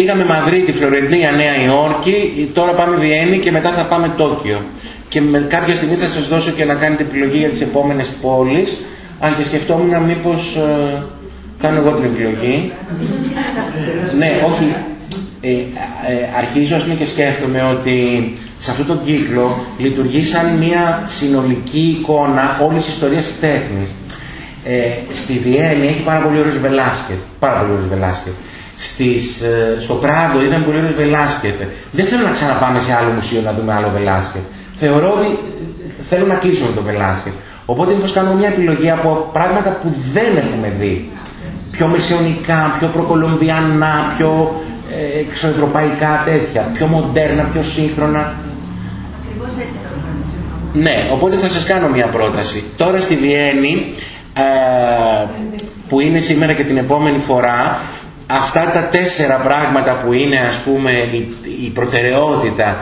πήγαμε Μαδρίτη, Φλωρεντία, Νέα Υόρκη, τώρα πάμε Βιέννη και μετά θα πάμε Τόκιο. Και με κάποια στιγμή θα σας δώσω και να κάνετε επιλογή για τις επόμενες πόλεις, αν και σκεφτόμουν μήπως ε, κάνω εγώ την επιλογή. ναι, όχι. Ε, ε, αρχίζω ας πούμε και σκέφτομαι ότι σε αυτό το κύκλο λειτουργεί σαν μια συνολική εικόνα όλης της ιστορίας της τέχνης. Ε, στη Βιέννη έχει πάρα πολύ ωραίος Βελάσκετ. Πάρα πολύ ωραίος Βελάσκετ. Στις, ε, στο Πράδο ήταν πολύ ωραίος Βελάσκετ. Δεν θέλω να ξαναπάμε σε άλλο μουσείο να δούμε άλλο Βελάσκετ. Θεωρώ ότι θέλω να κλείσω με το Βελάσκετ. Οπότε μήπως κάνω μια επιλογή από πράγματα που δεν έχουμε δει. Πιο μεσαιωνικά, πιο προκολομβιανά, πιο ε, εξωευρωπαϊκά τέτοια. Πιο μοντέρνα, πιο σύγχρονα. Ναι, οπότε θα σας κάνω μια πρόταση. Τώρα στη Βιέννη, ε, που είναι σήμερα και την επόμενη φορά, αυτά τα τέσσερα πράγματα που είναι ας πούμε η, προτεραιότητα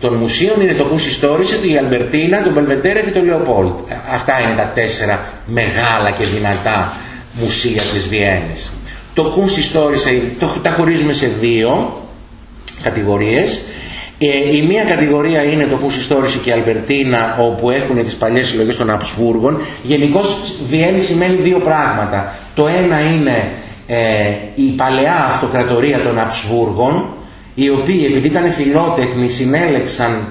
των μουσείων είναι το Κούς Stories, η Αλμπερτίνα, το Μπελβετέρα και το Λεοπόλτ. Αυτά είναι τα τέσσερα μεγάλα και δυνατά μουσεία της Βιέννης. Το Κούς Stories το, τα χωρίζουμε σε δύο κατηγορίες. Ε, η μία κατηγορία είναι το Πούς Ιστόρηση και η Αλμπερτίνα όπου έχουν τις παλιές συλλογές των Αψβούργων. Γενικώς Βιέννη σημαίνει δύο πράγματα. Το ένα είναι ε, η παλαιά αυτοκρατορία των Αψβούργων οι οποίοι επειδή ήταν φιλότεχνοι συνέλεξαν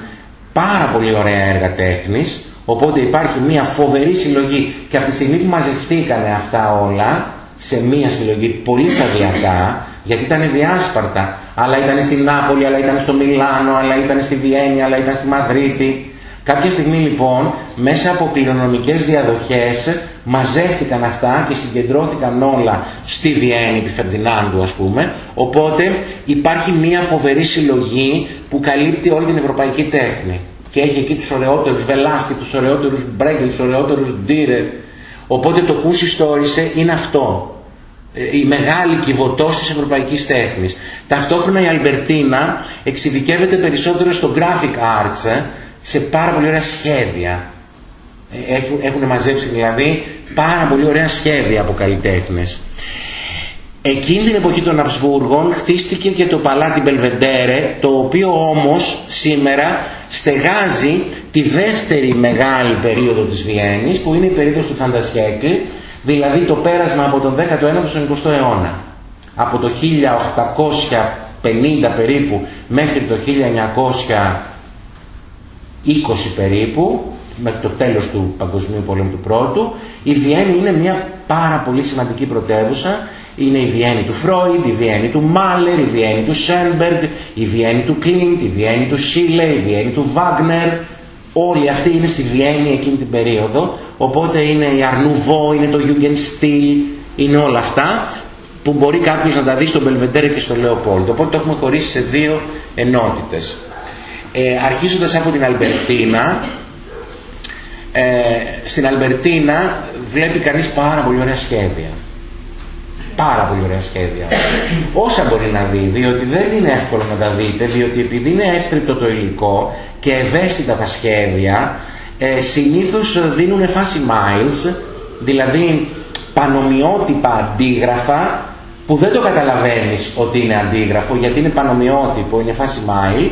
πάρα πολύ ωραία έργα τέχνης οπότε υπάρχει μια φοβερή συλλογή και από τη στιγμή που μαζευτήκανε αυτά όλα σε μια συλλογή πολύ σταδιακά γιατί ήταν διάσπαρτα αλλά ήταν στην Νάπολη, αλλά ήταν στο Μιλάνο, αλλά ήταν στη Βιέννη, αλλά ήταν στη Μαδρίτη. Κάποια στιγμή λοιπόν μέσα από κληρονομικές διαδοχές μαζεύτηκαν αυτά και συγκεντρώθηκαν όλα στη Βιέννη επί Φερδινάνδου ας πούμε. Οπότε υπάρχει μια φοβερή συλλογή που καλύπτει όλη την ευρωπαϊκή τέχνη. Και έχει εκεί τους ωραιότερους Βελάσκη, τους ωραιότερους Μπρέγκελ, τους ωραιότερους Ντύρε. Οπότε το κούσι στόρισε είναι αυτό. Ε, η μεγάλη κυβωτός της ευρωπαϊκής τέχνης. Ταυτόχρονα η Αλμπερτίνα εξειδικεύεται περισσότερο στο graphic arts, ε, σε πάρα πολύ ωραία σχέδια. Ε, έχουν, έχουν μαζέψει δηλαδή πάρα πολύ ωραία σχέδια από καλλιτέχνες. Εκείνη την εποχή των Αψβούργων χτίστηκε και το παλάτι Μπελβεντέρε, το οποίο όμως σήμερα στεγάζει τη δεύτερη μεγάλη περίοδο της Βιέννης, που είναι η περίοδος του Φαντασιέκλ, δηλαδή το πέρασμα από τον 19ο στον 20ο αιώνα. Από το 1850 περίπου μέχρι το 1920 περίπου, μέχρι το τέλος του Παγκοσμίου Πολέμου του Πρώτου, η Βιέννη είναι μια πάρα πολύ σημαντική πρωτεύουσα. Είναι η Βιέννη του Φρόιντ, η Βιέννη του Μάλερ, η Βιέννη του Σένμπεργκ, η Βιέννη του Κλίντ, η Βιέννη του Σίλε, η Βιέννη του Βάγνερ. Όλοι αυτοί είναι στη Βιέννη εκείνη την περίοδο Οπότε είναι η Αρνουβό, είναι το Jugendstil, είναι όλα αυτά που μπορεί κάποιος να τα δει στο Μπελβεντέρε και στο Λεοπόλτ. Οπότε το έχουμε χωρίσει σε δύο ενότητες. Ε, αρχίζοντας από την Αλμπερτίνα, ε, στην Αλμπερτίνα βλέπει κανείς πάρα πολύ ωραία σχέδια. Πάρα πολύ ωραία σχέδια. Όσα μπορεί να δει, διότι δεν είναι εύκολο να τα δείτε, διότι επειδή είναι εύθρυπτο το υλικό και ευαίσθητα τα σχέδια, ε, συνήθως δίνουν φάση miles, δηλαδή πανομοιότυπα αντίγραφα που δεν το καταλαβαίνεις ότι είναι αντίγραφο γιατί είναι πανομοιότυπο, είναι φάση mile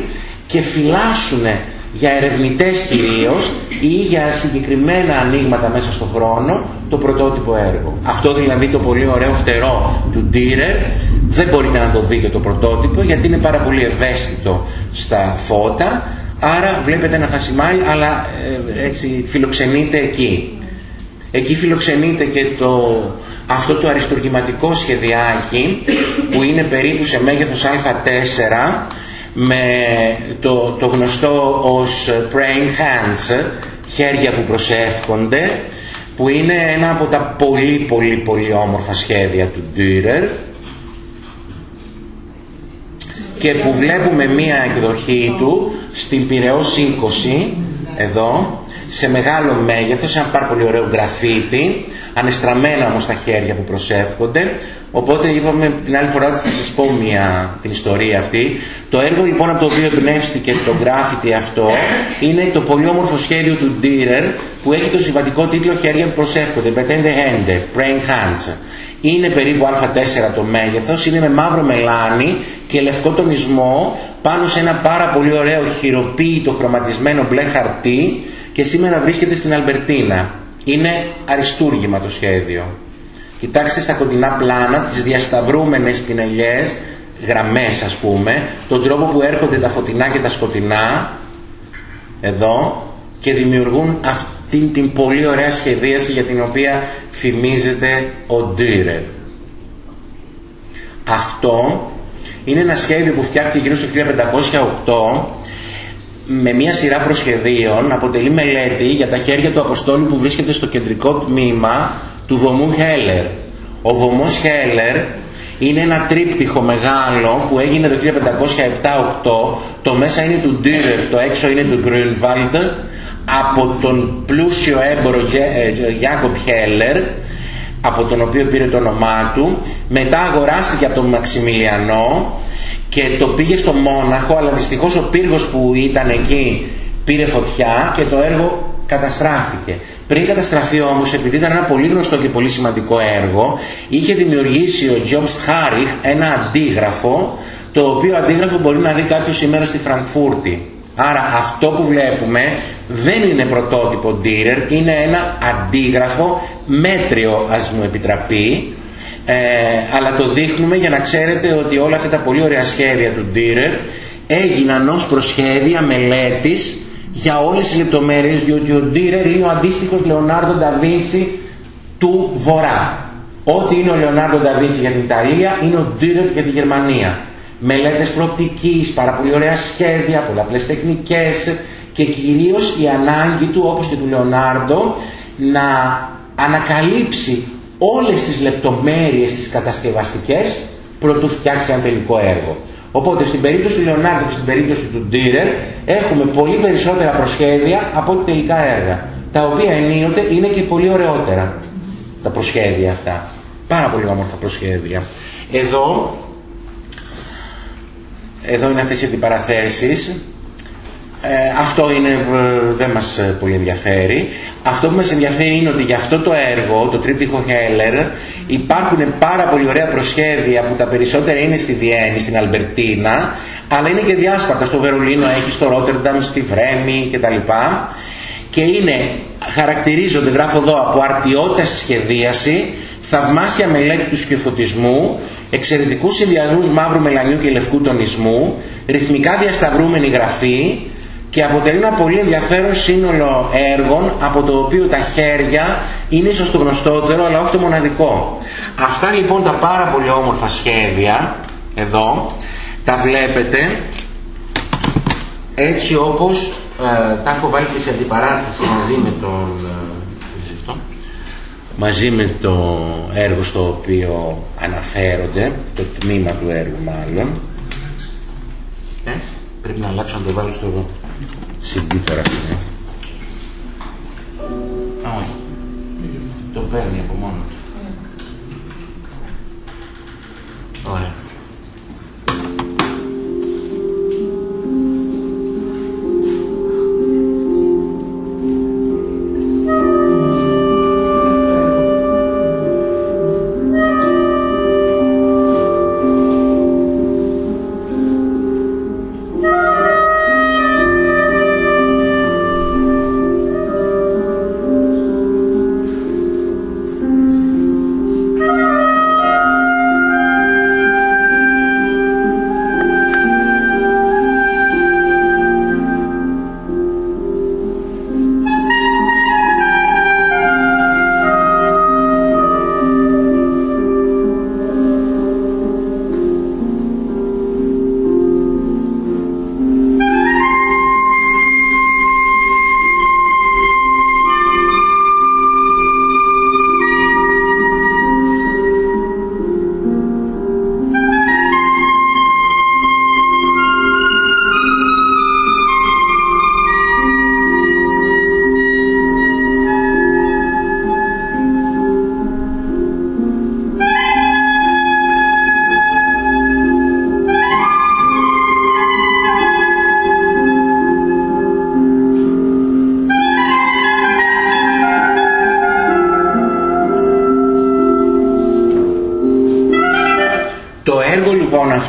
και φυλάσσουν για ερευνητές κυρίως ή για συγκεκριμένα ανοίγματα μέσα στον χρόνο το πρωτότυπο έργο. Αυτό δηλαδή το πολύ ωραίο φτερό του Dürer δεν μπορείτε να το δείτε το πρωτότυπο γιατί είναι πάρα πολύ ευαίσθητο στα φώτα Άρα βλέπετε ένα φασιμάλ αλλά ε, έτσι φιλοξενείται εκεί. Εκεί φιλοξενείται και το, αυτό το αριστουργηματικό σχεδιάκι που είναι περίπου σε μέγεθος α4 με το, το γνωστό ως praying hands, χέρια που προσεύχονται, που είναι ένα από τα πολύ πολύ πολύ όμορφα σχέδια του Dürer. Και που βλέπουμε μία εκδοχή του στην Πυραιός 20 εδώ σε μεγάλο μέγεθος, ένα πάρα πολύ ωραίο γραφίτι ανεστραμμένα όμως τα χέρια που προσεύχονται οπότε είπαμε την άλλη φορά ότι θα σας πω μια, την ιστορία αυτή το έργο λοιπόν από το οποίο εμπνεύστηκε το γράφιτι αυτό είναι το πολύ όμορφο σχέδιο του Dürer που έχει το συμβατικό τίτλο «Χέρια που προσεύχονται» «Betende Hände», «Praying Hands» είναι περίπου α4 το μέγεθος, είναι με μαύρο μελάνι και λευκό τονισμό πάνω σε ένα πάρα πολύ ωραίο χειροποίητο χρωματισμένο μπλε χαρτί και σήμερα βρίσκεται στην Αλμπερτίνα. Είναι αριστούργημα το σχέδιο. Κοιτάξτε στα κοντινά πλάνα τις διασταυρούμενες πινελιές, γραμμές ας πούμε, τον τρόπο που έρχονται τα φωτεινά και τα σκοτεινά, εδώ, και δημιουργούν αυτήν την πολύ ωραία σχεδίαση για την οποία φημίζεται ο Ντύρερ. Αυτό είναι ένα σχέδιο που φτιάχτηκε γύρω στο 1508 με μια σειρά προσχεδίων αποτελεί μελέτη για τα χέρια του Αποστόλου που βρίσκεται στο κεντρικό τμήμα του βωμού Χέλερ. Ο βωμός Χέλερ είναι ένα τρίπτυχο μεγάλο που έγινε το 1507-8 το μέσα είναι του Ντύρερ, το έξω είναι του Γκρίνβαλντ από τον πλούσιο έμπορο Γιάκοπ Χέλερ από τον οποίο πήρε το όνομά του μετά αγοράστηκε από τον Μαξιμιλιανό και το πήγε στο Μόναχο αλλά δυστυχώς ο πύργος που ήταν εκεί πήρε φωτιά και το έργο καταστράφηκε. Πριν καταστραφεί όμως, επειδή ήταν ένα πολύ γνωστό και πολύ σημαντικό έργο, είχε δημιουργήσει ο Τζομπς Χάριχ ένα αντίγραφο, το οποίο αντίγραφο μπορεί να δει κάποιος σήμερα στη Φραγκφούρτη. Άρα αυτό που βλέπουμε δεν είναι πρωτότυπο Dürer, είναι ένα αντίγραφο μέτριο ας μου επιτραπεί, ε, αλλά το δείχνουμε για να ξέρετε ότι όλα αυτά τα πολύ ωραία σχέδια του Dürer έγιναν ως προσχέδια μελέτης για όλες τις λεπτομέρειες διότι ο Dürer είναι ο αντίστοιχος Λεωνάρντο Νταβίντσι του Βορρά. Ό,τι είναι ο Λεωνάρντο Νταβίντσι για την Ιταλία είναι ο Dürer για τη Γερμανία μελέτες προοπτικής, πάρα πολύ ωραία σχέδια, πολλαπλές τεχνικές και κυρίως η ανάγκη του, όπως και του Λεωνάρντο, να ανακαλύψει όλες τις λεπτομέρειες τις κατασκευαστικές προτού φτιάξει ένα τελικό έργο. Οπότε στην περίπτωση του Λεωνάρντο και στην περίπτωση του Ντύρερ έχουμε πολύ περισσότερα προσχέδια από ό,τι τελικά έργα, τα οποία ενίοτε είναι και πολύ ωραιότερα τα προσχέδια αυτά. Πάρα πολύ όμορφα προσχέδια. Εδώ εδώ είναι αυτές οι αντιπαραθέσεις. Ε, αυτό είναι, ε, δεν μας ε, πολύ ενδιαφέρει. Αυτό που μας ενδιαφέρει είναι ότι για αυτό το έργο, το τρίπτυχο Heller, υπάρχουν πάρα πολύ ωραία προσχέδια που τα περισσότερα είναι στη Βιέννη, στην Αλμπερτίνα, αλλά είναι και διάσπαρτα. Στο Βερολίνο έχει, στο Ρότερνταμ, στη Βρέμη κτλ. Και είναι, χαρακτηρίζονται, γράφω εδώ, από αρτιότητα σχεδίαση, θαυμάσια μελέτη του σκεφωτισμού, εξαιρετικούς συνδυασμούς μαύρου μελανιού και λευκού τονισμού, ρυθμικά διασταυρούμενη γραφή και αποτελεί ένα πολύ ενδιαφέρον σύνολο έργων από το οποίο τα χέρια είναι ίσως το γνωστότερο αλλά όχι το μοναδικό. Αυτά λοιπόν τα πάρα πολύ όμορφα σχέδια εδώ τα βλέπετε έτσι όπως ε, τα έχω βάλει και σε αντιπαράθεση μαζί με τον ε, μαζί με το έργο στο οποίο αναφέρονται, το τμήμα του έργου μάλλον. Ε, πρέπει να αλλάξω να το βάλω στο CD τώρα. Ναι. Α, όχι. Το παίρνει από μόνο του. Ωραία.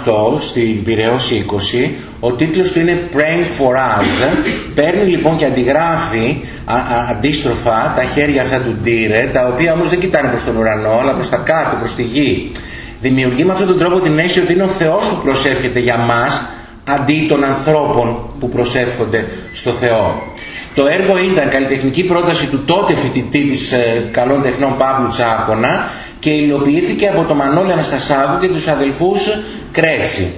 Αυτό στην Πυραιός 20, ο τίτλος του είναι Praying for Us, παίρνει λοιπόν και αντιγράφει αντίστροφα τα χέρια αυτά του Ντύρε, τα οποία όμως δεν κοιτάνε προς τον ουρανό, αλλά προς τα κάτω, προς τη γη. Δημιουργεί με αυτόν τον τρόπο την αίσθηση ότι είναι ο Θεός που προσεύχεται για μας, αντί των ανθρώπων που προσεύχονται στο Θεό. Το έργο ήταν καλλιτεχνική πρόταση του τότε φοιτητή της ε, καλών τεχνών Παύλου Τσάκονα και υλοποιήθηκε από τον Μανώλη Αναστασάκου και τους αδελφούς Κρέτσι.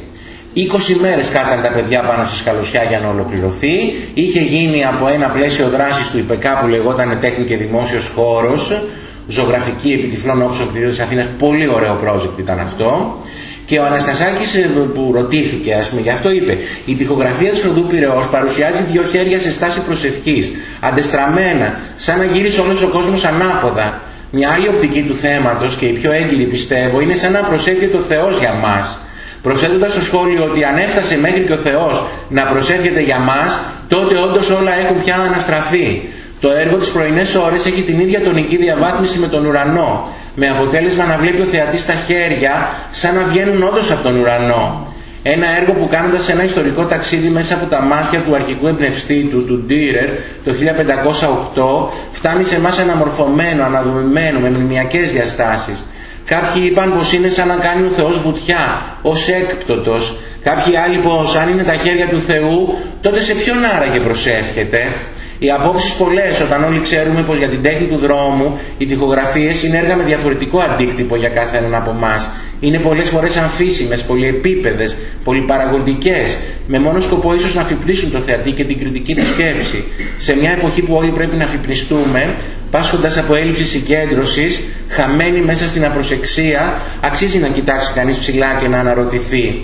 20 μέρες κάτσαν τα παιδιά πάνω στη σκαλωσιά για να ολοκληρωθεί. Είχε γίνει από ένα πλαίσιο δράσης του ΙΠΕΚΑ που λεγόταν Τέχνη και Δημόσιος Χώρος, ζωγραφική επιτυφλών όψεων της Αθήνας, πολύ ωραίο project ήταν αυτό. Και ο Αναστασάκης ε, που ρωτήθηκε, ας πούμε, γι' αυτό είπε «Η τυχογραφία της Οδού Πυραιός παρουσιάζει δύο χέρια σε στάση προσευχής, αντεστραμμένα, σαν να γύρισε όλος ο κόσμος ανάποδα. Μια άλλη οπτική του θέματος και η πιο έγκυρη πιστεύω είναι σαν να προσεύχεται ο Θεός για μας. Προσθέτοντας στο σχόλιο ότι αν έφτασε μέχρι και ο Θεός να προσεύχεται για μας, τότε όντως όλα έχουν πια αναστραφεί. Το έργο της πρωινές ώρες έχει την ίδια τονική διαβάθμιση με τον ουρανό με αποτέλεσμα να βλέπει ο θεατής τα χέρια σαν να βγαίνουν όντως από τον ουρανό. Ένα έργο που κάνοντας ένα ιστορικό ταξίδι μέσα από τα μάτια του αρχικού εμπνευστή του, του Ντύρερ, το 1508, φτάνει σε εμάς αναμορφωμένο, αναδομημένο, με μνημιακές διαστάσεις. Κάποιοι είπαν πως είναι σαν να κάνει ο Θεός βουτιά, ως έκπτωτος. Κάποιοι άλλοι πως αν είναι τα χέρια του Θεού, τότε σε ποιον άραγε προσεύχεται. Οι απόψεις πολλές όταν όλοι ξέρουμε πως για την τέχνη του δρόμου οι τοιχογραφίε είναι έργα με διαφορετικό αντίκτυπο για κάθε έναν από εμάς. Είναι πολλές φορές αμφίσιμες, πολυεπίπεδες, πολυπαραγωγικές, με μόνο σκοπό ίσως να αφυπνίσουν το θεατή και την κριτική του σκέψη. Σε μια εποχή που όλοι πρέπει να αφυπνιστούμε, πάσχοντας από έλλειψη συγκέντρωσης, χαμένοι μέσα στην απροσεξία, αξίζει να κοιτάξει κανείς ψηλά και να αναρωτηθεί.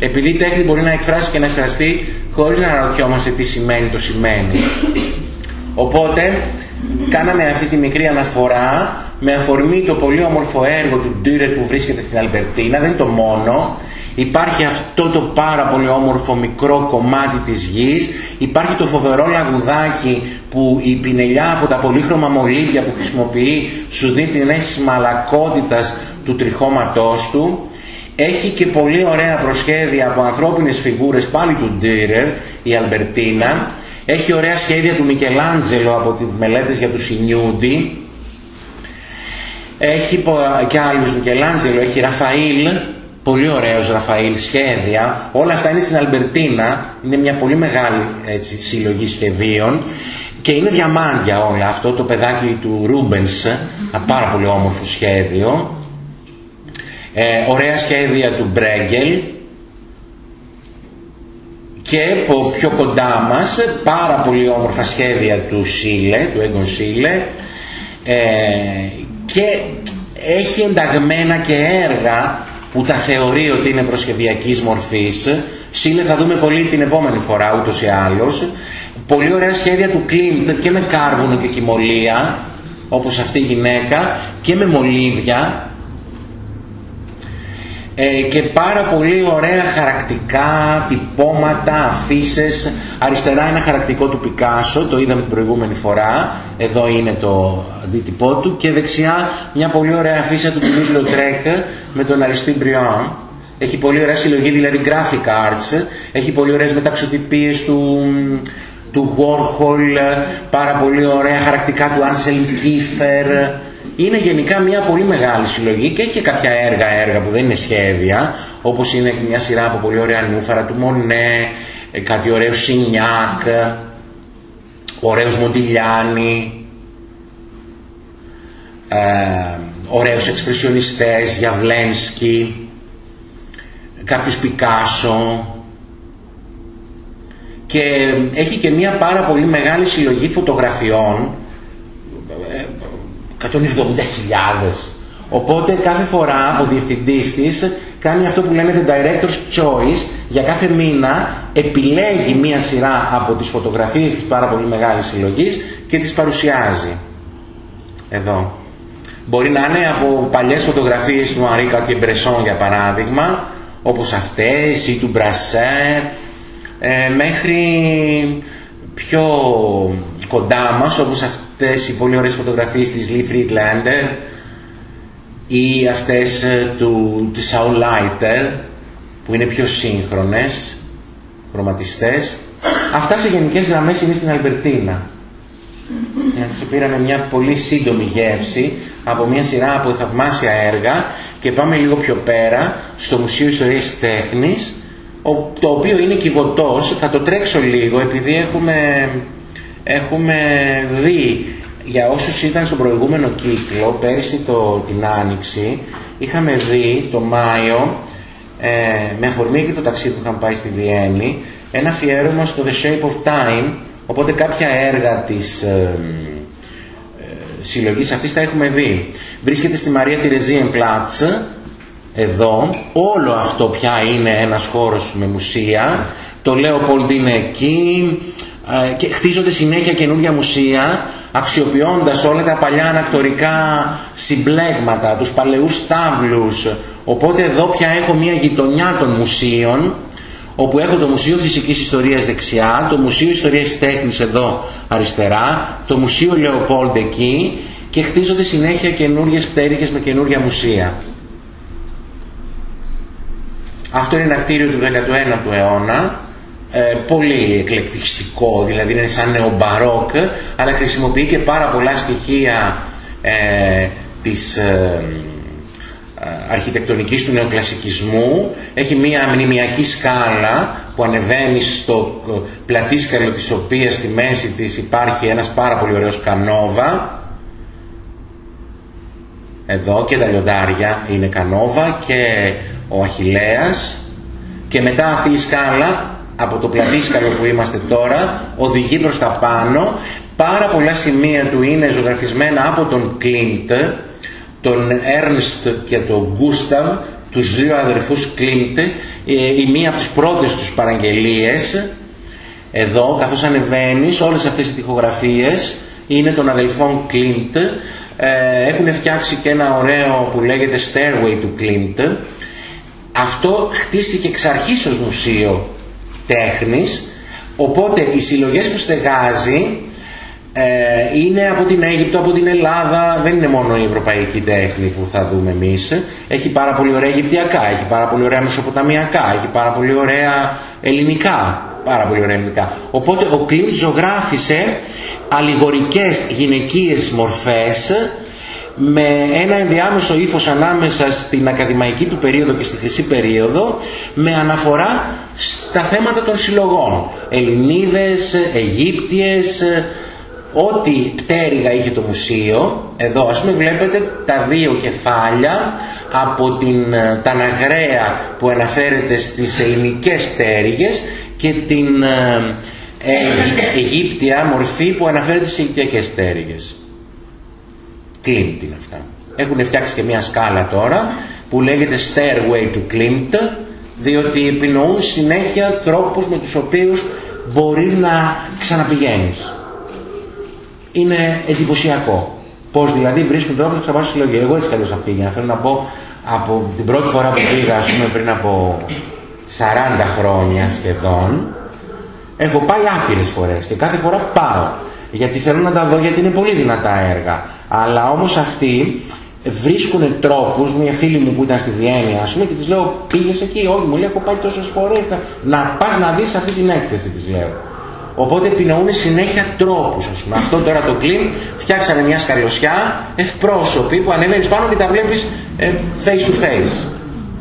Επειδή η τέχνη μπορεί να εκφράσει και να εκφραστεί χωρίς να αναρωτιόμαστε τι σημαίνει το σημαίνει. Οπότε κάναμε αυτή τη μικρή αναφορά με αφορμή το πολύ όμορφο έργο του Ντύρετ που βρίσκεται στην Αλμπερτίνα, δεν είναι το μόνο. Υπάρχει αυτό το πάρα πολύ όμορφο μικρό κομμάτι της γης, υπάρχει το φοβερό λαγουδάκι που η πινελιά από τα πολύχρωμα μολύβια που χρησιμοποιεί σου δίνει την αίσθηση μαλακότητας του τριχώματός του. Έχει και πολύ ωραία προσχέδια από ανθρώπινες φιγούρες πάλι του Ντύρερ, η Αλμπερτίνα, έχει ωραία σχέδια του Μικελάντζελο από τις μελέτες για τους Σινιούντι. Έχει και άλλους Μικελάντζελο, έχει Ραφαήλ, πολύ ωραίος Ραφαήλ σχέδια. Όλα αυτά είναι στην Αλμπερτίνα, είναι μια πολύ μεγάλη έτσι, συλλογή σχεδίων. Και είναι διαμάντια όλα αυτό, το παιδάκι του Ρούμπενς, ένα πάρα πολύ όμορφο σχέδιο. Ε, ωραία σχέδια του Μπρέγκελ, και από πιο κοντά μας πάρα πολύ όμορφα σχέδια του Σίλε, του Έγκον Σίλε ε, και έχει ενταγμένα και έργα που τα θεωρεί ότι είναι προσχεδιακής μορφής. Σίλε θα δούμε πολύ την επόμενη φορά ούτως ή άλλως. Πολύ ωραία σχέδια του Κλίντ και με κάρβουνο και κοιμωλία όπως αυτή η γυναίκα και με μολύβια ε, και πάρα πολύ ωραία χαρακτικά, τυπώματα, αφήσεις. Αριστερά ένα χαρακτικό του Πικάσο, το είδαμε την προηγούμενη φορά, εδώ είναι το αντίτυπό του. Και δεξιά μια πολύ ωραία αφίσα του Toulouse Lautrec με τον Αριστή Μπριόν. Έχει πολύ ωραία συλλογή, δηλαδή graphic arts, έχει πολύ ωραίες μεταξωτυπίες του, του Warhol, πάρα πολύ ωραία χαρακτικά του Ansel Kiefer, είναι γενικά μια πολύ μεγάλη συλλογή και έχει και κάποια έργα, έργα που δεν είναι σχέδια, όπως είναι μια σειρά από πολύ ωραία νούφαρα του Μονέ, ε, κάτι ωραίο Σινιάκ, ωραίος Μοντιλιάνη, ε, ωραίους εξπρεσιονιστές, Γιαβλένσκι, κάποιους Πικάσο. Και έχει και μια πάρα πολύ μεγάλη συλλογή φωτογραφιών 170.000. Οπότε κάθε φορά ο διευθυντής της κάνει αυτό που λένε the director's choice για κάθε μήνα επιλέγει μία σειρά από τις φωτογραφίες της πάρα πολύ μεγάλης συλλογής και τις παρουσιάζει. Εδώ. Μπορεί να είναι από παλιές φωτογραφίες του Henri Cartier-Bresson για παράδειγμα, όπως αυτές ή του Μπρασέ, ε, μέχρι πιο κοντά μας όπως αυτές οι πολύ ωραίες φωτογραφίες της Lee Friedlander ή αυτές ε, του, της Lighter που είναι πιο σύγχρονες χρωματιστές. Αυτά σε γενικές γραμμές είναι στην Αλμπερτίνα. Σε πήραμε μια πολύ σύντομη γεύση από μια σειρά από θαυμάσια έργα και πάμε λίγο πιο πέρα στο Μουσείο Ιστορίας Τέχνης το οποίο είναι κυβωτός θα το τρέξω λίγο επειδή έχουμε, έχουμε δει για όσους ήταν στον προηγούμενο κύκλο πέρυσι το, την Άνοιξη είχαμε δει το Μάιο ε, με αφορμή και το ταξίδι που είχαμε πάει στη Βιέννη ένα αφιέρωμα στο The Shape of Time οπότε κάποια έργα της ε, ε, συλλογής αυτής τα έχουμε δει. Βρίσκεται στη Μαρία Τιρεζίεν Πλάτς εδώ όλο αυτό πια είναι ένας χώρος με μουσεία το Λέοπολντ είναι εκεί ε, και χτίζονται συνέχεια καινούργια μουσεία αξιοποιώντας όλα τα παλιά ανακτορικά συμπλέγματα, τους παλαιούς τάβλους. Οπότε εδώ πια έχω μια γειτονιά των μουσείων, όπου έχω το Μουσείο Φυσικής Ιστορίας δεξιά, το Μουσείο Ιστορίας Τέχνης εδώ αριστερά, το Μουσείο Λεοπόλντ εκεί και χτίζονται συνέχεια καινούργιες πτέρυγες με καινούργια μουσεία. Αυτό είναι ένα κτίριο του 19ου αιώνα, ε, πολύ εκλεκτιστικό, δηλαδή είναι σαν νεομπαρόκ, αλλά χρησιμοποιεί και πάρα πολλά στοιχεία ε, της ε, ε, αρχιτεκτονικής του νεοκλασικισμού. Έχει μία μνημιακή σκάλα που ανεβαίνει στο πλατήσκαλο της οποίας στη μέση της υπάρχει ένας πάρα πολύ ωραίος κανόβα εδώ και τα λιοντάρια είναι κανόβα και ο Αχιλέας και μετά αυτή η σκάλα από το πλατήσκαλο που είμαστε τώρα οδηγεί προς τα πάνω. Πάρα πολλά σημεία του είναι ζωγραφισμένα από τον Κλίντ τον Έρνστ και τον Γκούσταβ τους δύο αδερφούς Κλίντ ε, η μία από τις πρώτες τους παραγγελίες. Εδώ καθώς ανεβαίνεις όλες αυτές οι τοιχογραφίες είναι των αδελφών Κλίντ. Ε, έχουν φτιάξει και ένα ωραίο που λέγεται Stairway του Κλίντ αυτό χτίστηκε εξ αρχής ως μουσείο τέχνης οπότε οι συλλογές που στεγάζει ε, είναι από την Αίγυπτο, από την Ελλάδα δεν είναι μόνο η ευρωπαϊκή τέχνη που θα δούμε εμείς. Έχει πάρα πολύ ωραία Αιγυπτιακά έχει πάρα πολύ ωραία Μεσοποταμιακά έχει πάρα πολύ ωραία ελληνικά πάρα πολύ ωραία ελληνικά. Οπότε ο Κλίντ ζωγράφησε αλληγορικές γυναικείες μορφές με ένα ενδιάμεσο ύφος ανάμεσα στην ακαδημαϊκή του περίοδο και στη χρυσή περίοδο με αναφορά στα θέματα των συλλογών. Ελληνίδες, Αιγύπτιες, ό,τι πτέρυγα είχε το μουσείο. Εδώ ας πούμε βλέπετε τα δύο κεφάλια από την ε, Ταναγραία που αναφέρεται στις ελληνικές πτέρυγες και την ε, ε, Αιγύπτια μορφή που αναφέρεται στις Αιγυπτιακές πτέρυγες. Klimt είναι αυτά. Έχουν φτιάξει και μια σκάλα τώρα που λέγεται Stairway to Klimt διότι επινοούν συνέχεια τρόπους με τους οποίους μπορεί να ξαναπηγαίνεις. Είναι εντυπωσιακό. Πώς δηλαδή βρίσκουν τρόπους να ξαναπάς συλλογή. Εγώ έτσι καλώς θα πήγαινα. Θέλω να πω από την πρώτη φορά που πήγα ας πούμε πριν από 40 χρόνια σχεδόν έχω πάει άπειρες φορές και κάθε φορά πάω γιατί θέλω να τα δω γιατί είναι πολύ δυνατά έργα αλλά όμως αυτοί βρίσκουν τρόπους, μια φίλη μου που ήταν στη Βιέννη ας πούμε και της λέω πήγες εκεί, όχι μου λέει έχω πάει τόσες φορές να πας να δεις αυτή την έκθεση της λέω. Οπότε επινοούν συνέχεια τρόπους ας πούμε. Αυτό τώρα το κλίν φτιάξανε μια σκαλωσιά ευπρόσωπη που ανεβαίνεις πάνω και τα βλέπεις ε, face to face.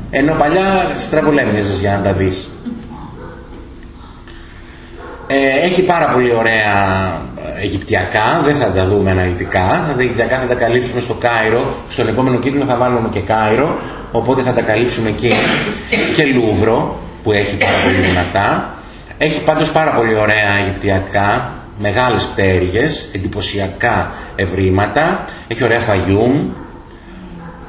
Ενώ παλιά στραβολέμιζες για να τα δεις. Ε, έχει πάρα πολύ ωραία Αιγυπτιακά, δεν θα τα δούμε αναλυτικά. Θα τα Αιγυπτιακά θα τα καλύψουμε στο Κάιρο. Στον επόμενο κύκλο θα βάλουμε και Κάιρο, οπότε θα τα καλύψουμε εκεί. Και Λούβρο, που έχει πάρα πολύ δυνατά. Έχει πάντως πάρα πολύ ωραία Αιγυπτιακά, μεγάλες πτέρυγες, εντυπωσιακά ευρήματα. Έχει ωραία φαγιούμ,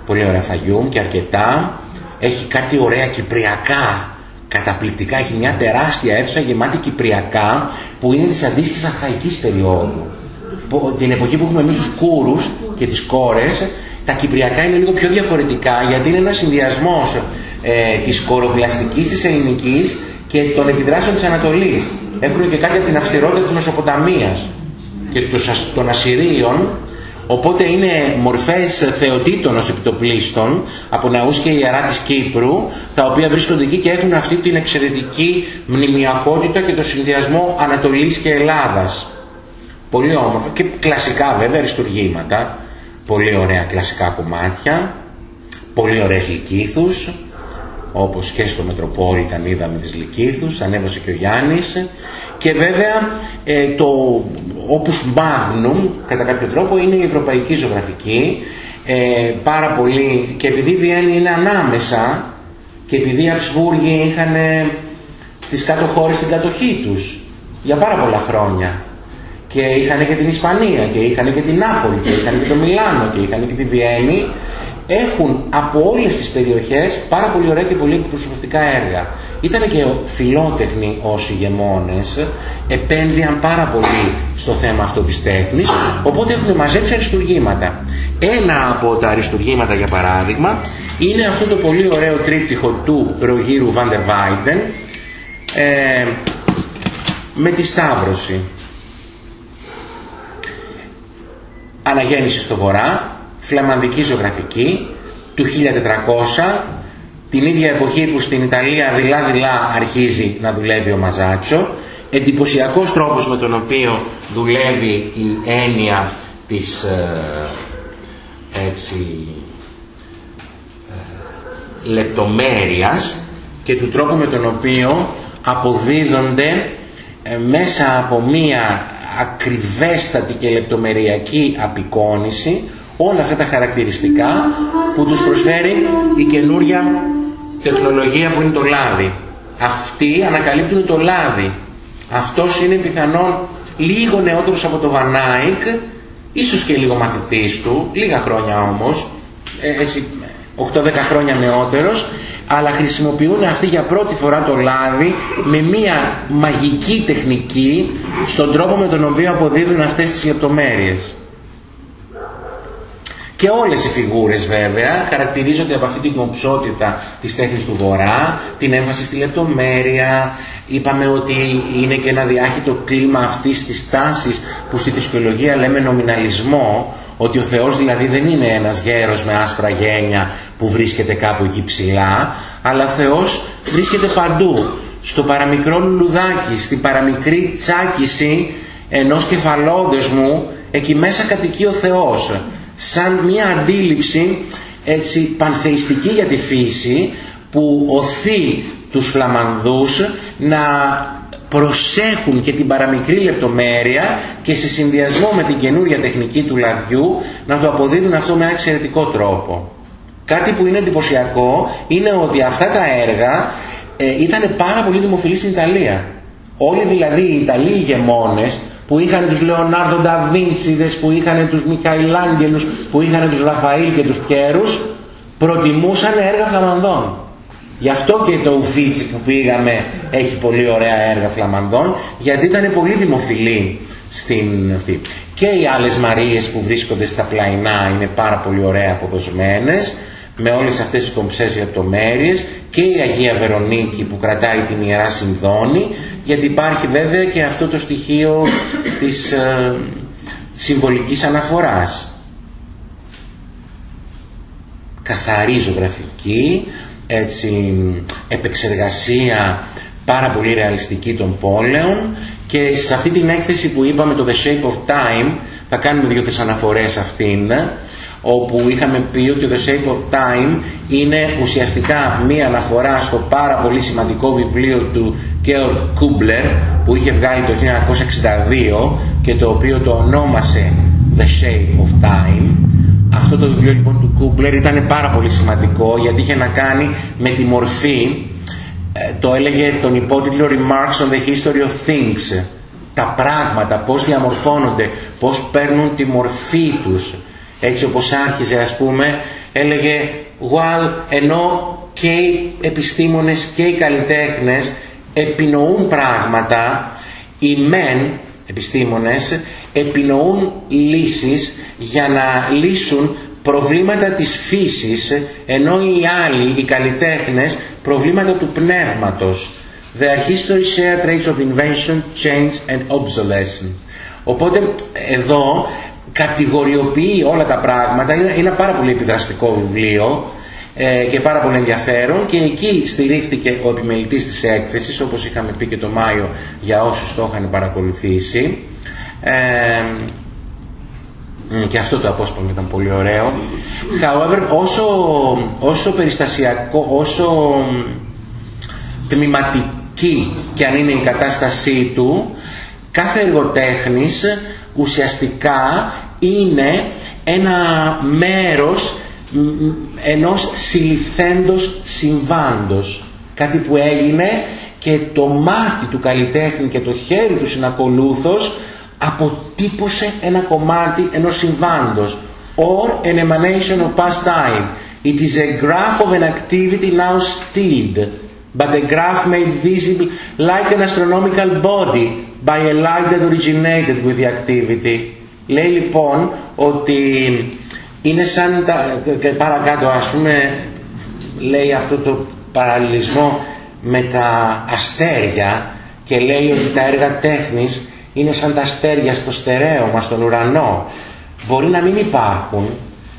πολύ ωραία φαγιούμ και αρκετά. Έχει κάτι ωραία κυπριακά καταπληκτικά. Έχει μια τεράστια αίθουσα γεμάτη κυπριακά που είναι της αντίστοιχης αρχαϊκής περίοδου. Την εποχή που έχουμε εμείς τους κούρους και τις κόρες, τα κυπριακά είναι λίγο πιο διαφορετικά γιατί είναι ένας συνδυασμός ε, της κοροπλαστικής της ελληνικής και των επιδράσεων της Ανατολής. Έχουν και κάτι από την αυστηρότητα της Μεσοποταμίας και των Ασσυρίων Οπότε είναι μορφές θεοτήτων ως επιτοπλίστων από ναούς και ιερά της Κύπρου τα οποία βρίσκονται εκεί και έχουν αυτή την εξαιρετική μνημιακότητα και το συνδυασμό Ανατολής και Ελλάδας. Πολύ όμορφα και κλασικά βέβαια αριστουργήματα. Πολύ ωραία κλασικά κομμάτια. Πολύ ωραίες λυκήθους όπως και στο Μετροπόλιταν είδαμε τις Λυκήθους, ανέβασε και ο Γιάννης και βέβαια ε, το opus magnum κατά κάποιο τρόπο είναι η ευρωπαϊκή ζωγραφική ε, πάρα πολύ και επειδή η Βιέννη είναι ανάμεσα και επειδή οι Αψβούργοι είχαν ε, τις κάτω χώρες στην κατοχή τους για πάρα πολλά χρόνια και είχαν και την Ισπανία και είχαν και την Νάπολη και είχαν και το Μιλάνο και είχαν και τη Βιέννη έχουν από όλες τις περιοχές πάρα πολύ ωραία και πολύ εκπροσωπευτικά έργα. Ήταν και φιλότεχνοι ως ηγεμόνες, επένδυαν πάρα πολύ στο θέμα αυτό της τέχνης, οπότε έχουν μαζέψει αριστουργήματα. Ένα από τα αριστουργήματα για παράδειγμα είναι αυτό το πολύ ωραίο τρίπτυχο του Ρογύρου Βάντερ Βάιντεν ε, με τη Σταύρωση. Αναγέννηση στο βορρά, φλαμανδική ζωγραφική του 1400 την ίδια εποχή που στην Ιταλία δειλά-δειλά αρχίζει να δουλεύει ο Μαζάτσο εντυπωσιακός τρόπος με τον οποίο δουλεύει η έννοια της ε, έτσι ε, λεπτομέρειας και του τρόπου με τον οποίο αποδίδονται ε, μέσα από μία ακριβέστατη και λεπτομεριακή απεικόνηση όλα αυτά τα χαρακτηριστικά που τους προσφέρει η καινούρια τεχνολογία που είναι το λάδι. Αυτοί ανακαλύπτουν το λάδι. Αυτός είναι πιθανόν λίγο νεότερος από το Βανάικ, ίσως και λίγο μαθητής του, λίγα χρόνια όμως, ε, έτσι 8-10 χρόνια νεότερος, αλλά χρησιμοποιούν αυτοί για πρώτη φορά το λάδι με μία μαγική τεχνική στον τρόπο με τον οποίο αποδίδουν αυτές τις λεπτομέρειες. Και όλες οι φιγούρες βέβαια χαρακτηρίζονται από αυτή την κομψότητα της τέχνης του Βορρά, την έμφαση στη λεπτομέρεια. Είπαμε ότι είναι και ένα διάχυτο κλίμα αυτής της τάσης που στη φυσιολογία λέμε νομιναλισμό, ότι ο Θεός δηλαδή δεν είναι ένας γέρος με άσπρα γένια που βρίσκεται κάπου εκεί ψηλά, αλλά ο Θεός βρίσκεται παντού, στο παραμικρό λουλουδάκι, στην παραμικρή τσάκιση ενός κεφαλόδεσμου, εκεί μέσα κατοικεί ο Θεός σαν μια αντίληψη έτσι πανθεϊστική για τη φύση που οθεί τους φλαμανδούς να προσέχουν και την παραμικρή λεπτομέρεια και σε συνδυασμό με την καινούρια τεχνική του λαδιού να το αποδίδουν αυτό με ένα εξαιρετικό τρόπο. Κάτι που είναι εντυπωσιακό είναι ότι αυτά τα έργα ε, ήταν πάρα πολύ δημοφιλή στην Ιταλία. Όλοι δηλαδή οι Ιταλοί ηγεμόνες που είχαν τους Λεωνάρδο Νταβίντσιδες, που είχαν τους Μιχαηλάγγελους, που είχαν τους Ραφαήλ και τους Πιέρους, προτιμούσαν έργα φλαμανδών. Γι' αυτό και το Ουφίτσι που πήγαμε έχει πολύ ωραία έργα φλαμανδών, γιατί ήταν πολύ δημοφιλή στην αυτή. Και οι άλλες Μαρίες που βρίσκονται στα πλαϊνά είναι πάρα πολύ ωραία αποδοσμένες, με όλες αυτές τις κομψές λεπτομέρειες και η Αγία Βερονίκη που κρατάει την Ιερά Συνδόνη γιατί υπάρχει βέβαια και αυτό το στοιχείο της ε, συμβολικής αναφοράς. Καθαρή ζωγραφική, έτσι, επεξεργασία πάρα πολύ ρεαλιστική των πόλεων και σε αυτή την έκθεση που είπαμε το The Shape of Time θα κάνουμε δύο-τρεις αναφορές αυτήν όπου είχαμε πει ότι το The Shape of Time είναι ουσιαστικά μία αναφορά στο πάρα πολύ σημαντικό βιβλίο του Georg Κούμπλερ που είχε βγάλει το 1962 και το οποίο το ονόμασε The Shape of Time. Αυτό το βιβλίο λοιπόν του Κούμπλερ ήταν πάρα πολύ σημαντικό γιατί είχε να κάνει με τη μορφή ε, το έλεγε τον υπότιτλο Remarks on the History of Things τα πράγματα, πώς διαμορφώνονται, πώς παίρνουν τη μορφή τους έτσι όπως άρχιζε ας πούμε έλεγε while ενώ και οι επιστήμονες και οι καλλιτέχνες επινοούν πράγματα οι μεν επιστήμονες επινοούν λύσεις για να λύσουν προβλήματα της φύσης ενώ οι άλλοι, οι καλλιτέχνες προβλήματα του πνεύματος Their history share traits of invention, change and obsolescence. Οπότε εδώ κατηγοριοποιεί όλα τα πράγματα. Είναι, ένα πάρα πολύ επιδραστικό βιβλίο ε, και πάρα πολύ ενδιαφέρον. Και εκεί στηρίχθηκε ο επιμελητής της έκθεσης όπως είχαμε πει και το Μάιο για όσους το είχαν παρακολουθήσει. Ε, και αυτό το απόσπασμα ήταν πολύ ωραίο. However όσο, όσο περιστασιακό όσο τμηματική και αν είναι η κατάστασή του κάθε εργοτέχνης ουσιαστικά είναι ένα μέρος ενός συλληφθέντος συμβάντος. Κάτι που έγινε και το μάτι του καλλιτέχνη και το χέρι του συνακολούθος αποτύπωσε ένα κομμάτι ενός συμβάντος. Or an emanation of past time. It is a graph of an activity now stilled, but a graph made visible like an astronomical body by a light that originated with the activity. Λέει λοιπόν ότι είναι σαν τα, και παρακάτω ας πούμε λέει αυτό το παραλληλισμό με τα αστέρια και λέει ότι τα έργα τέχνης είναι σαν τα αστέρια στο στερέωμα, στον ουρανό. Μπορεί να μην υπάρχουν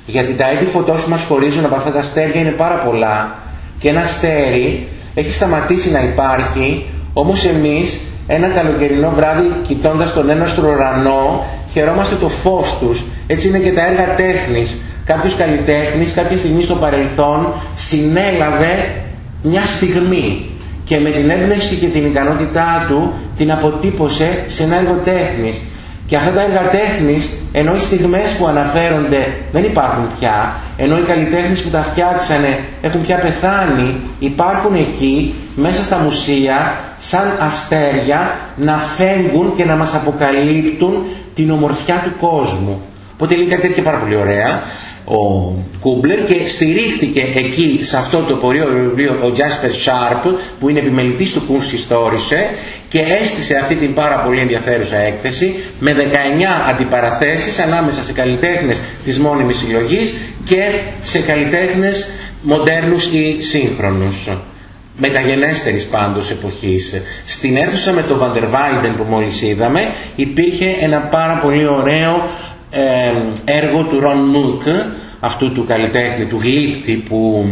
γιατί τα έτη φωτός που μας χωρίζουν από αυτά τα αστέρια είναι πάρα πολλά και ένα αστέρι έχει σταματήσει να υπάρχει όμως εμείς ένα καλοκαιρινό βράδυ κοιτώντας τον ένα στον ουρανό χαιρόμαστε το φως τους. Έτσι είναι και τα έργα τέχνης. Κάποιος καλλιτέχνης κάποια στιγμή στο παρελθόν συνέλαβε μια στιγμή και με την έμπνευση και την ικανότητά του την αποτύπωσε σε ένα έργο τέχνης. Και αυτά τα έργα τέχνης, ενώ οι στιγμές που αναφέρονται δεν υπάρχουν πια, ενώ οι καλλιτέχνες που τα φτιάξανε έχουν πια πεθάνει, υπάρχουν εκεί, μέσα στα μουσεία, σαν αστέρια, να φέγγουν και να μας αποκαλύπτουν την ομορφιά του κόσμου. Οπότε λέει κάτι τέτοια πάρα πολύ ωραία ο Κούμπλερ και στηρίχθηκε εκεί σε αυτό το πορείο βιβλίο ο Τζάσπερ Σάρπ που είναι επιμελητής του Kunsthistorische και έστησε αυτή την πάρα πολύ ενδιαφέρουσα έκθεση με 19 αντιπαραθέσεις ανάμεσα σε καλλιτέχνες της μόνιμης συλλογής και σε καλλιτέχνες μοντέρνους ή σύγχρονους μεταγενέστερης πάντως εποχής. Στην αίθουσα με το Βαντερβάιντεν που μόλις είδαμε υπήρχε ένα πάρα πολύ ωραίο έργο του Ρον Μουκ, αυτού του καλλιτέχνη, του γλύπτη που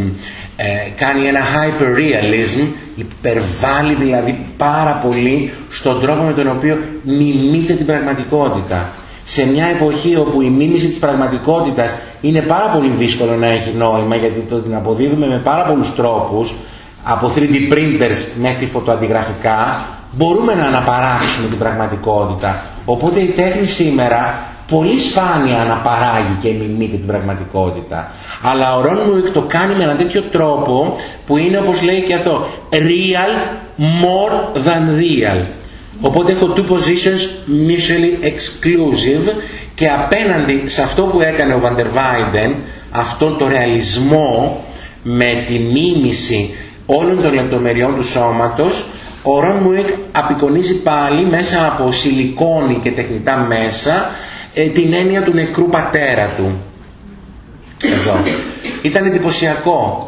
ε, κάνει ένα hyper-realism, υπερβάλλει δηλαδή πάρα πολύ στον τρόπο με τον οποίο μιμείται την πραγματικότητα. Σε μια εποχή όπου η μίμηση της πραγματικότητας είναι πάρα πολύ δύσκολο να έχει νόημα γιατί το την αποδίδουμε με πάρα πολλούς τρόπους από 3D printers μέχρι φωτοαντιγραφικά μπορούμε να αναπαράξουμε την πραγματικότητα. Οπότε η τέχνη σήμερα πολύ σπάνια αναπαράγει και μιμείται την πραγματικότητα. Αλλά ο Ρον Μουικ το κάνει με έναν τέτοιο τρόπο που είναι όπως λέει και αυτό real more than real. Οπότε έχω two positions mutually exclusive και απέναντι σε αυτό που έκανε ο Βαντερβάιντεν, αυτόν το ρεαλισμό με τη μίμηση όλων των λεπτομεριών του σώματος, ο Ρον Μουικ απεικονίζει πάλι μέσα από σιλικόνη και τεχνητά μέσα ε, την έννοια του νεκρού πατέρα του. Εδώ. Ήταν εντυπωσιακό.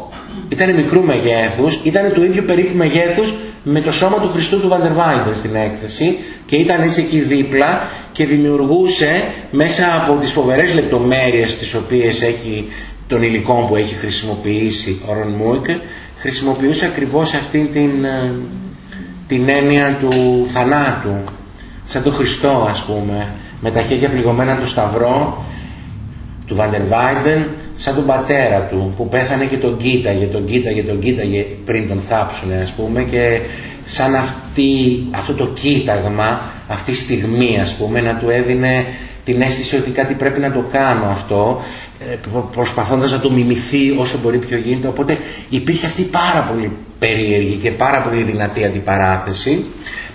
Ήταν μικρού μεγέθους, ήταν του ίδιου περίπου μεγέθους με το σώμα του Χριστού του Βαντερβάιντερ στην έκθεση και ήταν έτσι εκεί δίπλα και δημιουργούσε μέσα από τις φοβερές λεπτομέρειες τις οποίες έχει των υλικών που έχει χρησιμοποιήσει ο Ρον Μούικ χρησιμοποιούσε ακριβώς αυτή την, ε, την έννοια του θανάτου. Σαν τον Χριστό ας πούμε με τα χέρια πληγωμένα του σταυρό του Βάιντεν σαν τον πατέρα του που πέθανε και τον κοίταγε, τον κοίταγε, τον κοίταγε πριν τον θάψουνε ας πούμε και σαν αυτή, αυτό το κοίταγμα, αυτή η στιγμή ας πούμε να του έδινε την αίσθηση ότι κάτι πρέπει να το κάνω αυτό ε, προσπαθώντας να το μιμηθεί όσο μπορεί πιο γίνεται οπότε υπήρχε αυτή πάρα πολύ περίεργη και πάρα πολύ δυνατή αντιπαράθεση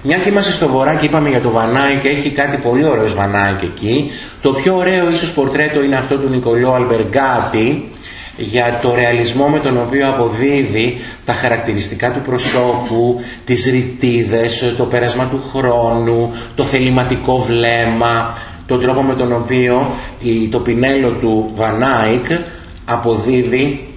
μια και είμαστε στο βορρά και είπαμε για το Βανάι και έχει κάτι πολύ ωραίος Βανάι εκεί. Το πιο ωραίο ίσως πορτρέτο είναι αυτό του Νικολό Αλμπεργκάτη για το ρεαλισμό με τον οποίο αποδίδει τα χαρακτηριστικά του προσώπου, τις ρητίδες, το πέρασμα του χρόνου, το θεληματικό βλέμμα, τον τρόπο με τον οποίο το πινέλο του Βανάικ αποδίδει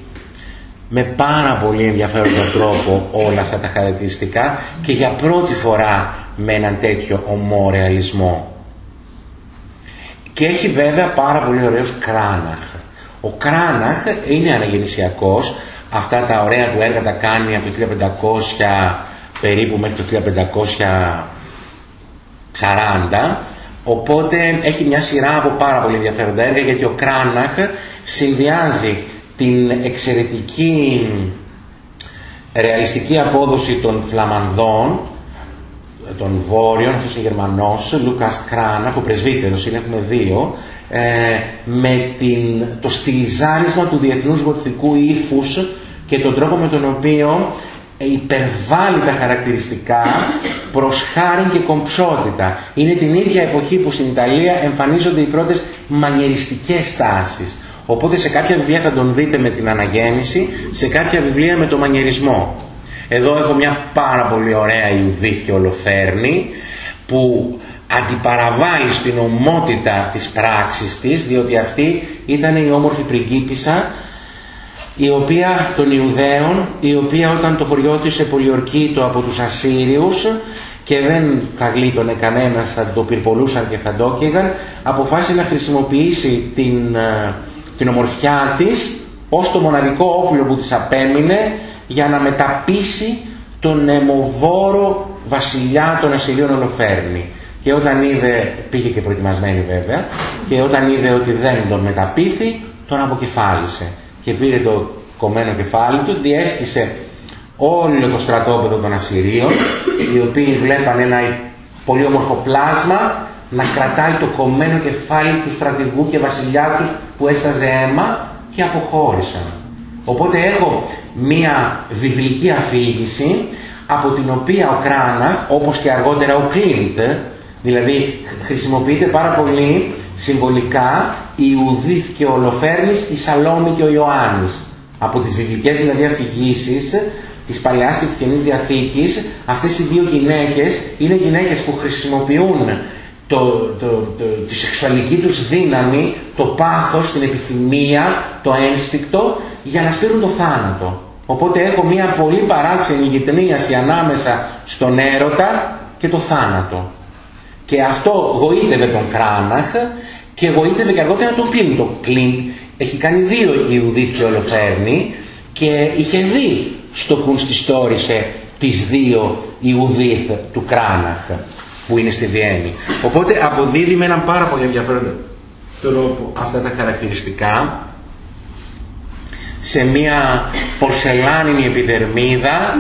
με πάρα πολύ ενδιαφέροντα τρόπο όλα αυτά τα χαρακτηριστικά και για πρώτη φορά με έναν τέτοιο ομό ρεαλισμό. και έχει βέβαια πάρα πολύ ωραίος κράναχ. Ο κράναχ είναι αναγεννησιακός, αυτά τα ωραία του έργα τα κάνει από το 1500 περίπου μέχρι το 1540 οπότε έχει μια σειρά από πάρα πολύ ενδιαφέροντα έργα γιατί ο Κράναχ συνδυάζει την εξαιρετική ρεαλιστική απόδοση των Φλαμανδών των Βόρειων, αυτός ο Γερμανός, Λούκας Κράναχ, ο πρεσβύτερος, είναι έχουμε δύο, ε, με την, το στυλιζάρισμα του διεθνούς γοτθικού ύφους και τον τρόπο με τον οποίο υπερβάλλει τα χαρακτηριστικά προς χάρη και κομψότητα. Είναι την ίδια εποχή που στην Ιταλία εμφανίζονται οι πρώτες μανιεριστικές τάσεις. Οπότε σε κάποια βιβλία θα τον δείτε με την αναγέννηση, σε κάποια βιβλία με το μανιερισμό. Εδώ έχω μια πάρα πολύ ωραία Ιουδίθ Ολοφέρνη που αντιπαραβάλλει στην ομότητα της πράξης της διότι αυτή ήταν η όμορφη πριγκίπισσα η οποία των Ιουδαίων, η οποία όταν το χωριό της το από τους Ασσύριους και δεν θα γλίτωνε κανένας, θα το πυρπολούσαν και θα το έκαιγαν, αποφάσισε να χρησιμοποιήσει την, ε, την ομορφιά της ως το μοναδικό όπλο που της απέμεινε για να μεταπίσει τον αιμοβόρο βασιλιά των Ασσυρίων Ολοφέρνη. Και όταν είδε, πήγε και προετοιμασμένη βέβαια, και όταν είδε ότι δεν τον μεταπίθη, τον αποκεφάλισε και πήρε το κομμένο κεφάλι του, διέσχισε όλο το στρατόπεδο των Ασσυρίων, οι οποίοι βλέπαν ένα πολύ όμορφο πλάσμα να κρατάει το κομμένο κεφάλι του στρατηγού και βασιλιά τους που έσταζε αίμα και αποχώρησαν. Οπότε έχω μία βιβλική αφήγηση από την οποία ο Κράνα, όπως και αργότερα ο Κλίντ, δηλαδή χρησιμοποιείται πάρα πολύ συμβολικά η Ιουδίθ και ο Ολοφέρνης, η Σαλόμη και ο Ιωάννης. Από τις βιβλικές δηλαδή αφηγήσεις της Παλαιάς και της Καινής Διαθήκης, αυτές οι δύο γυναίκες είναι γυναίκες που χρησιμοποιούν το, το, το, τη σεξουαλική τους δύναμη, το πάθος, την επιθυμία, το ένστικτο για να σπείρουν το θάνατο. Οπότε έχω μια πολύ παράξενη γυτνίαση ανάμεσα στον έρωτα και το θάνατο. Και αυτό γοήτευε τον Κράναχ και εγωίτευε και αργότερα τον Κλίντ. Το Κλίντ έχει κάνει δύο Ιουδίθ και Ολοφέρνη και είχε δει στο Κουνστιστόρισε τις δύο Ιουδίθ του Κράναχ που είναι στη Βιέννη. Οπότε αποδίδει με έναν πάρα πολύ ενδιαφέροντα τρόπο αυτά τα χαρακτηριστικά σε μια πορσελάνινη επιδερμίδα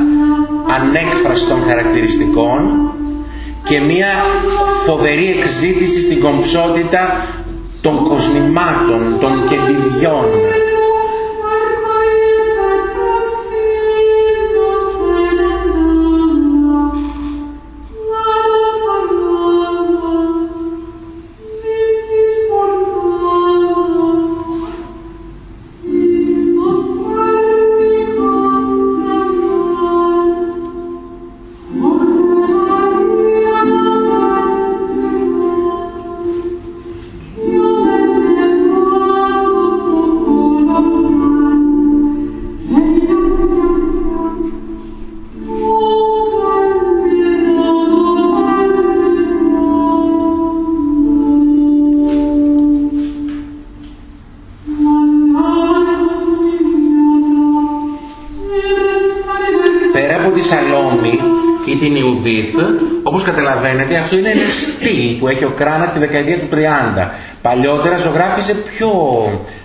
ανέκφραστων χαρακτηριστικών και μια φοβερή εξήτηση στην κομψότητα των κοσμημάτων, των κεντηριών. Που έχει ο Κράνα τη δεκαετία του 30. Παλιότερα ζωγράφιζε πιο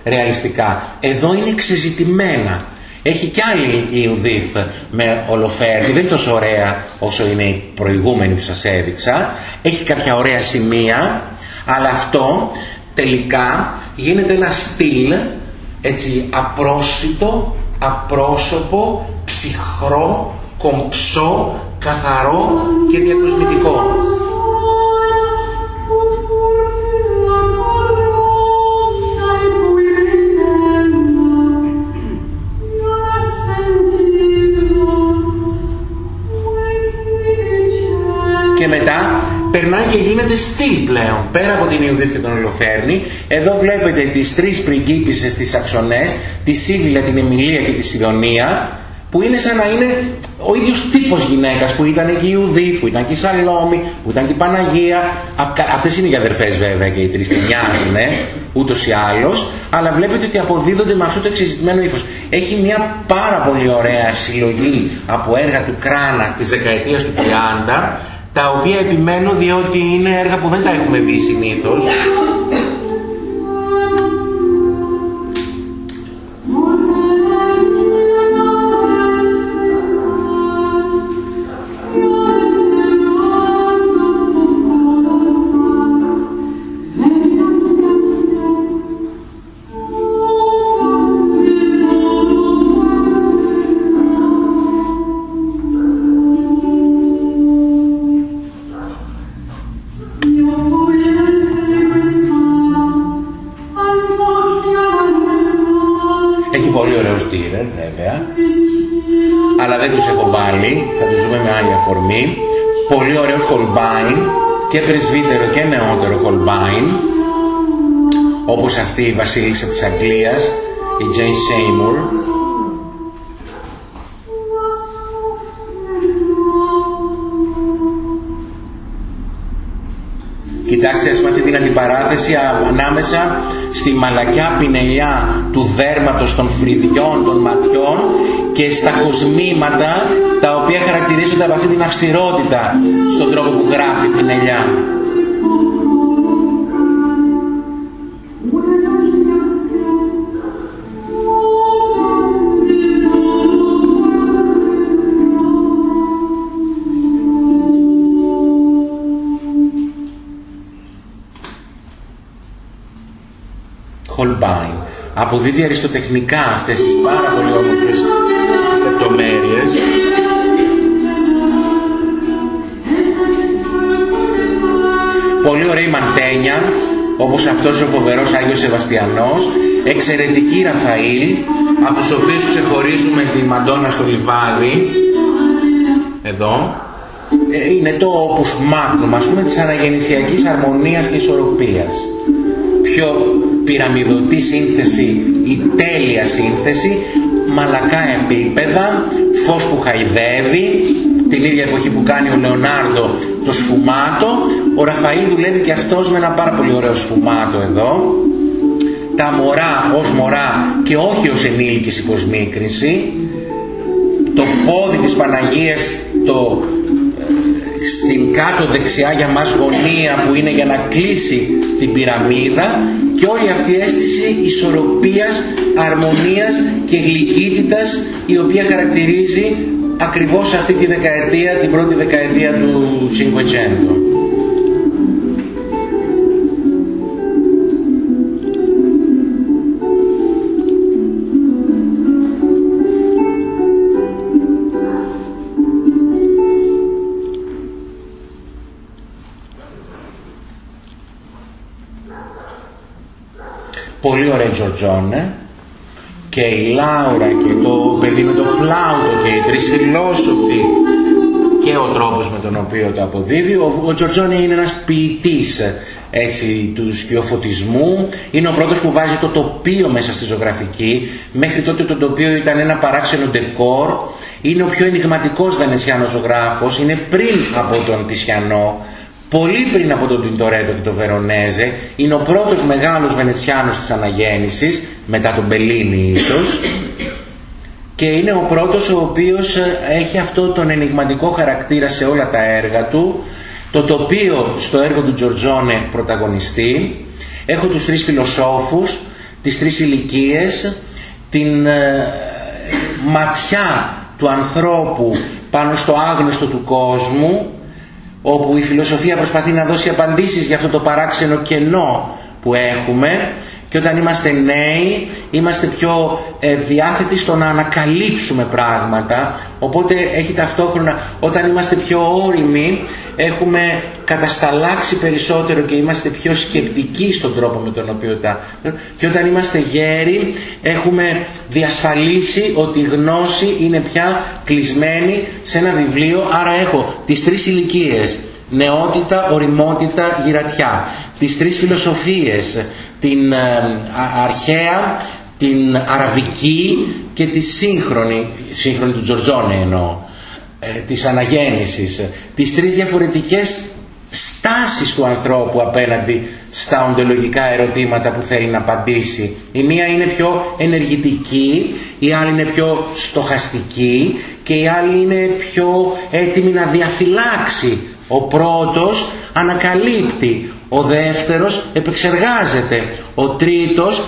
ρεαλιστικά. Εδώ είναι ξεζητημένα. Έχει κι άλλη η Ουδίθ με ολοφέρτη, δεν είναι τόσο ωραία όσο είναι η προηγούμενη που σας έδειξα. Έχει κάποια ωραία σημεία, αλλά αυτό τελικά γίνεται ένα στυλ έτσι απρόσιτο, απρόσωπο, ψυχρό, κομψό, καθαρό και διακοσμητικό. Στυλ πλέον. Πέρα από την Ιουδίθ και τον Ολοφέρνη, εδώ βλέπετε τις τρεις πριγκίπισσες της Σαξονές, τη Σίβηλα, την Εμιλία και τη Σιδονία, που είναι σαν να είναι ο ίδιος τύπος γυναίκας που ήταν και η Ουδή, που ήταν και η Σαλόμη, που ήταν και η Παναγία. Αυτές είναι οι αδερφές βέβαια και οι τρεις και μοιάζουν ούτως ή άλλως, αλλά βλέπετε ότι αποδίδονται με αυτό το εξεζητημένο ύφος. Έχει μια πάρα πολύ ωραία συλλογή από έργα του Κράνα της δεκαετίας του 30, τα οποία επιμένω διότι είναι έργα που δεν τα έχουμε δει συνήθως και πρεσβύτερο και νεότερο Χολμπάιν όπως αυτή η βασίλισσα της Αγγλίας η Τζέι Σέιμουρ. Κοιτάξτε ας πούμε την αντιπαράθεση ανάμεσα στη μαλακιά πινελιά του δέρματος των φρυδιών των ματιών και στα κοσμήματα τα οποία χαρακτηρίζονται από αυτή την αυστηρότητα στον τρόπο που γράφει η πινελιά. Χολμπάιν αποδίδει αριστοτεχνικά αυτές τις πάρα πολύ όμορφες λεπτομέρειες. Πολύ ωραία μαντένια όπως αυτός ο φοβερός Άγιος Σεβαστιανός. Εξαιρετική Ραφαήλ από τους οποίους ξεχωρίζουμε τη Μαντόνα στο Λιβάδι. Εδώ. Ε, είναι το opus magnum ας πούμε της αναγεννησιακής αρμονίας και ισορροπίας. Πιο πυραμιδωτή σύνθεση η τέλεια σύνθεση μαλακά επίπεδα, φως που χαϊδεύει, την ίδια εποχή που κάνει ο Λεωνάρντο το σφουμάτο, ο Ραφαήλ δουλεύει και αυτός με ένα πάρα πολύ ωραίο σφουμάτο εδώ, τα μωρά ως μωρά και όχι ως ενήλικες υποσμίκρυνση, το πόδι της Παναγίας το, ε, στην κάτω δεξιά για μας γωνία που είναι για να κλείσει την πυραμίδα. Και όλη αυτή η αίσθηση ισορροπίας, αρμονίας και γλυκύτητας η οποία χαρακτηρίζει ακριβώς αυτή τη δεκαετία, την πρώτη δεκαετία του Cinquecento. πολύ ωραία Τζορτζόνε και η Λάουρα και το παιδί με το φλάουτο και οι τρεις φιλόσοφοι και ο τρόπος με τον οποίο το αποδίδει. Ο, ο Τζορτζόνε είναι ένας ποιητής έτσι, του σκιοφωτισμού. Είναι ο πρώτος που βάζει το τοπίο μέσα στη ζωγραφική. Μέχρι τότε το τοπίο ήταν ένα παράξενο ντεκόρ. Είναι ο πιο ενηγματικός δανεσιάνος ζωγράφος. Είναι πριν από τον Τισιανό πολύ πριν από τον Τιντορέτο και τον Βερονέζε, είναι ο πρώτος μεγάλος Βενετσιάνος της αναγέννησης, μετά τον Μπελίνη ίσως, και είναι ο πρώτος ο οποίος ε, έχει αυτό τον ενηγματικό χαρακτήρα σε όλα τα έργα του, το τοπίο στο έργο του Τζορτζόνε πρωταγωνιστή, έχω τους τρεις φιλοσόφους, τις τρεις ηλικίες, την ε, ματιά του ανθρώπου πάνω στο άγνωστο του κόσμου, όπου η φιλοσοφία προσπαθεί να δώσει απαντήσεις για αυτό το παράξενο κενό που έχουμε και όταν είμαστε νέοι είμαστε πιο ε, διάθετοι στο να ανακαλύψουμε πράγματα οπότε έχει ταυτόχρονα όταν είμαστε πιο όριμοι έχουμε κατασταλάξει περισσότερο και είμαστε πιο σκεπτικοί στον τρόπο με τον οποίο τα... Και όταν είμαστε γέροι έχουμε διασφαλίσει ότι η γνώση είναι πια κλεισμένη σε ένα βιβλίο, άρα έχω τις τρεις ηλικίες. Νεότητα, οριμότητα, γυρατιά. Τις τρεις φιλοσοφίες, την ε, αρχαία, την αραβική και τη σύγχρονη, σύγχρονη του Τζορτζόνε εννοώ. ε, της αναγέννησης, τις τρεις διαφορετικές στάσεις του ανθρώπου απέναντι στα οντολογικά ερωτήματα που θέλει να απαντήσει. Η μία είναι πιο ενεργητική, η άλλη είναι πιο στοχαστική και η άλλη είναι πιο έτοιμη να διαφυλάξει. Ο πρώτος ανακαλύπτει, ο δεύτερος επεξεργάζεται, ο τρίτος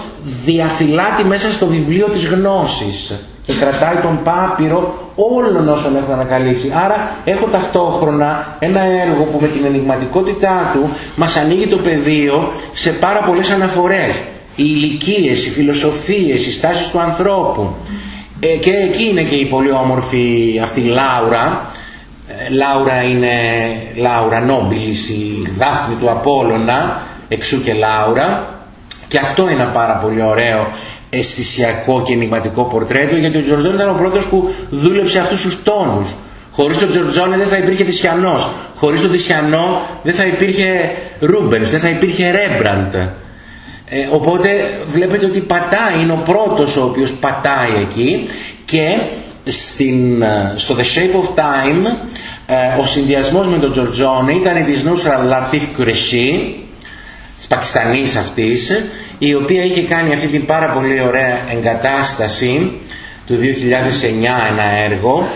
διαφυλάτει μέσα στο βιβλίο της γνώσης και κρατάει τον πάπυρο όλων όσων έχουν ανακαλύψει. Άρα έχω ταυτόχρονα ένα έργο που με την ενηγματικότητά του μας ανοίγει το πεδίο σε πάρα πολλές αναφορές. Οι ηλικίες, οι φιλοσοφίες, οι στάσεις του ανθρώπου. Ε, και εκεί είναι και η πολύ όμορφη αυτή Λάουρα. Ε, Λάουρα είναι Λάουρα Νόμπιλης, η δάφνη του Απόλλωνα, εξού και Λάουρα. Και αυτό είναι ένα πάρα πολύ ωραίο αισθησιακό και ενηγματικό πορτρέτο γιατί ο Τζορτζόνε ήταν ο πρώτος που δούλεψε αυτούς τους τόνους. Χωρίς τον Τζορτζόνε δεν θα υπήρχε Θησιανός. Χωρίς τον Θησιανό δεν θα υπήρχε Ρούμπερς, δεν θα υπήρχε Ρέμπραντ. Ε, οπότε βλέπετε ότι πατάει, είναι ο πρώτος ο οποίος πατάει εκεί και στην, ε, στο The Shape of Time ε, ο συνδυασμός με τον Τζορτζόνε ήταν της Νούσρα Λατίφ Κουρεσί της Πακιστανής αυτής η οποία είχε κάνει αυτή την πάρα πολύ ωραία εγκατάσταση του 2009 ένα έργο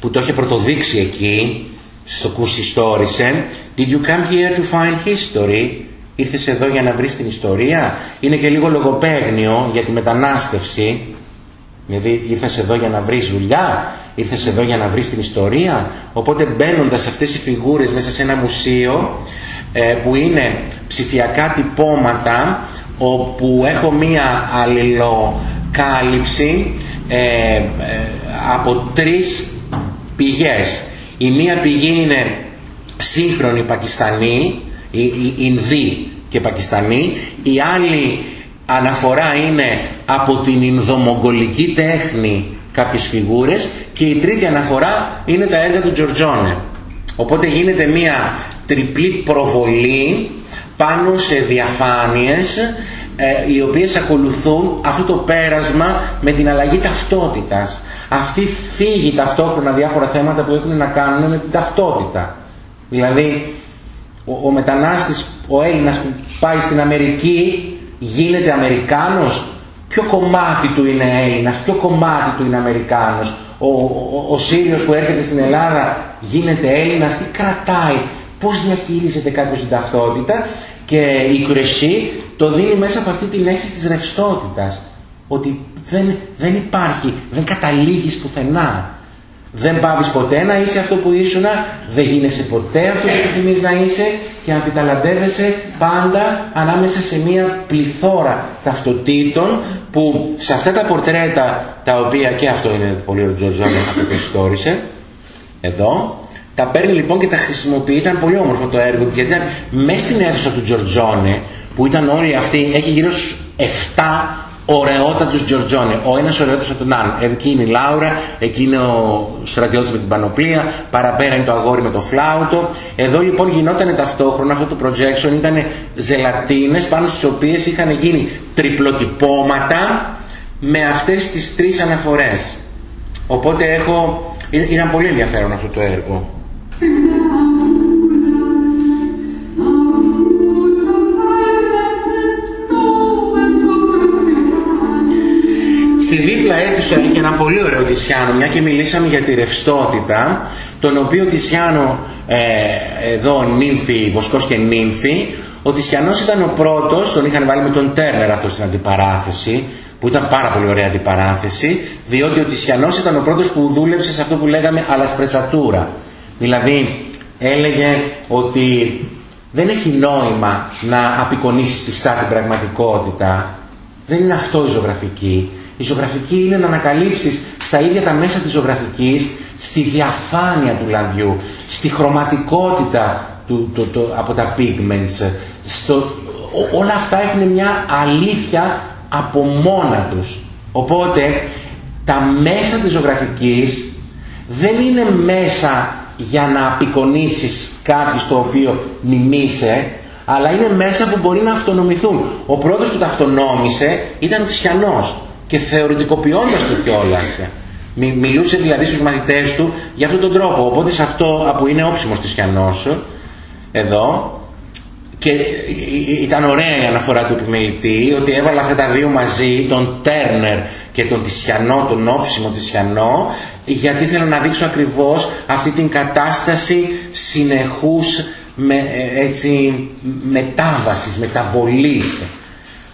που το είχε πρωτοδείξει εκεί στο κουρς Ιστόρισε Did you come here to find history? Ήρθες εδώ για να βρεις την ιστορία; Είναι και λίγο λογοπαίγνιο για τη μετανάστευση Δηλαδή ήρθες εδώ για να βρεις δουλειά Ήρθες εδώ για να βρεις την ιστορία. Οπότε μπαίνοντας αυτές οι φιγούρες μέσα σε ένα μουσείο ε, που είναι ψηφιακά τυπώματα όπου έχω μία αλληλοκάλυψη ε, ε, από τρεις πηγές. Η μία πηγή είναι σύγχρονη Πακιστανή, η, η Ινδή και Πακιστανή, η άλλη αναφορά είναι από την Ινδομογγολική τέχνη κάποιες φιγούρες και η τρίτη αναφορά είναι τα έργα του Τζορτζόνε. Οπότε γίνεται μία τριπλή προβολή πάνω σε διαφάνειες ε, οι οποίες ακολουθούν αυτό το πέρασμα με την αλλαγή ταυτότητας. Αυτή φύγει ταυτόχρονα διάφορα θέματα που έχουν να κάνουν με την ταυτότητα. Δηλαδή, ο, ο μετανάστης, ο Έλληνας που πάει στην Αμερική γίνεται Αμερικάνος, ποιο κομμάτι του είναι Έλληνας, ποιο κομμάτι του είναι Αμερικάνος; Ο, ο, ο Σύριος που έρχεται στην Ελλάδα γίνεται Έλληνας, τι κρατάει, πώς διαχειρίζεται κάποιος την ταυτότητα και η Κουρεσί το δίνει μέσα από αυτή την αίσθηση της ρευστότητας. Ότι δεν, δεν υπάρχει, δεν καταλήγεις πουθενά. Δεν πάβεις ποτέ να είσαι αυτό που ήσουν, δεν γίνεσαι ποτέ αυτό που επιθυμείς να είσαι και αμφιταλαντεύεσαι πάντα ανάμεσα σε μια πληθώρα ταυτοτήτων που σε αυτά τα πορτρέτα τα οποία και αυτό είναι πολύ ωραίο αυτό το ιστόρισε εδώ τα παίρνει λοιπόν και τα χρησιμοποιεί. Ήταν πολύ όμορφο το έργο της γιατί ήταν μέσα στην αίθουσα του Τζορτζόνε που ήταν όλοι αυτοί, έχει γύρω στους 7 ωραιότατους Τζορτζόνε. Ο ένας ωραιότατος από τον άλλον. Εκεί είναι η Λάουρα, εκεί είναι ο στρατιώτης με την πανοπλία, παραπέρα είναι το αγόρι με το φλάουτο. Εδώ λοιπόν γινόταν ταυτόχρονα αυτό το projection, ήταν ζελατίνες πάνω στις οποίες είχαν γίνει τριπλοτυπώματα με αυτές τις τρεις αναφορές. Οπότε έχω... Ήταν πολύ ενδιαφέρον αυτό το έργο. Στη δίπλα αίθουσα έχει ένα πολύ ωραίο Τισιάνο, μια και μιλήσαμε για τη ρευστότητα, τον οποίο Τισιάνο, ε, εδώ νύμφη, βοσκός και νύμφη, ο Τισιανός ήταν ο πρώτος, τον είχαν βάλει με τον Τέρνερ αυτός στην αντιπαράθεση, που ήταν πάρα πολύ ωραία αντιπαράθεση, διότι ο Τισιανός ήταν ο πρώτος που δούλεψε σε αυτό που λέγαμε αλασπρετσατούρα. Δηλαδή έλεγε ότι δεν έχει νόημα να απεικονίσεις πιστά την πραγματικότητα. Δεν είναι αυτό η ζωγραφική. Η ζωγραφική είναι να ανακαλύψεις στα ίδια τα μέσα της ζωγραφικής, στη διαφάνεια του λαμπιού, στη χρωματικότητα του, το, από τα pigments. Στο, όλα αυτά έχουν μια αλήθεια από μόνα τους. Οπότε τα μέσα της ζωγραφικής δεν είναι μέσα για να απεικονίσεις κάτι στο οποίο μιμήσε, αλλά είναι μέσα που μπορεί να αυτονομηθούν. Ο πρώτος που τα αυτονόμησε ήταν ο Χριστιανός και θεωρητικοποιώντας το κιόλας. Μιλούσε δηλαδή στους μαθητές του για αυτόν τον τρόπο. Οπότε σε αυτό που είναι όψιμος της Χιανός, εδώ, και ήταν ωραία η αναφορά του επιμελητή ότι έβαλα αυτά τα δύο μαζί, τον Τέρνερ και τον Τισιανό, τον όψιμο Τισιανό, γιατί ήθελα να δείξω ακριβώς αυτή την κατάσταση συνεχούς με, ε, έτσι, μετάβασης, μεταβολής.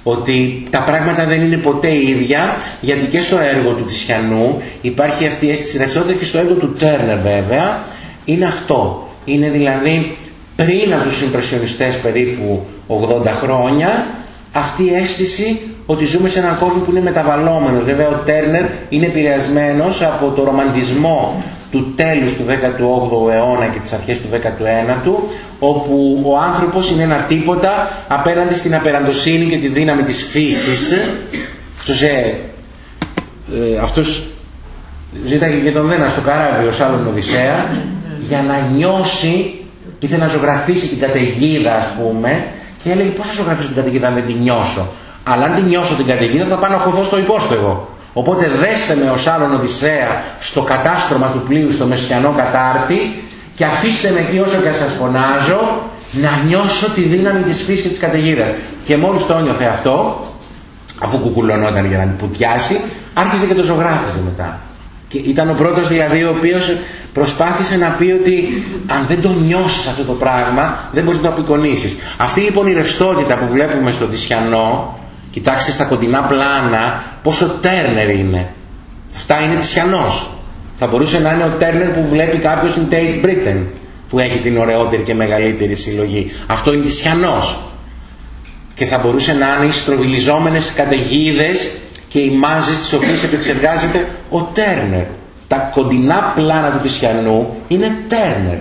Ότι τα πράγματα δεν είναι ποτέ ίδια, γιατί και στο έργο του Τισιανού υπάρχει αυτή η αίσθηση ρευστότητα και στο έργο του Τέρνερ βέβαια είναι αυτό. Είναι δηλαδή πριν από τους συμπρεσιονιστές περίπου 80 χρόνια αυτή η αίσθηση ότι ζούμε σε έναν κόσμο που είναι μεταβαλλόμενος. Βέβαια ο Τέρνερ είναι επηρεασμένος από το ρομαντισμό του τέλους του 18ου αιώνα και τις αρχές του 19ου όπου ο άνθρωπος είναι ένα τίποτα απέναντι στην απεραντοσύνη και τη δύναμη της φύσης. Αυτός, ε, ε, αυτός ζήταγε και τον Δένα στο καράβι ως άλλον Οδυσσέα για να νιώσει ήθελε να ζωγραφίσει την καταιγίδα ας πούμε και έλεγε πώς θα ζωγραφίσω την καταιγίδα αν δεν την νιώσω; Αλλά αν την νιώσω την καταιγίδα θα πάω να χωθώ στο υπόστεγο οπότε δέστε με ως άλλον Οδυσσέα στο κατάστρωμα του πλοίου στο Μεσιανό Κατάρτι και αφήστε με εκεί όσο και σας φωνάζω να νιώσω τη δύναμη της φύσης και της καταιγίδας και μόλις το ένιωθε αυτό αφού κουκουλωνόταν για να την πουτιάσει άρχισε και το ζωγράφιζε μετά και ήταν ο πρώτος δηλαδή ο οποίος προσπάθησε να πει ότι αν δεν το νιώσεις αυτό το πράγμα δεν μπορείς να το απεικονίσεις. Αυτή λοιπόν η ρευστότητα που βλέπουμε στο Τισιανό, κοιτάξτε στα κοντινά πλάνα πόσο τέρνερ είναι. Αυτά είναι Τισιανός. Θα μπορούσε να είναι ο τέρνερ που βλέπει κάποιος στην Tate Britain που έχει την ωραιότερη και μεγαλύτερη συλλογή. Αυτό είναι Τισιανός. Και θα μπορούσε να είναι οι στροβιλιζόμενες καταιγίδες και οι μάζες τις οποίες επεξεργάζεται ο Τέρνερ. Τα κοντινά πλάνα του Τισιανού είναι Τέρνερ.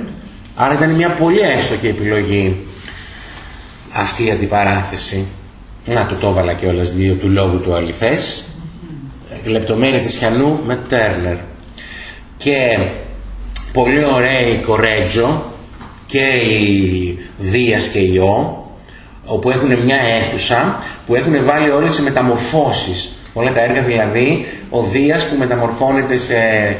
Άρα ήταν μια πολύ έστοχη επιλογή αυτή η αντιπαράθεση. Να του το έβαλα και όλες δύο του λόγου του αληθές. Λεπτομέρεια Τισιανού με Τέρνερ. Και πολύ ωραία η Κορέτζο και η Δίας και η Ω όπου έχουν μια αίθουσα που έχουν βάλει όλες οι μεταμορφώσεις Όλα τα έργα δηλαδή, ο Δίας που μεταμορφώνεται σε ε,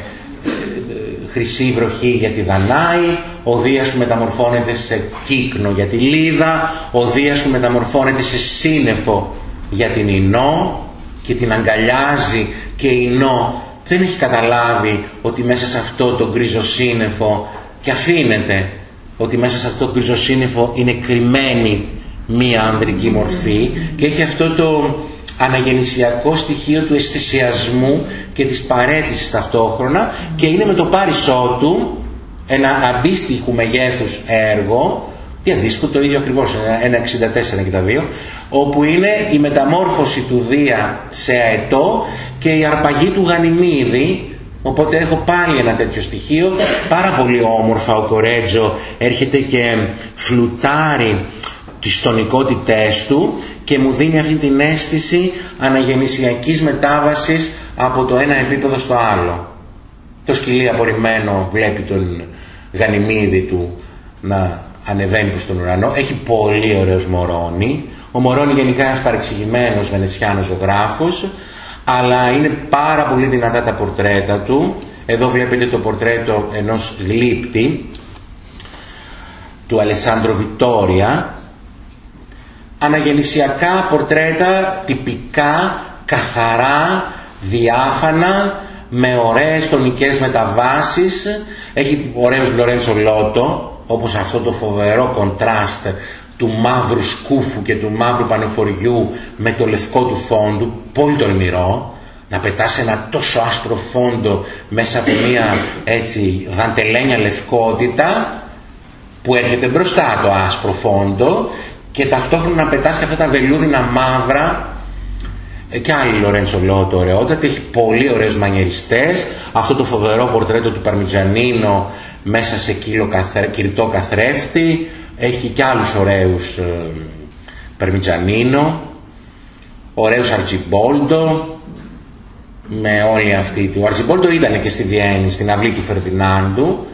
χρυσή βροχή για τη Δανάη, ο Δίας που μεταμορφώνεται σε κύκνο για τη Λίδα, ο Δίας που μεταμορφώνεται σε σύννεφο για την Ινώ και την αγκαλιάζει και η Ινώ δεν έχει καταλάβει ότι μέσα σε αυτό το γκρίζο σύννεφο και αφήνεται ότι μέσα σε αυτό το γκρίζο σύννεφο είναι κρυμμένη μία ανδρική μορφή και έχει αυτό το αναγεννησιακό στοιχείο του αισθησιασμού και της παρέτησης ταυτόχρονα και είναι με το πάρισό του ένα αντίστοιχο μεγέθους έργο τι αντίστοιχο το ίδιο ακριβώς ένα 64 και τα δύο όπου είναι η μεταμόρφωση του Δία σε αετό και η αρπαγή του Γανιμίδη Οπότε έχω πάλι ένα τέτοιο στοιχείο, πάρα πολύ όμορφα ο Κορέτζο έρχεται και φλουτάρει τις τονικότητές του και μου δίνει αυτή την αίσθηση αναγεννησιακής μετάβασης από το ένα επίπεδο στο άλλο. Το σκυλί απορριμμένο βλέπει τον γανιμίδι του να ανεβαίνει προς τον ουρανό. Έχει πολύ ωραίος Μωρόνι. Ο Μωρόνι γενικά είναι ένας παρεξηγημένος βενετσιάνος ζωγράφος, αλλά είναι πάρα πολύ δυνατά τα πορτρέτα του. Εδώ βλέπετε το πορτρέτο ενός γλύπτη του Αλεσάνδρο Βιτόρια αναγεννησιακά πορτρέτα τυπικά, καθαρά, διάφανα, με ωραίες τονικές μεταβάσεις. Έχει ωραίος Λορέντσο Λότο, όπως αυτό το φοβερό κοντράστ του μαύρου σκούφου και του μαύρου πανεφοριού με το λευκό του φόντου, πολύ τολμηρό, να πετάσει ένα τόσο άσπρο φόντο μέσα από μια έτσι δαντελένια λευκότητα που έρχεται μπροστά το άσπρο φόντο και ταυτόχρονα να πετάς και αυτά τα βελούδινα μαύρα ε, και άλλη Λορέντσο Λότο ωραιότατη, έχει πολύ ωραίους μανιεριστές. Αυτό το φοβερό πορτρέτο του Παρμιτζανίνο μέσα σε κύλο καθρέ, κυρτό καθρέφτη. Έχει και άλλους ωραίους ε, Παρμιτζανίνο. Ωραίους Αρτζιμπόλτο με όλη αυτή τη... Ο Αρτζιμπόλτο ήταν και στη Βιέννη, στην αυλή του Φερδινάντου.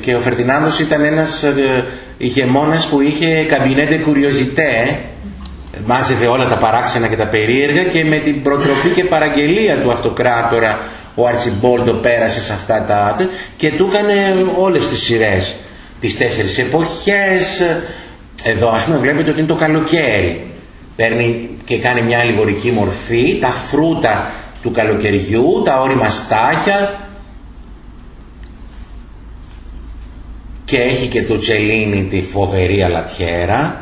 Και ο Φερδινάνδος ήταν ένας ε, ηγεμόνας που είχε καμπινέντε κουριοζιτέ μάζευε όλα τα παράξενα και τα περίεργα και με την προτροπή και παραγγελία του αυτοκράτορα ο Αρτσιμπόλτο πέρασε σε αυτά τα και του έκανε όλες τις σειρές τις τέσσερις εποχές. Εδώ ας πούμε βλέπετε ότι είναι το καλοκαίρι. Παίρνει και κάνει μια αλληγορική μορφή τα φρούτα του καλοκαιριού τα όρημα στάχια. Και έχει και το Τσελίνι τη φοβερή αλατιέρα. ε,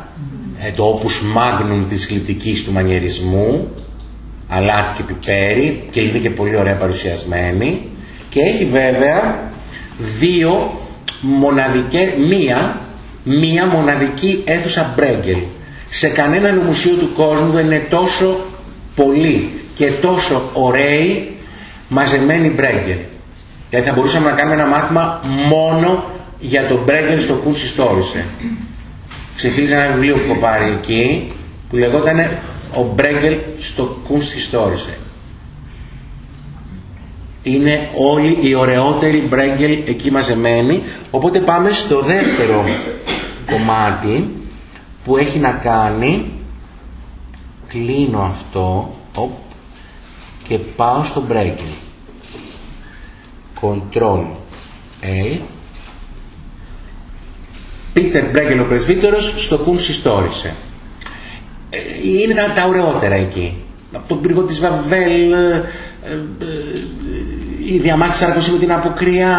το όπους μάγνουν της γλυπτικής του μανιερισμού αλάτι και πιπέρι και είναι και πολύ ωραία παρουσιασμένη και έχει βέβαια δύο μοναδικές, μία, μία μοναδική αίθουσα Μπρέγκελ. Σε κανένα μουσείο του κόσμου δεν είναι τόσο πολύ και τόσο ωραίοι μαζεμένοι Μπρέγκελ. Γιατί θα μπορούσαμε να κάνουμε ένα μάθημα μόνο για τον Μπρέγκελ στο Kunst Historische. Ξεφύγει ένα βιβλίο που έχω πάρει εκεί που λεγόταν ο Μπρέγκελ στο Kunst Historische. Είναι όλοι οι ωραιότεροι Μπρέγκελ εκεί μαζεμένοι. Οπότε πάμε στο δεύτερο κομμάτι που έχει να κάνει κλείνω αυτό οπ, και πάω στο Μπρέγκελ. Control L Πίτερ Μπρέγκελ ο πρεσβύτερος στο Kunst Historische. Ε, είναι τα, τα ωραιότερα εκεί. Από τον πύργο της Βαβέλ, ε, ε, η διαμάχη Σαρακοσί με την Αποκριά,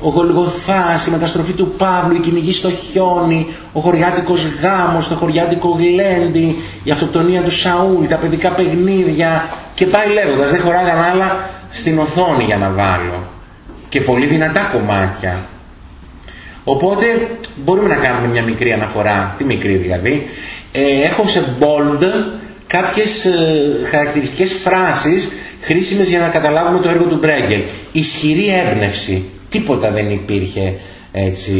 ο Γολγοθάς, η μεταστροφή του Παύλου, η κυνηγή στο χιόνι, ο χωριάτικος γάμος, το χωριάτικο γλέντι, η αυτοκτονία του Σαούλ, τα παιδικά παιχνίδια και πάει λέγοντας, δεν χωράγαν άλλα στην οθόνη για να βάλω. Και πολύ δυνατά κομμάτια. Οπότε μπορούμε να κάνουμε μια μικρή αναφορά, τι μικρή δηλαδή, ε, έχω σε bold κάποιες ε, χαρακτηριστικές φράσεις χρήσιμες για να καταλάβουμε το έργο του Μπρέγκελ. Ισχυρή έμπνευση. Τίποτα δεν υπήρχε έτσι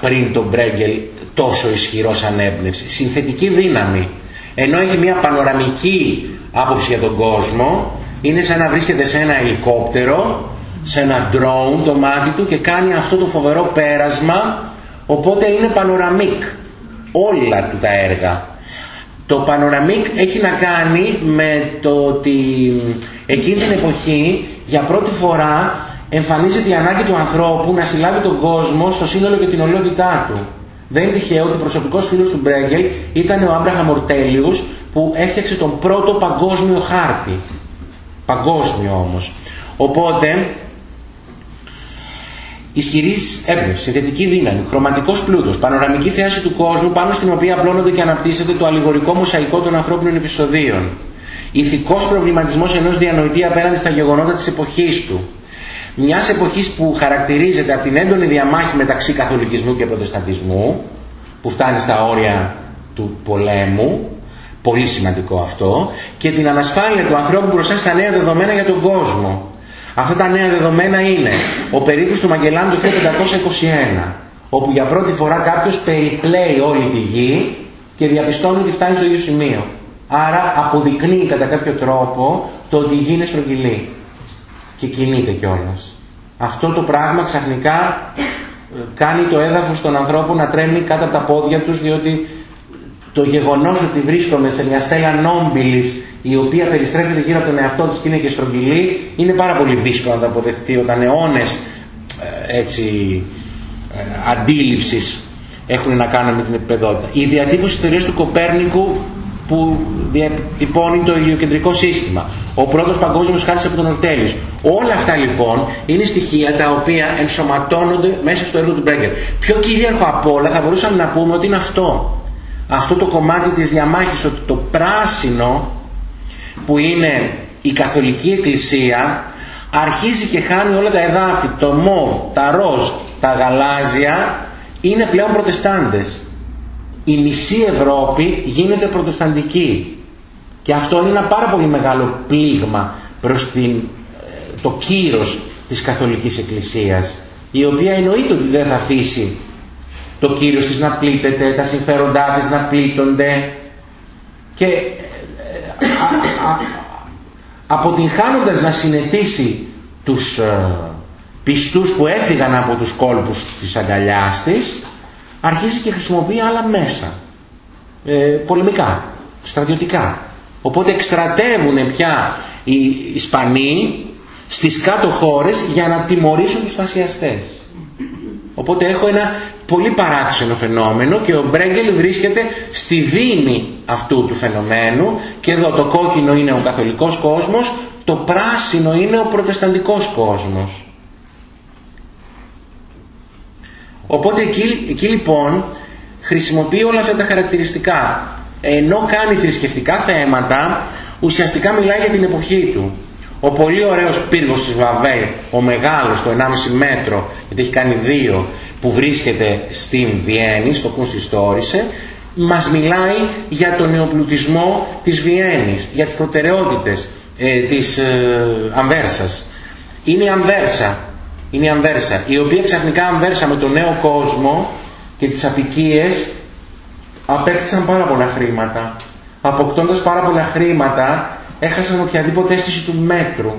πριν τον Μπρέγκελ τόσο ισχυρό σαν έμπνευση. Συνθετική δύναμη. Ενώ έχει μια πανοραμική άποψη για τον κόσμο, είναι σαν να βρίσκεται σε ένα ελικόπτερο, σε ένα drone το μάτι του και κάνει αυτό το φοβερό πέρασμα, οπότε είναι πανοραμικ όλα του τα έργα. Το πανοραμικ έχει να κάνει με το ότι εκείνη την εποχή για πρώτη φορά εμφανίζεται η ανάγκη του ανθρώπου να συλλάβει τον κόσμο στο σύνολο και την ολότητά του. Δεν είναι τυχαίο ότι ο προσωπικός φίλος του Μπρέγκελ ήταν ο Άμπραχα Μορτέλιους που έφτιαξε τον πρώτο παγκόσμιο χάρτη. Παγκόσμιο όμως. Οπότε Ισχυρής έμπνευση, συνδετική δύναμη, χρωματικός πλούτος, πανοραμική θέαση του κόσμου πάνω στην οποία απλώνονται και αναπτύσσεται το αλληγορικό μοσαϊκό των ανθρώπινων επεισοδίων. Ηθικός προβληματισμός ενός διανοητή απέναντι στα γεγονότα της εποχής του. Μιας εποχής που χαρακτηρίζεται από την έντονη διαμάχη μεταξύ καθολικισμού και προτεσταντισμού, που φτάνει στα όρια του πολέμου, πολύ σημαντικό αυτό, και την ανασφάλεια του ανθρώπου μπροστά στα νέα δεδομένα για τον κόσμο. Αυτά τα νέα δεδομένα είναι ο περίπου του Μαγκελάν το 1521, όπου για πρώτη φορά κάποιος περιπλέει όλη τη γη και διαπιστώνει ότι φτάνει στο ίδιο σημείο. Άρα αποδεικνύει κατά κάποιο τρόπο το ότι η γη είναι στρογγυλή και κινείται κιόλας. Αυτό το πράγμα ξαφνικά ε, κάνει το έδαφος των ανθρώπων να τρέμει κάτω από τα πόδια τους διότι το γεγονός ότι βρίσκομαι σε μια στέλα νόμπιλης η οποία περιστρέφεται γύρω από τον εαυτό της και είναι και στρογγυλή είναι πάρα πολύ δύσκολο να το αποδεχτεί όταν αιώνες ε, έτσι ε, αντίληψης έχουν να κάνουν με την επιπεδότητα. Η διατύπωση της θεωρίας του Κοπέρνικου που διατυπώνει το ηλιοκεντρικό σύστημα. Ο πρώτος παγκόσμιος χάρτης από τον Ορτέλης. Όλα αυτά λοιπόν είναι στοιχεία τα οποία ενσωματώνονται μέσα στο έργο του Μπρέγκερ. Πιο κυρίαρχο από όλα θα μπορούσαμε να πούμε ότι είναι αυτό. Αυτό το κομμάτι της διαμάχης ότι το πράσινο που είναι η καθολική εκκλησία αρχίζει και χάνει όλα τα εδάφη, το μοβ, τα ροζ, τα γαλάζια είναι πλέον προτεστάντες. Η μισή Ευρώπη γίνεται προτεσταντική και αυτό είναι ένα πάρα πολύ μεγάλο πλήγμα προς την, ε, το κύρος της καθολικής εκκλησίας η οποία εννοείται ότι δεν θα αφήσει το κύρος της να πλήττεται, τα συμφέροντά της να πλήττονται και αποτυγχάνοντας να συνετίσει τους ε, πιστούς που έφυγαν από τους κόλπους της αγκαλιάς της αρχίζει και χρησιμοποιεί άλλα μέσα ε, πολεμικά, στρατιωτικά οπότε εκστρατεύουν πια οι Ισπανοί στις κάτω χώρες για να τιμωρήσουν τους θασιαστές. Οπότε έχω ένα πολύ παράξενο φαινόμενο και ο Μπρέγκελ βρίσκεται στη δίνη αυτού του φαινομένου και εδώ το κόκκινο είναι ο καθολικός κόσμος, το πράσινο είναι ο προτεσταντικός κόσμος. Οπότε εκεί, εκεί λοιπόν χρησιμοποιεί όλα αυτά τα χαρακτηριστικά. Ενώ κάνει θρησκευτικά θέματα, ουσιαστικά μιλάει για την εποχή του. Ο πολύ ωραίος πύργος της Βαβέλ, ο μεγάλος, το 1,5 μέτρο, γιατί έχει κάνει δύο, που βρίσκεται στην Βιέννη, στο Kunsthistorische, μας μιλάει για τον νεοπλουτισμό της Βιέννης, για τις προτεραιότητες ε, της ε, Αμβέρσας. Είναι η Αμβέρσα, είναι η Αμβέρσα, η οποία ξαφνικά Αμβέρσα με τον νέο κόσμο και τις απικίες απέκτησαν πάρα πολλά χρήματα. Αποκτώντας πάρα πολλά χρήματα έχασαν οποιαδήποτε αίσθηση του μέτρου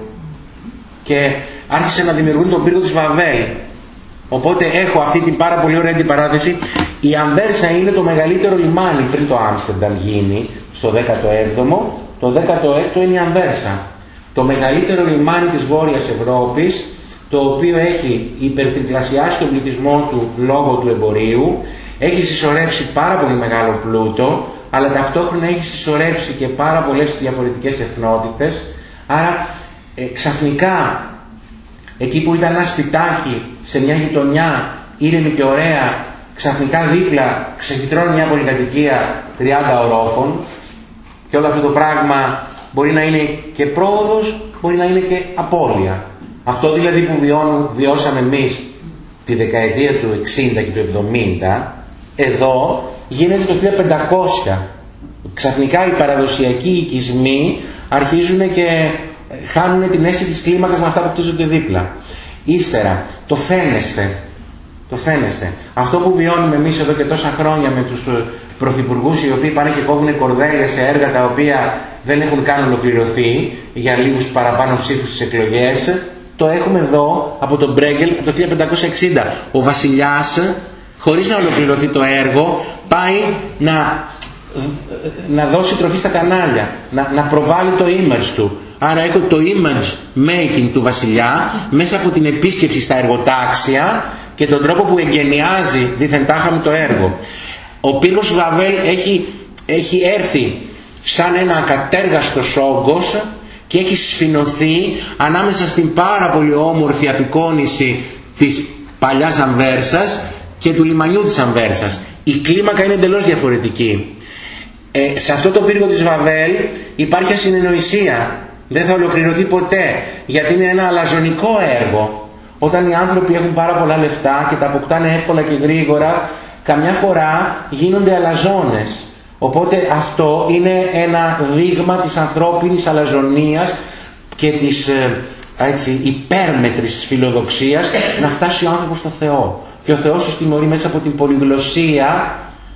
και άρχισε να δημιουργούν τον πύργο της Βαβέλ. Οπότε έχω αυτή την πάρα πολύ ωραία αντιπαράθεση. Η Αμβέρσα είναι το μεγαλύτερο λιμάνι πριν το Άμστερνταμ γίνει στο 17ο. Το 16ο είναι η Αμβέρσα. Το μεγαλύτερο λιμάνι της Βόρειας Ευρώπης το οποίο έχει υπερτριπλασιάσει τον πληθυσμό του λόγω του εμπορίου, έχει συσσωρεύσει πάρα πολύ μεγάλο πλούτο, αλλά ταυτόχρονα έχει συσσωρεύσει και πάρα πολλές διαφορετικές εθνότητες, άρα ε, ξαφνικά εκεί που ήταν ένα σπιτάκι σε μια γειτονιά ήρεμη και ωραία, ξαφνικά δίπλα ξεφυτρώνει μια πολυκατοικία 30 ορόφων και όλο αυτό το πράγμα μπορεί να είναι και πρόοδος, μπορεί να είναι και απώλεια. Αυτό δηλαδή που βιώνουν, βιώσαμε εμείς τη δεκαετία του 60 και του 70, εδώ γίνεται το 1500. Ξαφνικά οι παραδοσιακοί οικισμοί αρχίζουν και χάνουν την αίσθηση της κλίμακας με αυτά που κτίζονται δίπλα. Ύστερα, το φαίνεστε. Το φαίνεστε. Αυτό που βιώνουμε εμείς εδώ και τόσα χρόνια με τους ε, πρωθυπουργούς οι οποίοι πάνε και κόβουν κορδέλες σε έργα τα οποία δεν έχουν καν ολοκληρωθεί για λίγους παραπάνω ψήφους στις εκλογές, το έχουμε εδώ από τον Μπρέγκελ από το 1560. Ο βασιλιάς, χωρίς να ολοκληρωθεί το έργο, πάει να, να δώσει τροφή στα κανάλια, να, να προβάλλει το image του. Άρα έχω το image making του βασιλιά μέσα από την επίσκεψη στα εργοτάξια και τον τρόπο που εγκαινιάζει δίθεν τάχα το έργο. Ο πύργος Βαβέλ έχει, έχει έρθει σαν ένα ακατέργαστος όγκος και έχει σφινωθεί ανάμεσα στην πάρα πολύ όμορφη απεικόνηση της παλιάς Αμβέρσας και του λιμανιού της Αμβέρσας. Η κλίμακα είναι εντελώς διαφορετική. Ε, σε αυτό το πύργο της Βαβέλ υπάρχει ασυνεννοησία. Δεν θα ολοκληρωθεί ποτέ γιατί είναι ένα αλαζονικό έργο. Όταν οι άνθρωποι έχουν πάρα πολλά λεφτά και τα αποκτάνε εύκολα και γρήγορα, καμιά φορά γίνονται αλαζόνες. Οπότε αυτό είναι ένα δείγμα της ανθρώπινης αλαζονίας και της ε, έτσι, υπέρμετρης φιλοδοξίας να φτάσει ο άνθρωπος στο Θεό. Και ο Θεός τους τιμωρεί μέσα από την πολυγλωσσία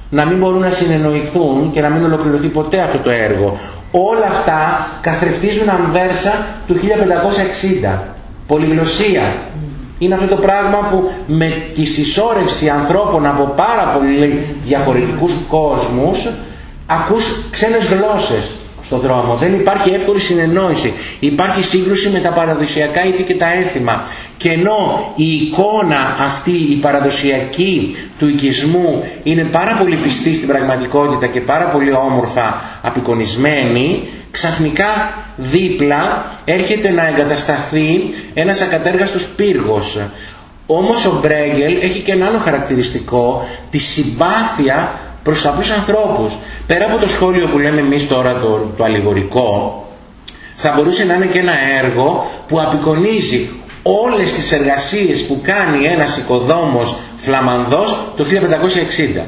να μην μπορούν να συνεννοηθούν και να μην ολοκληρωθεί ποτέ αυτό το έργο. Όλα αυτά καθρεφτίζουν αμβέρσα του 1560. Πολυγλωσσία. Είναι αυτό το πράγμα που με τη συσσόρευση ανθρώπων από πάρα πολύ διαφορετικούς κόσμους ακούς ξένες γλώσσες στον δρόμο. Δεν υπάρχει εύκολη συνεννόηση. Υπάρχει σύγκρουση με τα παραδοσιακά ήθη και τα έθιμα. Και ενώ η εικόνα αυτή, η παραδοσιακή του οικισμού είναι πάρα πολύ πιστή στην πραγματικότητα και πάρα πολύ όμορφα απεικονισμένη, ξαφνικά δίπλα έρχεται να εγκατασταθεί ένας ακατέργαστος πύργος. Όμως ο Μπρέγκελ έχει και ένα άλλο χαρακτηριστικό, τη συμπάθεια προς απλούς ανθρώπους. Πέρα από το σχόλιο που λέμε εμείς τώρα το, το αλληγορικό, θα μπορούσε να είναι και ένα έργο που απεικονίζει όλες τις εργασίες που κάνει ένας οικοδόμος φλαμανδός το 1560.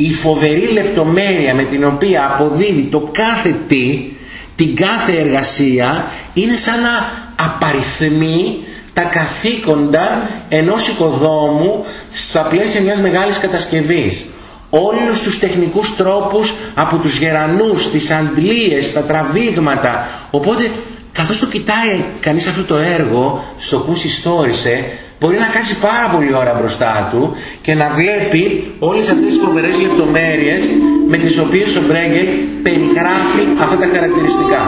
Η φοβερή λεπτομέρεια με την οποία αποδίδει το κάθε τι, την κάθε εργασία, είναι σαν να απαριθμεί τα καθήκοντα ενός οικοδόμου στα πλαίσια μιας μεγάλης κατασκευής όλους τους τεχνικούς τρόπους από τους γερανούς, τις αντλίες, τα τραβήγματα. Οπότε καθώς το κοιτάει κανείς αυτό το έργο στο που συστόρισε μπορεί να κάτσει πάρα πολύ ώρα μπροστά του και να βλέπει όλες αυτές τις φοβερές λεπτομέρειες με τις οποίες ο Μπρέγκελ περιγράφει αυτά τα χαρακτηριστικά.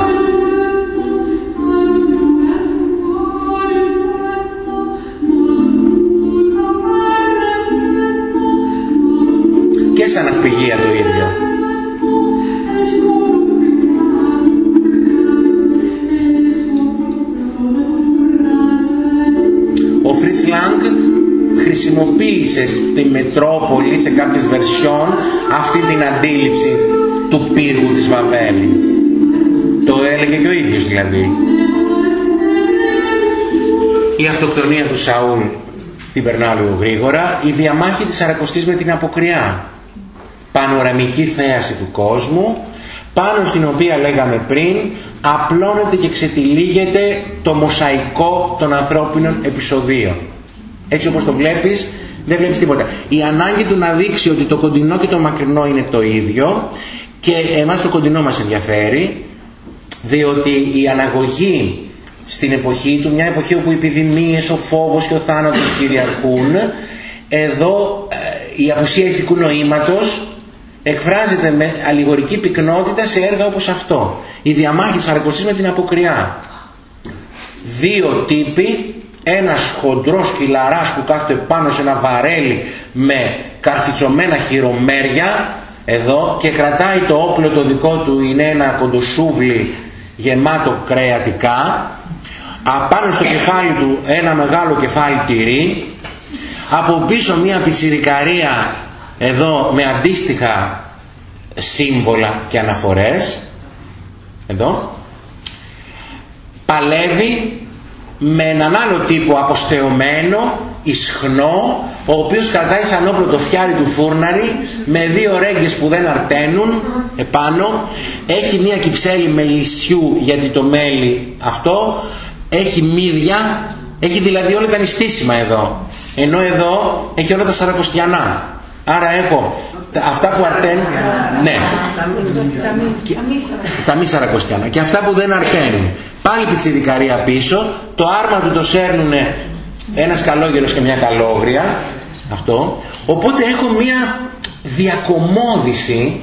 Χρησιμοποίησε στη Μετρόπολη σε κάποιες βερσιόν αυτή την αντίληψη του πύργου της Βαβέλη. Το έλεγε και ο ίδιος δηλαδή. Η αυτοκτονία του Σαούλ την περνάω λίγο γρήγορα. Η διαμάχη της Αρακοστής με την Αποκριά. Πανοραμική θέαση του κόσμου πάνω στην οποία λέγαμε πριν απλώνεται και ξετυλίγεται το μοσαϊκό των ανθρώπινων επεισοδίων. Έτσι όπως το βλέπεις δεν βλέπεις τίποτα. Η ανάγκη του να δείξει ότι το κοντινό και το μακρινό είναι το ίδιο και εμάς το κοντινό μας ενδιαφέρει διότι η αναγωγή στην εποχή του, μια εποχή όπου οι επιδημίες, ο φόβος και ο θάνατος κυριαρχούν, εδώ ε, η απουσία ηθικού νοήματος εκφράζεται με αλληγορική πυκνότητα σε έργα όπως αυτό. Η διαμάχη Σαρακοστής με την αποκριά. Δύο τύποι, ένας χοντρός κυλαράς που κάθεται πάνω σε ένα βαρέλι με καρφιτσωμένα χειρομέρια εδώ και κρατάει το όπλο το δικό του είναι ένα κοντοσούβλι γεμάτο κρεατικά. Απάνω στο κεφάλι του ένα μεγάλο κεφάλι τυρί. Από πίσω μια πιτσιρικαρία εδώ με αντίστοιχα σύμβολα και αναφορές. Εδώ. Παλεύει με έναν άλλο τύπο αποστεωμένο, ισχνό, ο οποίος κρατάει σαν όπλο το φιάρι του φούρναρη με δύο ρέγγες που δεν αρτένουν επάνω, έχει μία κυψέλη με λυσιού γιατί το μέλι αυτό, έχει μύδια, έχει δηλαδή όλα τα νηστίσιμα εδώ, ενώ εδώ έχει όλα τα σαρακοστιανά. Άρα έχω αυτά που αρτένουν, ναι, τα μη σαρακοστιανά. Και αυτά που δεν αρτένουν. Πάλι πιτσιρικαρία πίσω, το άρμα του το σέρνουν ένας καλόγερος και μια καλόγρια, αυτό. Οπότε έχω μια διακομόδηση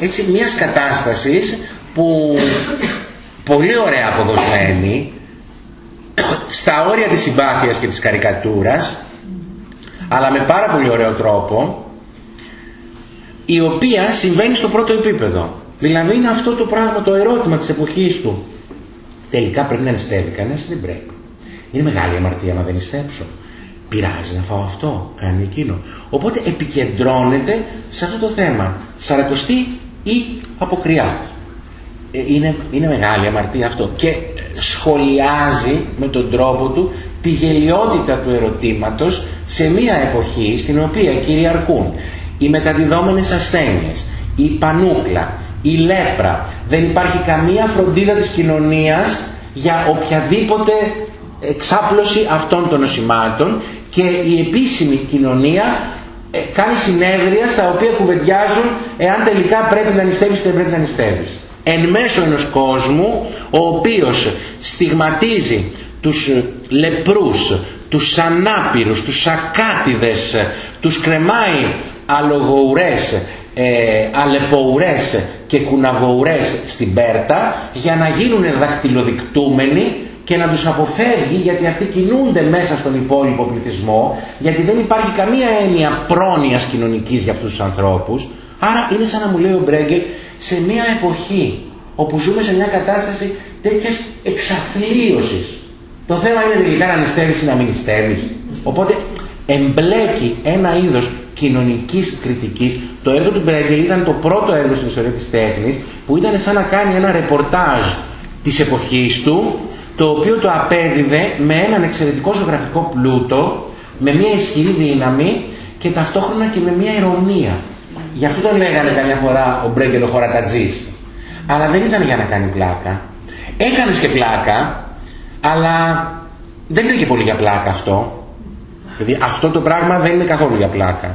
έτσι, μιας κατάστασης που πολύ ωραία αποδοσμένη στα όρια της συμπάθειας και της καρικατούρας αλλά με πάρα πολύ ωραίο τρόπο η οποία συμβαίνει στο πρώτο επίπεδο. Δηλαδή είναι αυτό το πράγμα, το ερώτημα της εποχής του. Τελικά πρέπει να νηστεύει κανένας, δεν πρέπει. Είναι μεγάλη αμαρτία να δεν νηστέψω. Πειράζει να φάω αυτό, κάνει εκείνο. Οπότε επικεντρώνεται σε αυτό το θέμα. Σαρακοστή ή αποκριά. Ε, είναι, είναι μεγάλη αμαρτία αυτό. Και σχολιάζει με τον τρόπο του τη γελιότητα του ερωτήματος σε μια εποχή στην οποία κυριαρχούν οι μεταδιδόμενες ασθένειες, η πανούκλα, η λέπρα. Δεν υπάρχει καμία φροντίδα της κοινωνίας για οποιαδήποτε εξάπλωση αυτών των νοσημάτων και η επίσημη κοινωνία ε, κάνει συνέδρια στα οποία κουβεντιάζουν εάν τελικά πρέπει να νηστεύεις ή δεν πρέπει να νηστεύεις. Εν μέσω ενός κόσμου ο οποίος στιγματίζει τους λεπρούς, τους ανάπηρους, τους ακάτιδες, τους κρεμάει αλογοουρές, ε, αλεποουρές και κουναβοουρές στην πέρτα για να γίνουν δακτυλοδεικτούμενοι και να τους αποφεύγει γιατί αυτοί κινούνται μέσα στον υπόλοιπο πληθυσμό γιατί δεν υπάρχει καμία έννοια πρόνοιας κοινωνικής για αυτούς τους ανθρώπους. Άρα είναι σαν να μου λέει ο Μπρέγκελ σε μια εποχή όπου ζούμε σε μια κατάσταση τέτοιας εξαθλίωσης. Το θέμα είναι τελικά να νηστεύεις ή να μην νηστεύεις οπότε εμπλέκει ένα είδος κοινωνικής κριτικής. Το έργο του Μπρέγκελ ήταν το πρώτο έργο στην ιστορία της τέχνης που ήταν σαν να κάνει ένα ρεπορτάζ της εποχής του το οποίο το απέδιδε με έναν εξαιρετικό ζωγραφικό πλούτο με μια ισχυρή δύναμη και ταυτόχρονα και με μια ηρωνία. Γι' αυτό τον λέγανε καμιά φορά ο Μπρέγκελ ο χωρατατζής. Αλλά δεν ήταν για να κάνει πλάκα. Έκανε και πλάκα, αλλά δεν είναι και πολύ για πλάκα αυτό. Δηλαδή αυτό το πράγμα δεν είναι καθόλου για πλάκα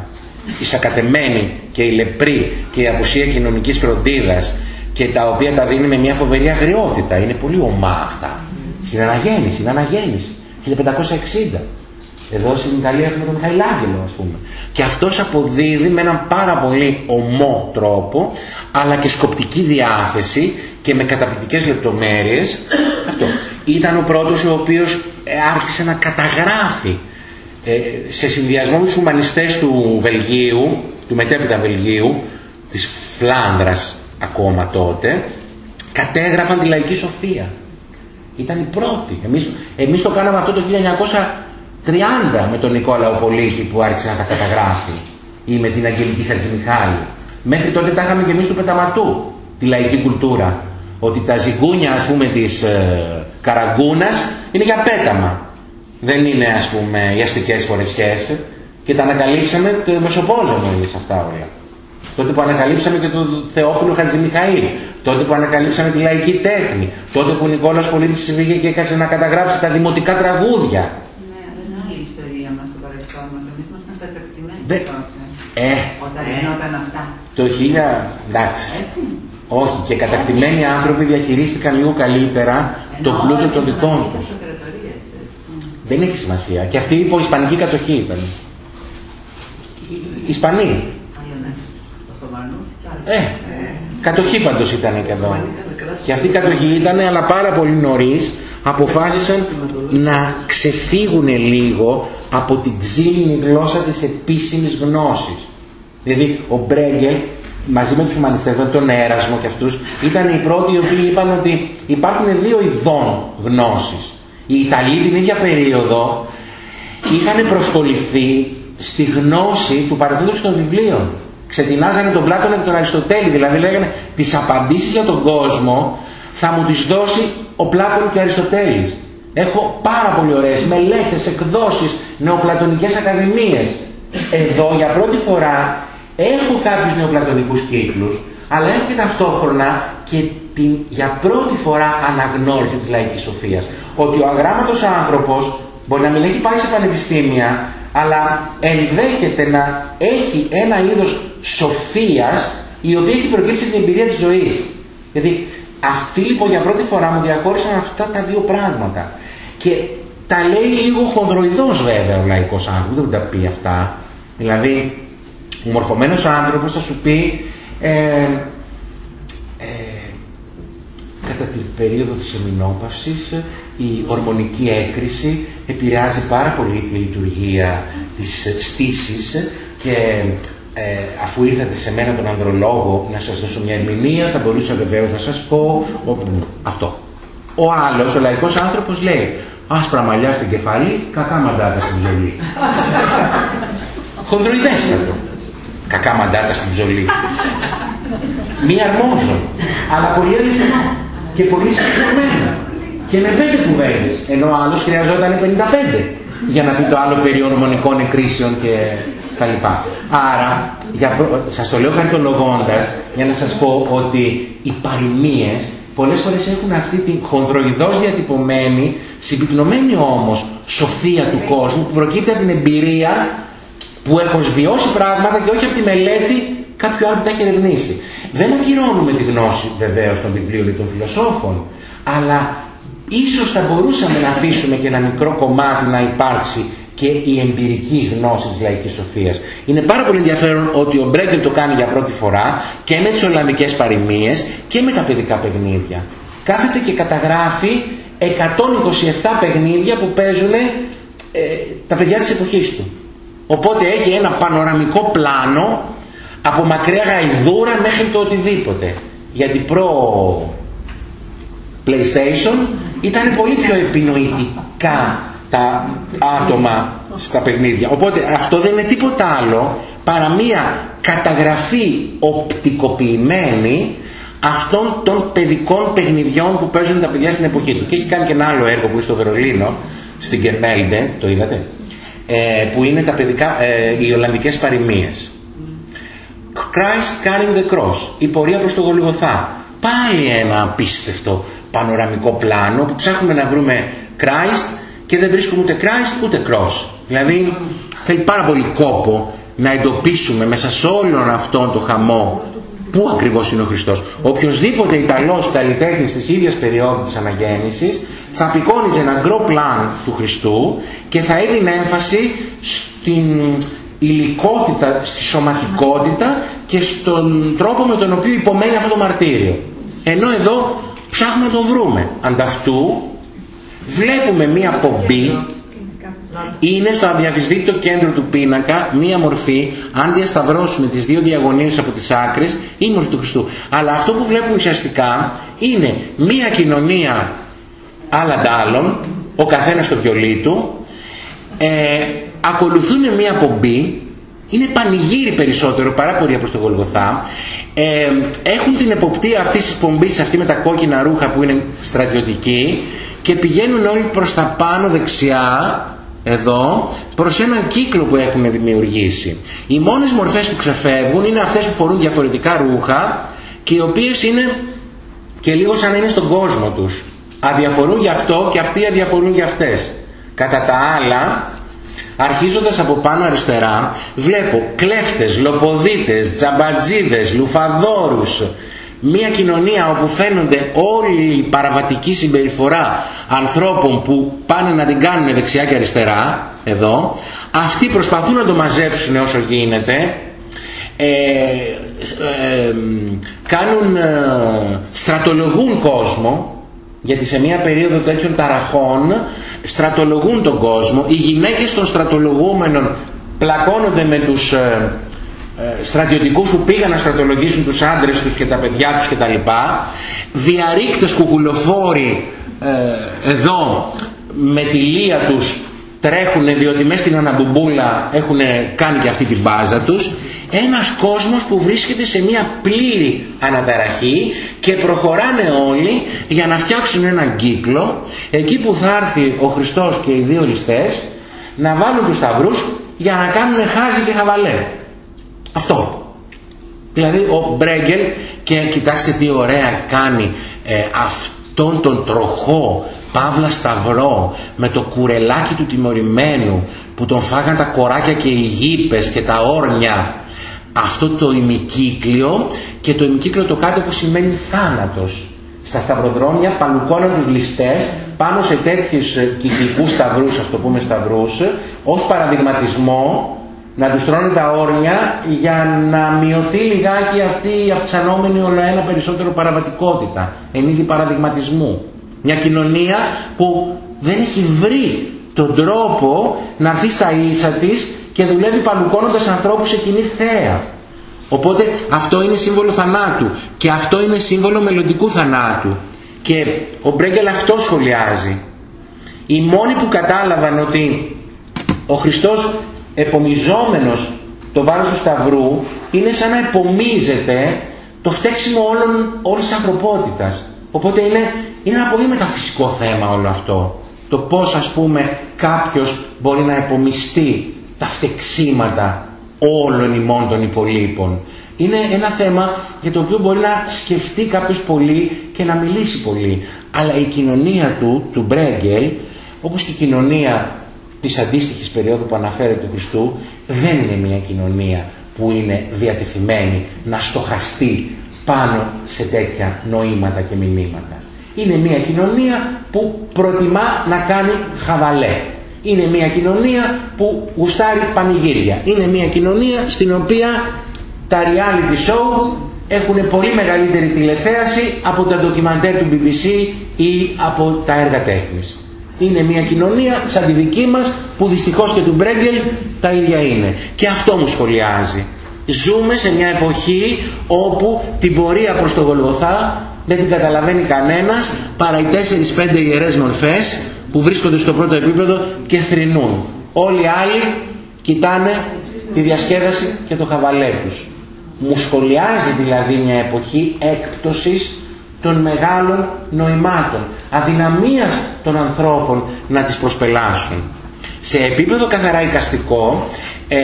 η σακατεμένη και η λεπρή και η απουσία κοινωνικής φροντίδας και τα οποία τα δίνει με μια φοβερή αγριότητα. Είναι πολύ ομά αυτά. Στην αναγέννηση, στην αναγέννηση. 1560. Εδώ στην Ιταλία έχουμε τον Μιχαηλάγγελο ας πούμε. Και αυτός αποδίδει με έναν πάρα πολύ ομό τρόπο αλλά και σκοπτική διάθεση και με καταπληκτικές λεπτομέρειες αυτό. Ήταν ο πρώτος ο οποίος άρχισε να καταγράφει ε, σε συνδυασμό με τους ουμανιστές του Βελγίου, του μετέπειτα Βελγίου, της Φλάνδρας ακόμα τότε, κατέγραφαν τη λαϊκή σοφία. Ήταν οι πρώτοι. Εμείς, εμείς το κάναμε αυτό το 30 με τον Νικόλαο Πολίτη που άρχισε να τα καταγράφει ή με την Αγγελική Χατζημιχάλη. Μέχρι τότε τα είχαμε και εμείς του Πεταματού, τη λαϊκή κουλτούρα. Ότι τα ζυγκούνια ας πούμε της ε, Καραγκούνας είναι για πέταμα. Δεν είναι ας πούμε οι αστικές φορεσιές και τα ανακαλύψαμε το Μεσοπόλεμο εμείς αυτά όλα. Τότε που ανακαλύψαμε και τον Θεόφιλο Χατζημιχαήλ, τότε που ανακαλύψαμε τη λαϊκή τέχνη, τότε που ο Νικόλας Πολίτης βγήκε και έκασε να καταγράψει τα δημοτικά τραγούδια. Ναι, αλλά είναι άλλη η ιστορία μας στο παρελθόν μας. Εμείς ήμασταν κατακτημένοι Δε... τότε. Ε, Όταν γινόταν αυτά. το χίλια, εντάξει. Έτσι. Όχι, και κατακτημένοι άνθρωποι διαχειρίστηκαν λίγο καλύτερα το Ενώ πλούτο των τις δικών νομικές τους. Αυτοκρατορίες, έτσι. Δεν έχει σημασία. Και αυτή υπό Ισπανική κατοχή ήταν. Οι Ισπανοί. Άλλο ναι, στους Οθωμανούς και άλλο. Ε, κατοχή πάντως ήταν και εδώ. Και αυτή η κατοχή ήταν, αλλά πάρα πολύ νωρίς αποφάσισαν να ξεφύγουν λίγο από την ξύλινη γλώσσα της επίσημης γνώσης. Δηλαδή ο Μπρέγκελ μαζί με τους ουμανιστές, με τον Έρασμο και αυτούς, ήταν οι πρώτοι οι οποίοι είπαν ότι υπάρχουν δύο ειδών γνώσης. Οι Ιταλοί την ίδια περίοδο είχαν προσκοληθεί στη γνώση του παρελθόντος των βιβλίων. Ξετινάζανε τον Πλάτωνα και τον Αριστοτέλη, δηλαδή λέγανε τις απαντήσεις για τον κόσμο θα μου τις δώσει ο Πλάτων και ο Αριστοτέλης. Έχω πάρα πολύ ωραίες μελέτες, εκδόσεις, νεοπλατωνικές ακαδημίες. Εδώ για πρώτη φορά έχω κάποιους νεοπλατωνικούς κύκλους, αλλά έχω και ταυτόχρονα και την για πρώτη φορά αναγνώριση της λαϊκής σοφίας. Ότι ο αγράμματος άνθρωπος μπορεί να μην έχει πάει σε πανεπιστήμια, αλλά ενδέχεται να έχει ένα είδος σοφίας η οποία έχει προκύψει την εμπειρία της ζωής. Δηλαδή αυτοί λοιπόν για πρώτη φορά μου διαχώρισαν αυτά τα δύο πράγματα. Και τα λέει λίγο χονδροειδός βέβαια ο λαϊκός άνθρωπος, δεν τα πει αυτά. Δηλαδή, ο μορφωμένος άνθρωπος θα σου πει ε, ε, κατά την περίοδο της εμεινόπαυσης η ορμονική έκρηση επηρεάζει πάρα πολύ τη λειτουργία της στήσης και ε, αφού ήρθατε σε μένα τον ανδρολόγο να σας δώσω μια ερμηνεία θα μπορούσα βεβαίως να σας πω όπου, αυτό. Ο άλλος, ο λαϊκός άνθρωπος λέει άσπρα μαλλιά στην κεφάλι, κακά μαντάτα στην ψωλή. Χονδροειδέστατο. Κακά μαντάτα στην ψωλή. Μη αρμόζω, αλλά πολύ αληθινό και πολύ συγκεκριμένο. Και με πέντε κουβέντες, ενώ ο άλλος χρειαζόταν 55 για να πει το άλλο περί ορμονικών εκρίσεων και τα λοιπά. Άρα, για προ... σας το λέω χαριτολογώντας για να σας πω ότι οι παροιμίες πολλές φορές έχουν αυτή την χονδροειδώς διατυπωμένη, συμπυκνωμένη όμως σοφία του κόσμου που προκύπτει από την εμπειρία που έχω βιώσει πράγματα και όχι από τη μελέτη κάποιου άλλου που τα έχει ερευνήσει. Δεν ακυρώνουμε τη γνώση βεβαίως των βιβλίων ή των φιλοσόφων, αλλά ίσως θα μπορούσαμε να αφήσουμε και ένα μικρό κομμάτι να υπάρξει και η εμπειρική γνώση της λαϊκής σοφίας. Είναι πάρα πολύ ενδιαφέρον ότι ο Μπρέγκελ το κάνει για πρώτη φορά και με τις Ολλανδικές παροιμίες και με τα παιδικά παιχνίδια. Κάθεται και καταγράφει 127 παιχνίδια που παίζουν ε, τα παιδιά της εποχής του. Οπότε έχει ένα πανοραμικό πλάνο από μακριά γαϊδούρα μέχρι το οτιδήποτε. Γιατί προ PlayStation ήταν πολύ πιο επινοητικά τα άτομα στα παιχνίδια. Οπότε αυτό δεν είναι τίποτα άλλο παρά μία καταγραφή οπτικοποιημένη αυτών των παιδικών παιχνιδιών που παίζουν τα παιδιά στην εποχή του. Και έχει κάνει και ένα άλλο έργο που είναι στο Βερολίνο, στην Κεμέλντε, το είδατε, ε, που είναι τα παιδικά, ε, οι Ολλανδικές παροιμίες. Christ carrying the cross, η πορεία προς το Γολγοθά. Πάλι ένα απίστευτο πανοραμικό πλάνο που ψάχνουμε να βρούμε Christ και δεν βρίσκουμε ούτε Christ ούτε cross. Δηλαδή θέλει πάρα πολύ κόπο να εντοπίσουμε μέσα σε όλον αυτόν το χαμό πού ακριβώς είναι ο Χριστός. Οποιοςδήποτε Ιταλός καλλιτέχνης της ίδιας περίοδου της αναγέννησης θα απεικόνιζε ένα γκρο πλάν του Χριστού και θα έδινε έμφαση στην υλικότητα, στη σωματικότητα και στον τρόπο με τον οποίο υπομένει αυτό το μαρτύριο. Ενώ εδώ ψάχνουμε να τον βρούμε. Ανταυτού βλέπουμε μία πομπή είναι στο αδιαφυσβήτητο κέντρο του πίνακα μία μορφή, αν διασταυρώσουμε τις δύο διαγωνίες από τις άκρες, είναι η μορφή του Χριστού. Αλλά αυτό που βλέπουμε ουσιαστικά είναι μία κοινωνία άλλα άλλων, ο καθένας στο βιολί του, ε, ακολουθούν μια πομπή, είναι πανηγύρι περισσότερο παρά πορεία προς τον Γολγοθά, ε, έχουν την εποπτεία αυτής της πομπής, αυτή με τα κόκκινα ρούχα που είναι στρατιωτική και πηγαίνουν όλοι προς τα πάνω δεξιά, εδώ, προς έναν κύκλο που έχουν δημιουργήσει. Οι μόνες μορφές που ξεφεύγουν είναι αυτές που φορούν διαφορετικά ρούχα και οι οποίες είναι και λίγο σαν να είναι στον κόσμο τους. Αδιαφορούν γι' αυτό και αυτοί αδιαφορούν γι' αυτές. Κατά τα άλλα, αρχίζοντας από πάνω αριστερά, βλέπω κλέφτες, λοποδίτες, τζαμπατζίδες, λουφαδόρους, μια κοινωνία όπου φαίνονται όλη η παραβατική συμπεριφορά ανθρώπων που πάνε να την κάνουν δεξιά και αριστερά, εδώ, αυτοί προσπαθούν να το μαζέψουν όσο γίνεται, ε, ε, κάνουν, ε, στρατολογούν κόσμο, γιατί σε μια περίοδο τέτοιων ταραχών στρατολογούν τον κόσμο, οι γυναίκες των στρατολογούμενων πλακώνονται με τους ε, ε, στρατιωτικούς που πήγαν να στρατολογήσουν τους άντρες τους και τα παιδιά τους και τα λοιπά, διαρρήκτες κουκουλοφόροι ε, εδώ με τη λία τους τρέχουν διότι μέσα στην αναμπουμπούλα έχουν κάνει και αυτή την μπάζα τους ένας κόσμος που βρίσκεται σε μια πλήρη αναταραχή και προχωράνε όλοι για να φτιάξουν έναν κύκλο. Εκεί που θα έρθει ο Χριστός και οι δύο ληστές να βάλουν τους σταυρούς για να κάνουν χάζι και χαβαλέ. Αυτό. Δηλαδή ο Μπρέγκελ και κοιτάξτε τι ωραία κάνει ε, αυτόν τον τροχό Παύλα Σταυρό με το κουρελάκι του τιμωρημένου που τον φάγαν τα κοράκια και οι γήπες και τα όρνια αυτό το ημικύκλιο και το ημικύκλιο το κάτω που σημαίνει θάνατος στα σταυροδρόμια παλουκώναν τους ληστές πάνω σε τέτοιους ε, κυκλικούς σταυρούς, ας το πούμε σταυρούς, ως παραδειγματισμό να τους τρώνε τα όρνια για να μειωθεί λιγάκι αυτή η αυξανόμενη ένα περισσότερο παραβατικότητα, εν είδη παραδειγματισμού. Μια κοινωνία που δεν έχει βρει τον τρόπο να έρθει στα ίσα της και δουλεύει παλουκώνοντας ανθρώπους σε κοινή θέα. Οπότε αυτό είναι σύμβολο θανάτου και αυτό είναι σύμβολο μελλοντικού θανάτου. Και ο Μπρέγκελ αυτό σχολιάζει. Οι μόνοι που κατάλαβαν ότι ο Χριστός επομιζόμενος το βάρος του Σταυρού είναι σαν να επομίζεται το φταίξιμο όλων, όλης της ανθρωπότητας. Οπότε είναι, είναι ένα πολύ μεταφυσικό θέμα όλο αυτό. Το πώς ας πούμε κάποιος μπορεί να επομιστεί τα φτεξίματα όλων ημών των υπολείπων. Είναι ένα θέμα για το οποίο μπορεί να σκεφτεί κάποιος πολύ και να μιλήσει πολύ. Αλλά η κοινωνία του, του Μπρέγκελ, όπως και η κοινωνία της αντίστοιχης περίοδου που αναφέρεται του Χριστού, δεν είναι μια κοινωνία που είναι διατεθειμένη να στοχαστεί πάνω σε τέτοια νοήματα και μηνύματα. Είναι μια κοινωνία που προτιμά να κάνει χαβαλέ. Είναι μια κοινωνία που γουστάρει πανηγύρια. Είναι μια κοινωνία στην οποία τα reality show έχουν πολύ μεγαλύτερη τηλεθέαση από τα ντοκιμαντέρ του BBC ή από τα έργα τέχνης. Είναι μια κοινωνία σαν τη δική μας που δυστυχώς και του Μπρέγκελ τα ίδια είναι. Και αυτό μου σχολιάζει. Ζούμε σε μια εποχή όπου την πορεία προς το Γολγοθά δεν την καταλαβαίνει κανένας παρά οι 4-5 ιερές μορφές που βρίσκονται στο πρώτο επίπεδο και θρηνούν. Όλοι οι άλλοι κοιτάνε τη διασκέδαση και το χαβαλέ τους. Μου σχολιάζει δηλαδή μια εποχή έκπτωσης των μεγάλων νοημάτων, αδυναμίας των ανθρώπων να τις προσπελάσουν. Σε επίπεδο καθαρά εικαστικό, ε,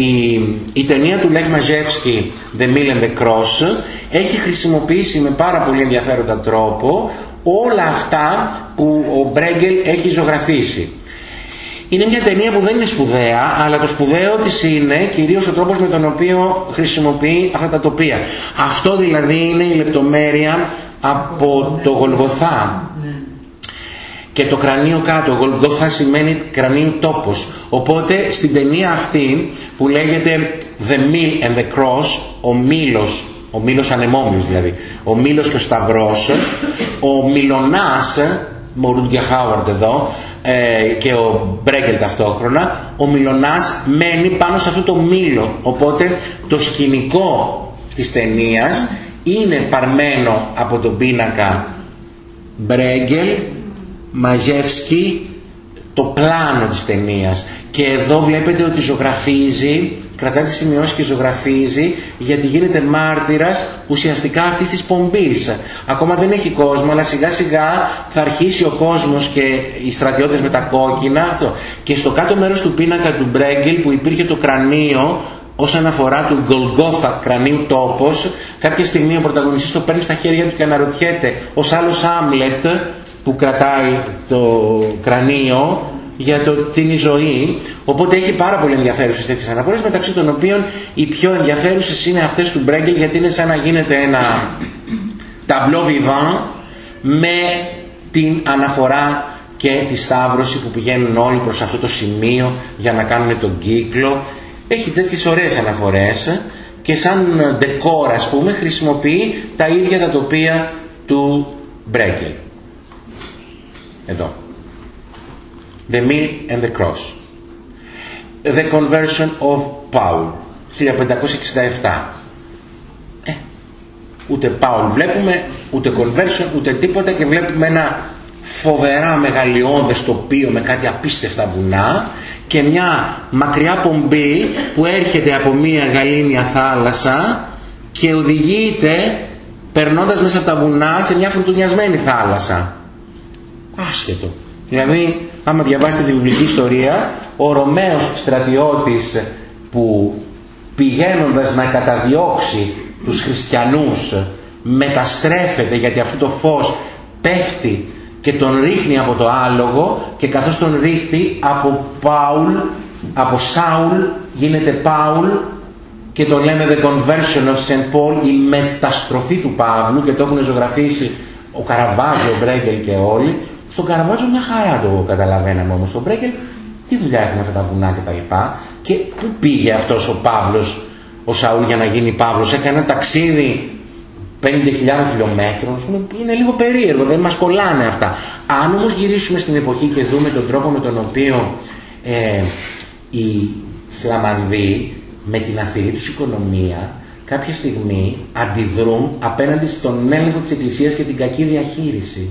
η, η ταινία του Λέχ Μαζεύσκη The Mill and the Cross έχει χρησιμοποιήσει με πάρα πολύ ενδιαφέροντα τρόπο όλα αυτά που ο Μπρέγκελ έχει ζωγραφίσει. Είναι μια ταινία που δεν είναι σπουδαία, αλλά το σπουδαίο της είναι κυρίως ο τρόπος με τον οποίο χρησιμοποιεί αυτά τα τοπία. Αυτό δηλαδή είναι η λεπτομέρεια από το Γολγοθά και το κρανίο κάτω. Γολγοθά σημαίνει κρανίο τόπος. Οπότε στην ταινία αυτή που λέγεται The Mill and the Cross, ο Μήλος, ο Μήλος ανεμόμυλος δηλαδή, ο Μήλος και ο Σταυρός, ο Μιλονάς, Μορούντια Χάουαρντ εδώ, ε, και ο Μπρέγκελ ταυτόχρονα, ο Μιλονάς μένει πάνω σε αυτό το μήλο. Οπότε το σκηνικό της ταινίας είναι παρμένο από τον πίνακα Μπρέγκελ, Μαζεύσκι, το πλάνο της ταινίας. Και εδώ βλέπετε ότι ζωγραφίζει, κρατάει τις σημειώσεις και ζωγραφίζει γιατί γίνεται μάρτυρας ουσιαστικά αυτής της πομπής. Ακόμα δεν έχει κόσμο, αλλά σιγά σιγά θα αρχίσει ο κόσμος και οι στρατιώτες με τα κόκκινα. Και στο κάτω μέρος του πίνακα του Μπρέγκελ που υπήρχε το κρανίο όσον αφορά του Γκολγκόθα κρανίου τόπος, κάποια στιγμή ο πρωταγωνιστής το παίρνει στα χέρια του και αναρωτιέται ως άλλος Άμλετ που κρατάει το κρανίο για το τι είναι η ζωή. Οπότε έχει πάρα πολύ ενδιαφέρουσες τέτοιες αναφορές, μεταξύ των οποίων οι πιο ενδιαφέρουσες είναι αυτές του Μπρέγκελ, γιατί είναι σαν να γίνεται ένα ταμπλό βιβάν με την αναφορά και τη σταύρωση που πηγαίνουν όλοι προς αυτό το σημείο για να κάνουν τον κύκλο. Έχει τέτοιες ωραίες αναφορές και σαν ντεκόρ ας πούμε χρησιμοποιεί τα ίδια τα τοπία του Μπρέγκελ. Εδώ. The Mill and the Cross. The Conversion of Paul. 1567. Ε, ούτε Paul βλέπουμε, ούτε Conversion, ούτε τίποτα και βλέπουμε ένα φοβερά μεγαλειώδες τοπίο με κάτι απίστευτα βουνά και μια μακριά πομπή που έρχεται από μια γαλήνια θάλασσα και οδηγείται περνώντας μέσα από τα βουνά σε μια φρουτουνιασμένη θάλασσα άσχετο. Δηλαδή, άμα διαβάσετε τη βιβλική ιστορία, ο Ρωμαίος στρατιώτης που πηγαίνοντας να καταδιώξει τους χριστιανούς μεταστρέφεται γιατί αυτό το φως πέφτει και τον ρίχνει από το άλογο και καθώς τον ρίχνει από Πάουλ, από Σάουλ γίνεται Πάουλ και το λέμε The Conversion of St. Paul, η μεταστροφή του Παύλου και το έχουν ζωγραφίσει ο Καραβάζο, ο Μπρέγκελ και όλοι στον Καραβάτζο μια χαρά το καταλαβαίναμε όμως. Στον Μπρέκελ τι δουλειά έχουν αυτά τα βουνά και τα λοιπά. Και πού πήγε αυτός ο Παύλος, ο Σαούλ για να γίνει Παύλος; Έκανε ένα ταξίδι 50.000 χιλιόμετρων. Είναι λίγο περίεργο, δεν μας κολλάνε αυτά. Αν όμως γυρίσουμε στην εποχή και δούμε τον τρόπο με τον οποίο ε, οι Φλαμανδοί με την αθλητική τους οικονομία κάποια στιγμή αντιδρούν απέναντι στον έλεγχο της Εκκλησίας και την κακή διαχείριση.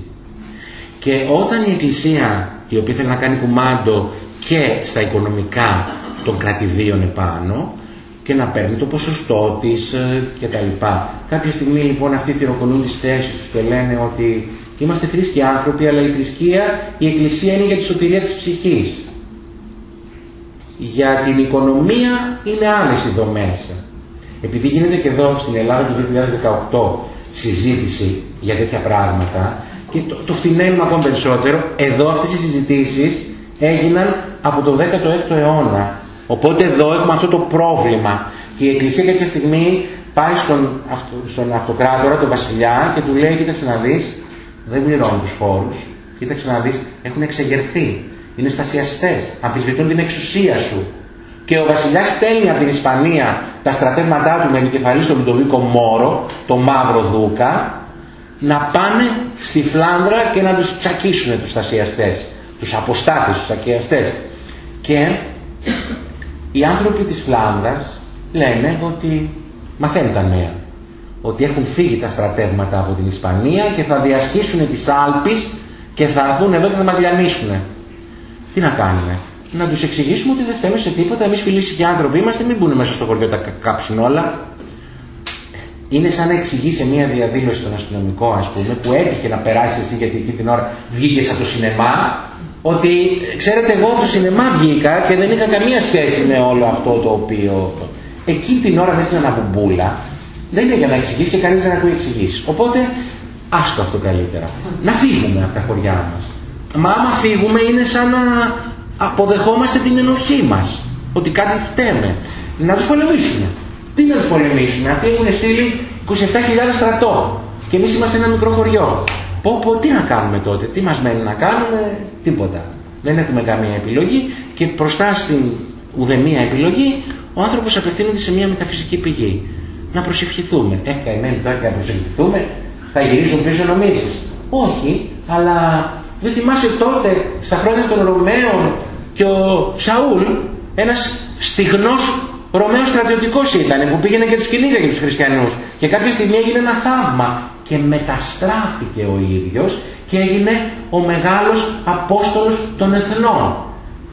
Και όταν η Εκκλησία, η οποία θέλει να κάνει κουμάντο και στα οικονομικά των κρατηδίων επάνω και να παίρνει το ποσοστό της ε, και τα λοιπά. Κάποια στιγμή λοιπόν αυτοί θυροκονούν τις θέσεις τους και λένε ότι είμαστε θρήσκοι άνθρωποι, αλλά η θρησκεία, η Εκκλησία είναι για τη σωτηρία της ψυχής. Για την οικονομία είναι άλλες οι δομές. Επειδή γίνεται και εδώ στην Ελλάδα το 2018 συζήτηση για τέτοια πράγματα, και το, το φθηναίνουμε ακόμα περισσότερο. Εδώ αυτές οι συζητήσεις έγιναν από το 16ο αιώνα. Οπότε εδώ έχουμε αυτό το πρόβλημα. Και η Εκκλησία κάποια στιγμή πάει στον, στον αυτοκράτορα, τον βασιλιά και του λέει κοίταξε να δεις, δεν πληρώνουν τους φόρους. Κοίταξε να δεις, έχουν εξεγερθεί. Είναι στασιαστές, αμφισβητούν την εξουσία σου. Και ο βασιλιάς στέλνει από την Ισπανία τα στρατεύματά του με επικεφαλής στον Λουτοβίκο Μόρο, το μαύρο δούκα, να πάνε στη Φλάνδρα και να τους τσακίσουν τους στασιαστές, τους αποστάτες, τους τσακιαστές. Και οι άνθρωποι της Φλάνδρας λένε ότι μαθαίνουν τα νέα. Ότι έχουν φύγει τα στρατεύματα από την Ισπανία και θα διασχίσουν τις Άλπεις και θα έρθουν εδώ και θα μαγλιανίσουν. Τι να κάνουμε. Να τους εξηγήσουμε ότι δεν φταίμε σε τίποτα. Εμείς και άνθρωποι είμαστε, μην μπουν μέσα στο χωριό τα κάψουν όλα είναι σαν να εξηγείς σε μια διαδήλωση στον αστυνομικό, ας πούμε, που έτυχε να περάσει εσύ γιατί εκεί την ώρα βγήκες από το σινεμά, ότι ξέρετε, εγώ από το σινεμά βγήκα και δεν είχα καμία σχέση με όλο αυτό το οποίο. Εκεί την ώρα δεν στην αναμπουμπούλα, δεν είναι για να εξηγήσει και κανείς δεν ακούει εξηγήσεις. Οπότε, άστο αυτό καλύτερα. Να φύγουμε από τα χωριά μας. Μα άμα φύγουμε είναι σαν να αποδεχόμαστε την ενοχή μας. Ότι κάτι φταίμε. Να τους πολεμήσουμε. Τι να τους πολεμήσουμε. Αυτοί έχουν στείλει 27.000 στρατό. Και εμείς είμαστε ένα μικρό χωριό. Πω, πω, τι να κάνουμε τότε, τι μας μένει να κάνουμε, τίποτα. Δεν έχουμε καμία επιλογή και μπροστά στην ουδεμία επιλογή ο άνθρωπος απευθύνεται σε μια μεταφυσική πηγή. Να προσευχηθούμε. Ε, καημένοι τώρα και να προσευχηθούμε, θα γυρίσουν πίσω νομίζεις. Όχι, αλλά δεν θυμάσαι τότε στα χρόνια των Ρωμαίων και ο Σαούλ, ένας στιγνός Ρωμαίος στρατιωτικός ήταν που πήγαινε και τους κυνήγα για τους χριστιανούς και κάποια στιγμή έγινε ένα θαύμα και μεταστράφηκε ο ίδιος και και έγινε ο μεγάλος Απόστολος των Εθνών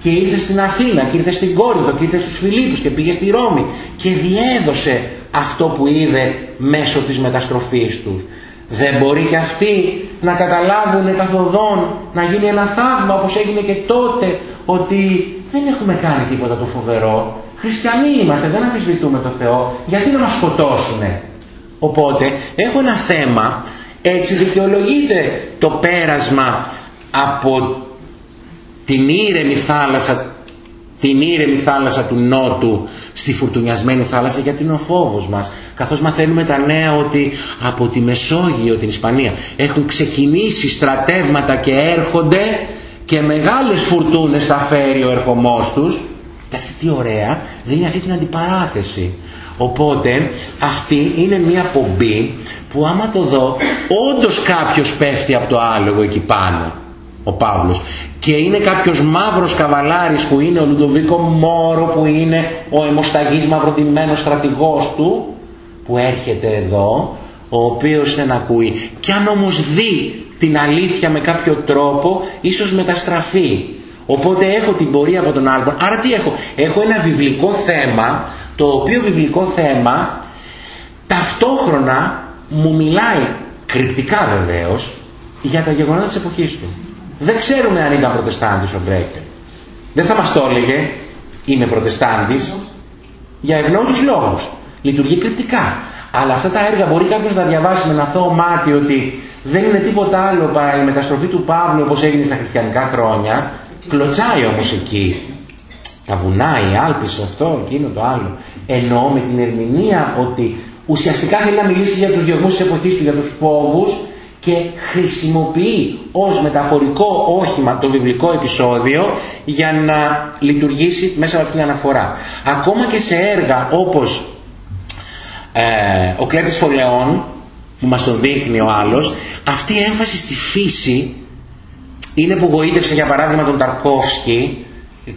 και ήρθε στην Αθήνα και ήρθε στην Κόρυδο και ήρθε στους Φιλίππους και πήγε στη Ρώμη και διέδωσε αυτό που είδε μέσω της μεταστροφής τους. Δεν μπορεί και αυτοί να καταλάβουν καθοδόν να γίνει ένα θαύμα όπως έγινε και τότε ότι δεν έχουμε κάνει τίποτα το φοβερό. Χριστιανοί είμαστε, δεν αμφισβητούμε το Θεό. Γιατί να μας σκοτώσουνε; Οπότε έχω ένα θέμα, έτσι δικαιολογείται το πέρασμα από την ήρεμη θάλασσα την ήρεμη θάλασσα του Νότου στη φουρτουνιασμένη θάλασσα γιατί είναι ο φόβος μας. Καθώς μαθαίνουμε τα νέα ότι από τη Μεσόγειο, την Ισπανία, έχουν ξεκινήσει στρατεύματα και έρχονται και μεγάλες φουρτούνες θα φέρει ο ερχομός τους. Κοιτάξτε τι ωραία, δίνει αυτή την αντιπαράθεση. Οπότε αυτή είναι μια πομπή που άμα το δω όντως κάποιος πέφτει από το άλογο εκεί πάνω ο Παύλος. Και είναι κάποιος μαύρος καβαλάρης που είναι ο Λουντοβίκο Μόρο που είναι ο αιμοσταγής μαυροτημένος στρατηγός του που έρχεται εδώ ο οποίος δεν ακούει. Και αν όμως δει την αλήθεια με κάποιο τρόπο ίσως μεταστραφεί οπότε έχω την πορεία από τον άλλο άρα τι έχω; Έχω ένα βιβλικό θέμα το οποίο βιβλικό θέμα ταυτόχρονα μου μιλάει κρυπτικά βεβαίως για τα γεγονότα της εποχής του δεν ξέρουμε αν ήταν προτεστάντης ο Μπρέκερ. Δεν θα μας το έλεγε είμαι προτεστάντης για ευνόητους λόγους. Λειτουργεί κρυπτικά. Αλλά αυτά τα έργα μπορεί κάποιος να τα διαβάσει με ένα αθώο μάτι ότι δεν είναι τίποτα άλλο παρά η μεταστροφή του Παύλου όπως έγινε στα χριστιανικά χρόνια. Κλωτσάει όμως εκεί. Τα βουνά, οι Άλπεις, αυτό, εκείνο, το άλλο. Εννοώ με την ερμηνεία ότι ουσιαστικά θέλει να μιλήσει για τους διωγμούς της εποχής του, για τους φόβους και χρησιμοποιεί ως μεταφορικό όχημα το βιβλικό επεισόδιο για να λειτουργήσει μέσα από αυτήν την αναφορά. Ακόμα και σε έργα όπως ε, ο Κλέτης Φολεών που μας το δείχνει ο άλλος αυτή η έμφαση στη φύση είναι που γοήτευσε για παράδειγμα τον Ταρκόφσκι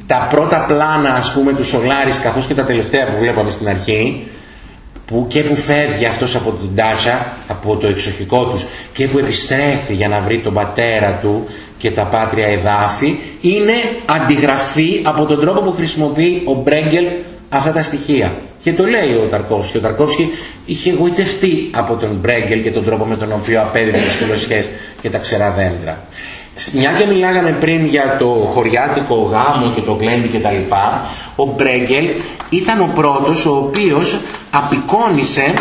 τα πρώτα πλάνα ας πούμε του Σολάρης καθώς και τα τελευταία που βλέπαμε στην αρχή που και που φεύγει αυτός από την Τάσα, από το εξοχικό τους και που επιστρέφει για να βρει τον πατέρα του και τα πάτρια εδάφη είναι αντιγραφή από τον τρόπο που χρησιμοποιεί ο Μπρέγκελ αυτά τα στοιχεία. Και το λέει ο Ταρκόφσκι. Ο Ταρκόφσκι είχε εγωιτευτεί από τον Μπρέγκελ και τον τρόπο με τον οποίο απέδιδε τις φιλοσχές και τα ξερά δέντρα. Μια και μιλάγαμε πριν για το χωριάτικο γάμο και το γλέντι και τα λοιπά, ο Μπρέγκελ ήταν ο πρώτος ο οποίος απεικόνισε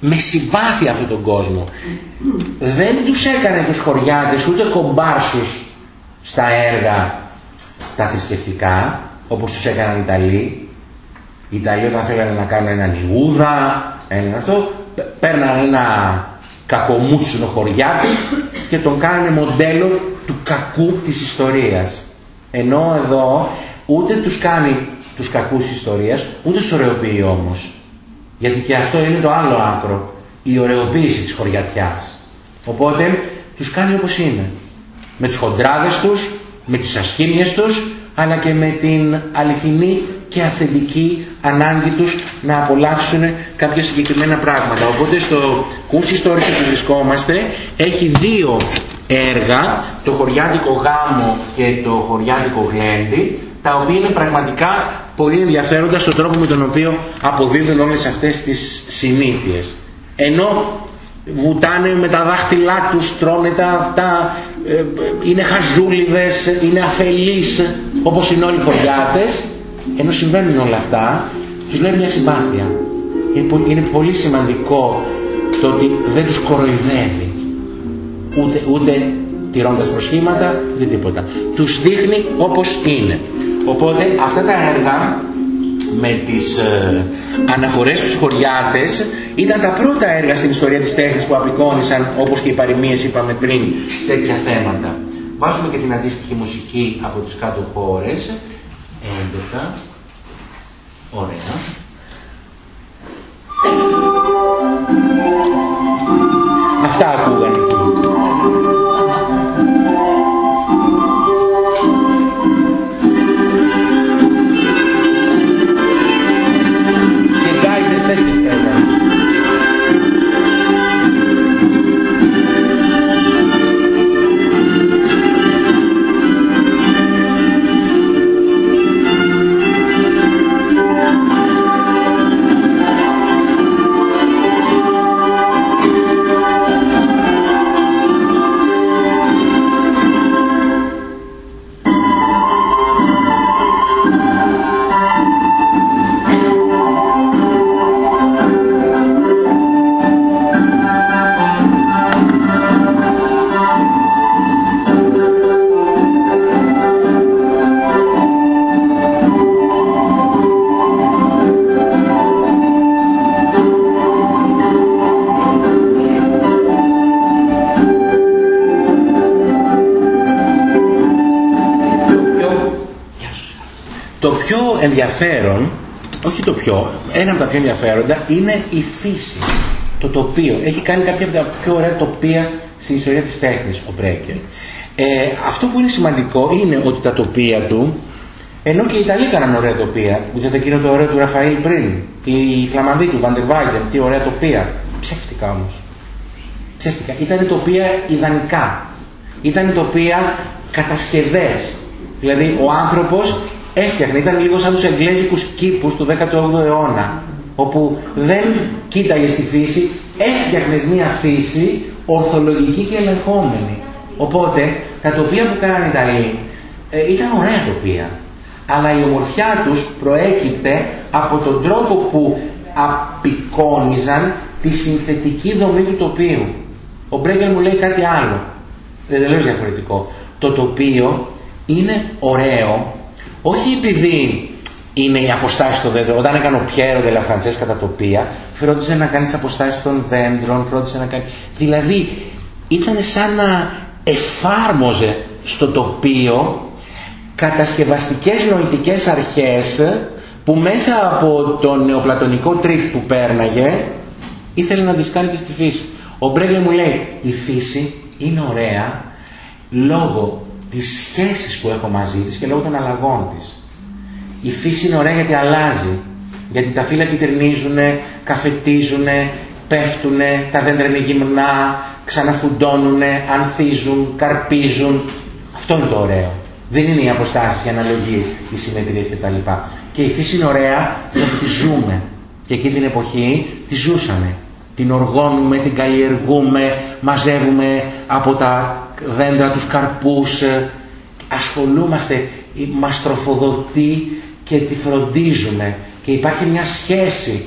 με συμπάθεια αυτόν τον κόσμο. Δεν τους έκανε τους χωριάτες ούτε κομπάρσους στα έργα τα θρησκευτικά, όπως τους έκαναν οι Ιταλοί. Οι Ιταλοί όταν θέλανε να κάνουν έναν Ιούδα, ένα αυτό, παίρναν ένα κακομούτσινο χωριάτι και τον κάνανε μοντέλο του κακού της ιστορίας. Ενώ εδώ ούτε τους κάνει τους κακούς της ιστορίας, ούτε τους ωρεοποιεί όμως. Γιατί και αυτό είναι το άλλο άκρο, η ωρεοποίηση της χωριατιάς. Οπότε τους κάνει όπως είναι. Με τις χοντράδες τους, με τις ασχήμιες τους, αλλά και με την αληθινή και αυθεντική ανάγκη τους να απολαύσουν κάποια συγκεκριμένα πράγματα. Οπότε στο κούρσι ιστορική που βρισκόμαστε έχει δύο έργα, το χωριάτικο γάμο και το χωριάτικο γλέντι, τα οποία είναι πραγματικά πολύ ενδιαφέροντα στον τρόπο με τον οποίο αποδίδουν όλες αυτές τις συνήθειες. Ενώ βουτάνε με τα δάχτυλά τους, τρώνε τα αυτά, ε, είναι χαζούλιδες, είναι αφελείς όπως είναι όλοι οι χωριάτες, ενώ συμβαίνουν όλα αυτά, τους λέει μια συμπάθεια. Είναι πολύ σημαντικό το ότι δεν τους κοροϊδεύει, ούτε, ούτε τηρώντας προσχήματα, ούτε τίποτα. Τους δείχνει όπως είναι. Οπότε αυτά τα έργα με τις ε, αναφορές στους χωριάτες ήταν τα πρώτα έργα στην ιστορία της τέχνης που απεικόνισαν όπως και οι παροιμίες είπαμε πριν τέτοια θέματα. Βάζουμε και την αντίστοιχη μουσική από τις κάτω χώρες. 11. Ωραία. Αυτά ακούγανε ενδιαφέρον, όχι το πιο, ένα από τα πιο ενδιαφέροντα είναι η φύση, το τοπίο. Έχει κάνει κάποια από τα πιο ωραία τοπία στην ιστορία της τέχνης ο Μπρέκερ. Ε, αυτό που είναι σημαντικό είναι ότι τα τοπία του, ενώ και οι Ιταλοί έκαναν ωραία τοπία, είδατε εκείνο το ωραίο του Ραφαήλ πριν, η Φλαμανδί του Βαντεβάγεν, τι ωραία τοπία. Ψεύτικα όμως. Ψεύτικα. Ήταν τοπία ιδανικά. Ήταν τοπία κατασκευές. Δηλαδή ο άνθρωπος έφτιαχνε, ήταν λίγο σαν τους εγγλέζικους κήπους του 18ου αιώνα, όπου δεν κοίταγε στη φύση, έφτιαχνες μία φύση ορθολογική και ελεγχόμενη. Οπότε τα τοπία που κάνανε οι Ιταλοί ε, ήταν ωραία τοπία. Αλλά η ομορφιά τους προέκυπτε από τον τρόπο που απεικόνιζαν τη συνθετική δομή του τοπίου. Ο Μπρέγκελ μου λέει κάτι άλλο. Δεν λέω διαφορετικό. Το τοπίο είναι ωραίο όχι επειδή είναι η αποστάση των δέντρων. Όταν έκανε ο Πιέρο Ντελα Φραντσέσκα τα τοπία, φρόντισε να κάνει τις αποστάσεις των δέντρων, φρόντισε να κάνει. Δηλαδή ήταν σαν να εφάρμοζε στο τοπίο κατασκευαστικές νοητικές αρχές που μέσα από τον νεοπλατωνικό τρικ που πέρναγε ήθελε να τις κάνει και στη φύση. Ο Μπρέγκλε μου λέει η φύση είναι ωραία λόγω της σχέσης που έχω μαζί της και λόγω των αλλαγών της. Η φύση είναι ωραία γιατί αλλάζει. Γιατί τα φύλλα κυτερνίζουν, καφετίζουν, πέφτουν, τα δέντρα είναι γυμνά, ξαναφουντώνουν, ανθίζουν, καρπίζουν. Αυτό είναι το ωραίο. Δεν είναι οι αποστάσεις, οι αναλογίες, οι συμμετρίες κτλ. Και η φύση είναι ωραία γιατί τη ζούμε. Και εκείνη την εποχή τη ζούσαμε. Την οργώνουμε, την καλλιεργούμε, μαζεύουμε από τα δέντρα τους καρπούς, ε, ασχολούμαστε, μας τροφοδοτεί και τη φροντίζουμε. Και υπάρχει μια σχέση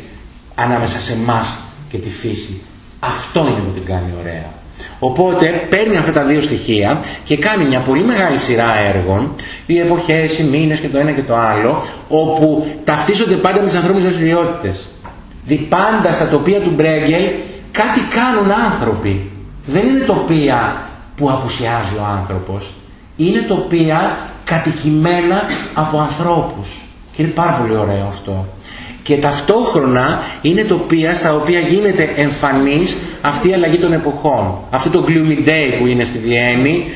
ανάμεσα σε εμάς και τη φύση. Αυτό είναι που την κάνει ωραία. Οπότε παίρνει αυτά τα δύο στοιχεία και κάνει μια πολύ μεγάλη σειρά έργων, οι εποχές, οι μήνες και το ένα και το άλλο, όπου ταυτίζονται πάντα με τις ανθρώπινες δραστηριότητες. Δι πάντα στα τοπία του Μπρέγκελ κάτι κάνουν άνθρωποι. Δεν είναι τοπία που απουσιάζει ο άνθρωπος. Είναι τοπία κατοικημένα από ανθρώπους. Και είναι πάρα πολύ ωραίο αυτό και ταυτόχρονα είναι τοπία στα οποία γίνεται εμφανής αυτή η αλλαγή των εποχών. Αυτό το gloomy day που είναι στη Βιέννη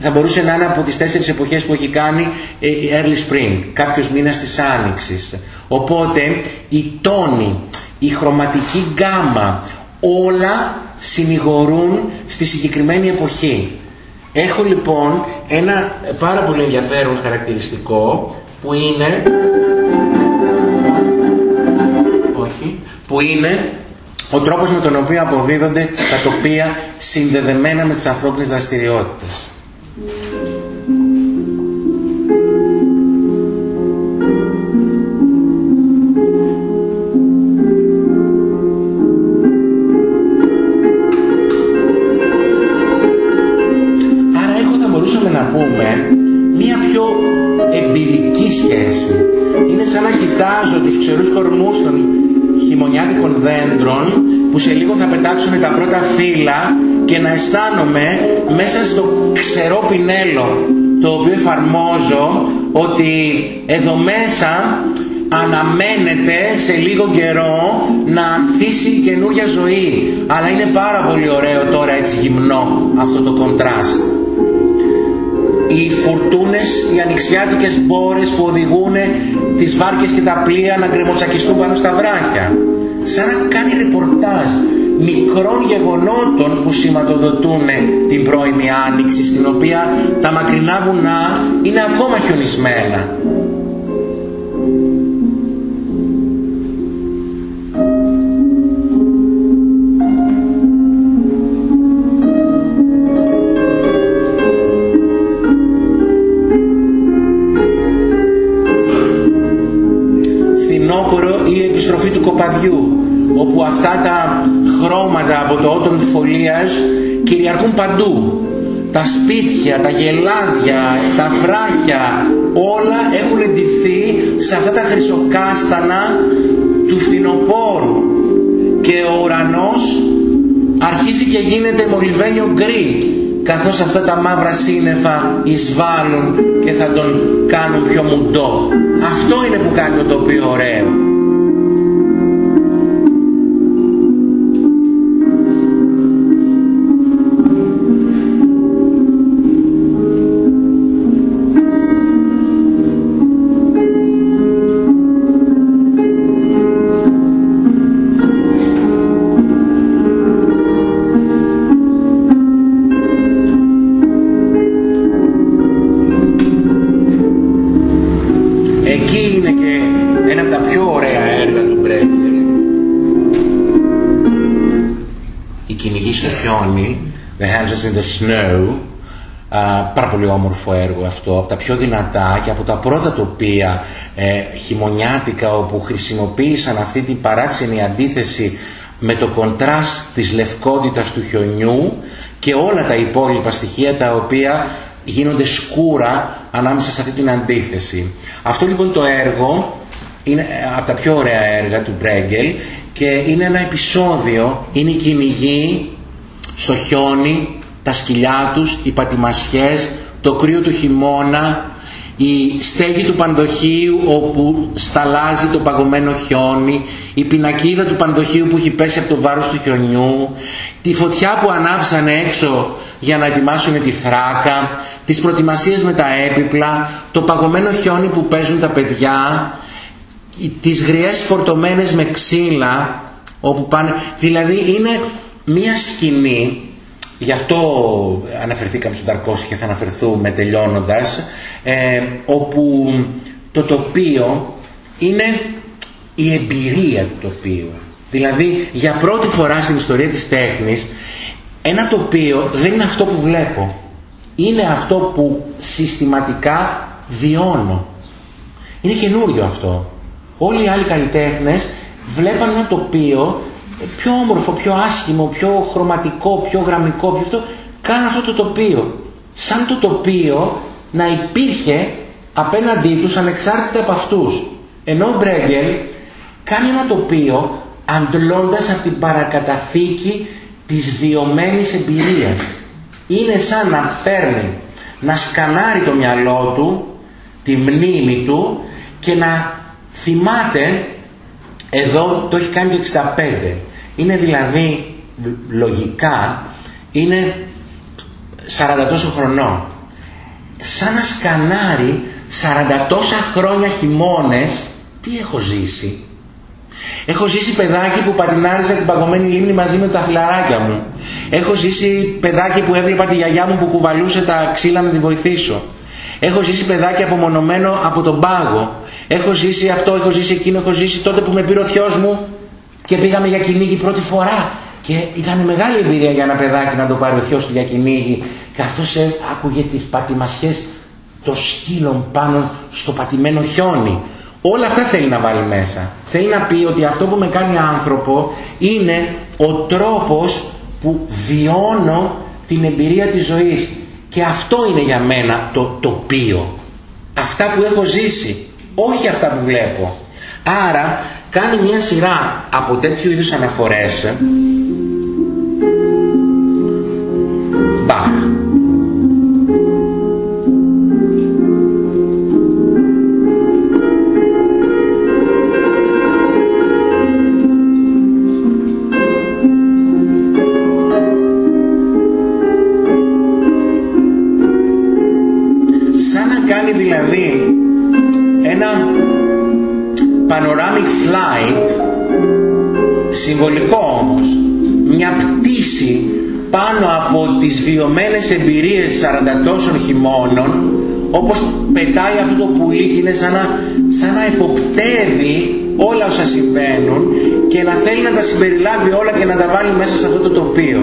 θα μπορούσε να είναι από τις τέσσερις εποχές που έχει κάνει ε, early spring, κάποιος μήνας της άνοιξης. Οπότε η τόνη, η χρωματική γκάμα, όλα συνηγορούν στη συγκεκριμένη εποχή. Έχω λοιπόν ένα πάρα πολύ ενδιαφέρον χαρακτηριστικό που είναι που είναι ο τρόπος με τον οποίο αποδίδονται τα τοπία συνδεδεμένα με τις ανθρώπινες δραστηριότητες. Να κοιτάζω τους ξερούς κορμούς των χειμωνιάτικων δέντρων που σε λίγο θα πετάξουν τα πρώτα φύλλα και να αισθάνομαι μέσα στο ξερό πινέλο το οποίο εφαρμόζω ότι εδώ μέσα αναμένεται σε λίγο καιρό να ανθίσει καινούργια ζωή. Αλλά είναι πάρα πολύ ωραίο τώρα έτσι γυμνό αυτό το κοντράστ οι φουρτούνες, οι ανοιξιάτικες μπόρες που οδηγούν τις βάρκες και τα πλοία να γκρεμοτσακιστούν πάνω στα βράχια. Σαν να κάνει ρεπορτάζ μικρών γεγονότων που σηματοδοτούν την πρώιμη άνοιξη στην οποία τα μακρινά βουνά είναι ακόμα χιονισμένα χρώματα από το ότον φωλίας κυριαρχούν παντού. Τα σπίτια, τα γελάδια, τα βράχια, όλα έχουν εντυθεί σε αυτά τα χρυσοκάστανα του φθινοπόρου και ο ουρανός αρχίζει και γίνεται μολυβένιο γκρι καθώς αυτά τα μαύρα σύννεφα εισβάλλουν και θα τον κάνουν πιο μουντό Αυτό είναι που κάνει το τοπίο ωραίο. The Snow, πάρα πολύ όμορφο έργο αυτό, από τα πιο δυνατά και από τα πρώτα τοπία ε, χειμωνιάτικα όπου χρησιμοποίησαν αυτή την παράξενη αντίθεση με το κοντράστ της λευκότητας του χιονιού και όλα τα υπόλοιπα στοιχεία τα οποία γίνονται σκούρα ανάμεσα σε αυτή την αντίθεση. Αυτό λοιπόν το έργο είναι ε, από τα πιο ωραία έργα του Μπρέγκελ και είναι ένα επεισόδιο, είναι η κυνηγή στο χιόνι τα σκυλιά τους, οι πατημασιές, το κρύο του χειμώνα, η στέγη του πανδοχείου όπου σταλάζει το παγωμένο χιόνι, η πινακίδα του πανδοχείου που έχει πέσει από το βάρος του χιονιού, τη φωτιά που ανάψαν έξω για να ετοιμάσουν τη θράκα, τις προετοιμασίες με τα έπιπλα, το παγωμένο χιόνι που παίζουν τα παιδιά, τις γριές φορτωμένες με ξύλα όπου πάνε, δηλαδή είναι μία σκηνή Γι' αυτό αναφερθήκαμε στον Ταρκώση και θα αναφερθούμε τελειώνοντας, ε, όπου το τοπίο είναι η εμπειρία του τοπίου. Δηλαδή, για πρώτη φορά στην ιστορία της τέχνης, ένα τοπίο δεν είναι αυτό που βλέπω. Είναι αυτό που συστηματικά βιώνω. Είναι καινούριο αυτό. Όλοι οι άλλοι καλλιτέχνες βλέπαν ένα τοπίο πιο όμορφο, πιο άσχημο, πιο χρωματικό, πιο γραμμικό, πιο αυτό, κάνω αυτό το τοπίο. Σαν το τοπίο να υπήρχε απέναντί τους ανεξάρτητα από αυτούς. Ενώ ο Μπρέγκελ κάνει ένα τοπίο αντλώντας από την παρακαταθήκη της βιωμένης εμπειρίας. Είναι σαν να παίρνει, να σκανάρει το μυαλό του, τη μνήμη του και να θυμάται εδώ το έχει κάνει το 65 είναι δηλαδή λογικά είναι 40 τόσο χρονών. Σαν να σκανάρει 40 τόσα χρόνια χειμώνες τι έχω ζήσει; Έχω ζήσει παιδάκι που πατινάριζα την παγωμένη λίμνη μαζί με τα φιλαράκια μου. Έχω ζήσει παιδάκι που έβλεπα τη γιαγιά μου που κουβαλούσε τα ξύλα να τη βοηθήσω. Έχω ζήσει παιδάκι απομονωμένο από τον πάγο. Έχω ζήσει αυτό, έχω ζήσει εκείνο, έχω ζήσει τότε που με πήρε ο θειός μου και πήγαμε για κυνήγι πρώτη φορά και ήταν μεγάλη εμπειρία για ένα παιδάκι να το πάρει ο θειός του για κυνήγι καθώς ε, άκουγε τις πατημασιές των σκύλων πάνω στο πατημένο χιόνι. Όλα αυτά θέλει να βάλει μέσα. Θέλει να πει ότι αυτό που με κάνει άνθρωπο είναι ο τρόπος που βιώνω την εμπειρία της ζωής. Και αυτό είναι για μένα το τοπίο. Αυτά που έχω ζήσει, όχι αυτά που βλέπω. Άρα κάνει μια σειρά από τέτοιου είδους αναφορές από τις βιωμένες εμπειρίες 40 τόσων χειμώνων, όπως πετάει αυτό το πουλί και είναι σαν να, σαν να υποπτεύει όλα όσα συμβαίνουν και να θέλει να τα συμπεριλάβει όλα και να τα βάλει μέσα σε αυτό το τοπίο.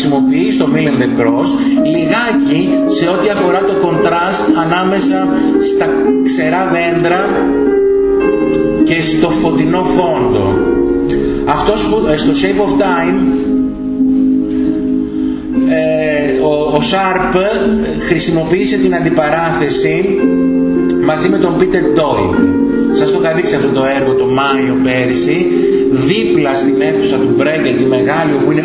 Χρησιμοποιείς στο Mill and the Cross λιγάκι σε ό,τι αφορά το contrast ανάμεσα στα ξερά δέντρα και στο φωτεινό φόντο. Αυτός που, ε, στο Shape of Time ο Σάρπ χρησιμοποίησε την αντιπαράθεση μαζί με τον Πίτερ Ντόιγκ. Σας το είχα δείξει αυτό το έργο το Μάιο πέρυσι, δίπλα στην αίθουσα του Μπρέγκελ, τη μεγάλη, όπου είναι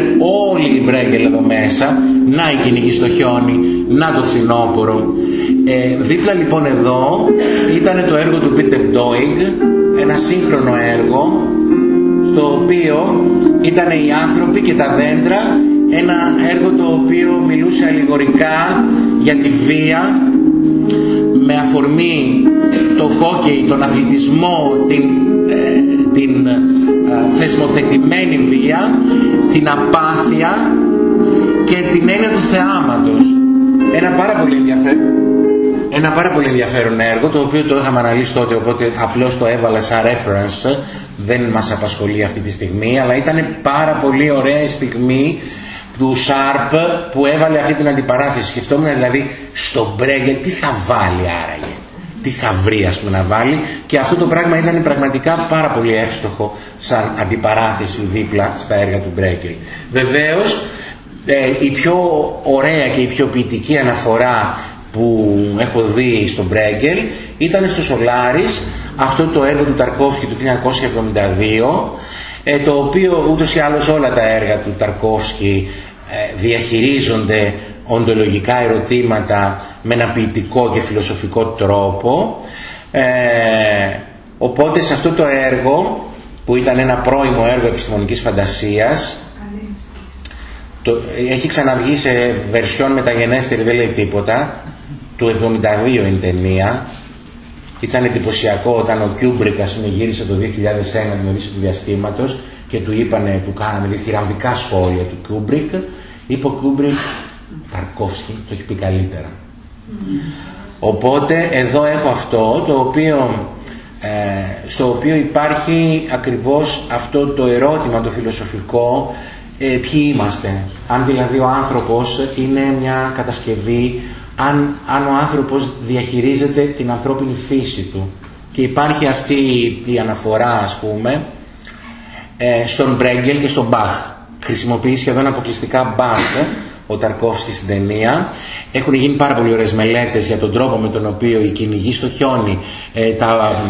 όλοι οι Μπρέγκελ εδώ μέσα, να η κυνηγή στο χιόνι, να το φθινόπωρο. Ε, δίπλα λοιπόν εδώ ήταν το έργο του Πίτερ Ντόιγκ, ένα σύγχρονο έργο, στο οποίο ήταν οι άνθρωποι και τα δέντρα, ένα έργο το οποίο μιλούσε αλληγορικά για τη βία, με αφορμή το χόκεϊ, τον αθλητισμό, την, ε, την ε, θεσμοθετημένη βία, την απάθεια και την έννοια του θεάματος. Ένα πάρα πολύ ενδιαφέρον, ένα πάρα πολύ ενδιαφέρον έργο, το οποίο το είχαμε αναλύσει τότε, οπότε απλώς το έβαλα σαν reference, δεν μας απασχολεί αυτή τη στιγμή, αλλά ήταν πάρα πολύ ωραία στιγμή του Σάρπ που έβαλε αυτή την αντιπαράθεση. Σκεφτόμουν δηλαδή στον Μπρέγκελ τι θα βάλει άραγε. Τι θα βρει ας πούμε να βάλει και αυτό το πράγμα ήταν πραγματικά πάρα πολύ εύστοχο σαν αντιπαράθεση δίπλα στα έργα του Μπρέγκελ. Βεβαίως ε, η πιο ωραία και η πιο ποιητική αναφορά που έχω δει στον Μπρέγκελ ήταν στο Σολάρις αυτό το έργο του Ταρκόφσκι του 1972 ε, το οποίο ούτως ή άλλως όλα τα έργα του Ταρκόφσκι ε, διαχειρίζονται οντολογικά ερωτήματα με ένα ποιητικό και φιλοσοφικό τρόπο. Ε, οπότε σε αυτό το έργο που ήταν ένα πρώιμο έργο επιστημονικής φαντασίας το, έχει ξαναβγεί σε βερσιόν μεταγενέστερη δεν λέει τίποτα του 72 είναι ταινία. Ήταν εντυπωσιακό όταν ο Κιούμπρικ ας πούμε γύρισε το 2001 την Οδύσσεια του διαστήματος και του είπανε, του κάνανε διθυραμβικά σχόλια του Κιούμπρικ. Είπε ο Κιούμπρικ Ταρκόφσκι το έχει πει καλύτερα οπότε εδώ έχω αυτό το οποίο ε, στο οποίο υπάρχει ακριβώς αυτό το ερώτημα το φιλοσοφικό ε, ποιοι είμαστε. Αν δηλαδή ο άνθρωπος είναι μια κατασκευή αν, αν ο άνθρωπος διαχειρίζεται την ανθρώπινη φύση του. Και υπάρχει αυτή η αναφορά ας πούμε ε, στον Μπρέγκελ και στον Μπαχ. Χρησιμοποιεί σχεδόν αποκλειστικά Μπαχ ο Ταρκόφσκι στην ταινία. Έχουν γίνει πάρα πολύ ωραίες μελέτες για τον τρόπο με τον οποίο οι κυνηγοί στο χιόνι, ε, τα,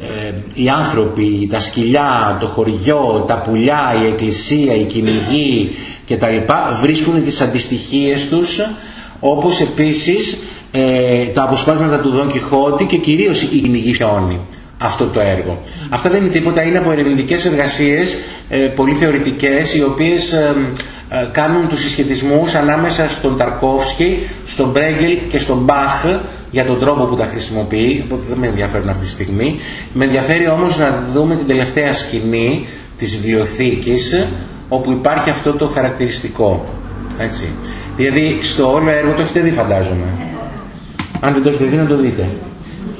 ε, οι άνθρωποι, τα σκυλιά, το χωριό, τα πουλιά, η εκκλησία, οι κυνηγοί κτλ. βρίσκουν τις αντιστοιχίες τους όπως επίσης ε, τα αποσπάσματα του Δον Κιχώτη και κυρίως η κυνηγή χιόνι αυτό το έργο. Αυτά δεν είναι τίποτα, είναι από ερευνητικές εργασίες ε, πολύ θεωρητικές οι οποίες ε, ε, κάνουν τους συσχετισμούς ανάμεσα στον Ταρκόφσκι, στον Μπρέγκελ και στον Μπαχ για τον τρόπο που τα χρησιμοποιεί, οπότε δεν με ενδιαφέρουν αυτή τη στιγμή. Με ενδιαφέρει όμως να δούμε την τελευταία σκηνή της βιβλιοθήκης όπου υπάρχει αυτό το χαρακτηριστικό. Έτσι. Δηλαδή στο όλο έργο το έχετε δει φαντάζομαι. Αν δεν το έχετε δει να το δείτε.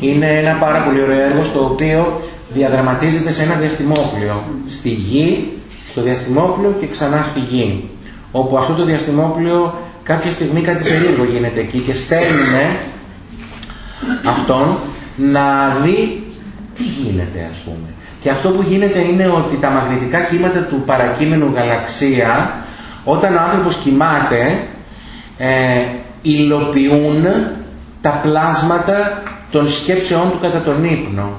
Είναι ένα πάρα πολύ ωραίο έργο στο οποίο διαδραματίζεται σε ένα διαστημόπλιο. Στη γη, στο διαστημόπλιο και ξανά στη γη. Όπου αυτό το διαστημόπλιο κάποια στιγμή κάτι περίεργο γίνεται εκεί και στέλνουμε αυτόν να δει τι γίνεται ας πούμε. Και αυτό που γίνεται είναι ότι τα μαγνητικά κύματα του παρακείμενου γαλαξία όταν ο άνθρωπος κοιμάται ε, υλοποιούν τα πλάσματα των σκέψεών του κατά τον ύπνο.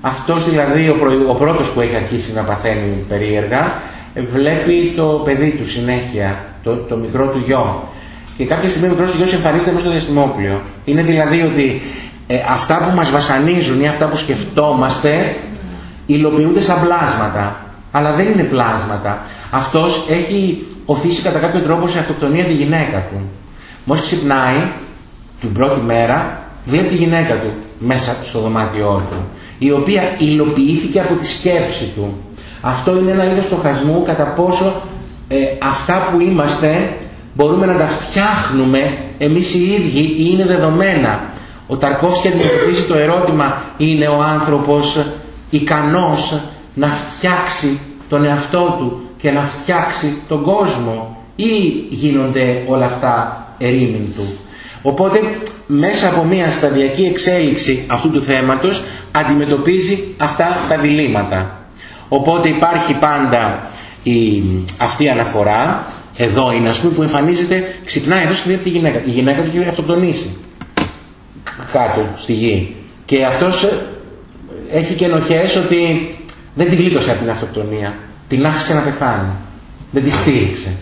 Αυτός δηλαδή ο, ο πρώτος που έχει αρχίσει να παθαίνει περίεργα βλέπει το παιδί του συνέχεια, το, το μικρό του γιο. Και κάποια στιγμή ο μικρός του γιος εμφανίζεται μέσα στο διαστημόπλιο. Είναι δηλαδή ότι ε, αυτά που μας βασανίζουν ή αυτά που σκεφτόμαστε υλοποιούνται σαν πλάσματα. Αλλά δεν είναι πλάσματα. Αυτός έχει οθήσει κατά κάποιο τρόπο σε αυτοκτονία τη γυναίκα του. Μόλις ξυπνάει την πρώτη μέρα βλέπει τη γυναίκα του μέσα στο δωμάτιό του η οποία υλοποιήθηκε από τη σκέψη του. Αυτό είναι ένα είδος στοχασμού κατά πόσο ε, αυτά που είμαστε μπορούμε να τα φτιάχνουμε εμείς οι ίδιοι ή είναι δεδομένα. Ο Ταρκόφσκι αντιμετωπίζει το ερώτημα είναι ο άνθρωπος ικανός να φτιάξει τον εαυτό του και να φτιάξει τον κόσμο ή γίνονται όλα αυτά ερήμην του. Οπότε μέσα από μια σταδιακή εξέλιξη αυτού του θέματος αντιμετωπίζει αυτά τα διλήμματα. Οπότε υπάρχει πάντα η, αυτή η αναφορά εδώ είναι, ας πούμε, που εμφανίζεται, ξυπνάει εδώ και βλέπει τη γυναίκα. Η γυναίκα του έχει αυτοκτονήσει κάτω στη γη. Και αυτός ε, έχει και ενοχές ότι δεν την γλίτωσε από την αυτοκτονία. Την άφησε να πεθάνει. Δεν τη στήριξε.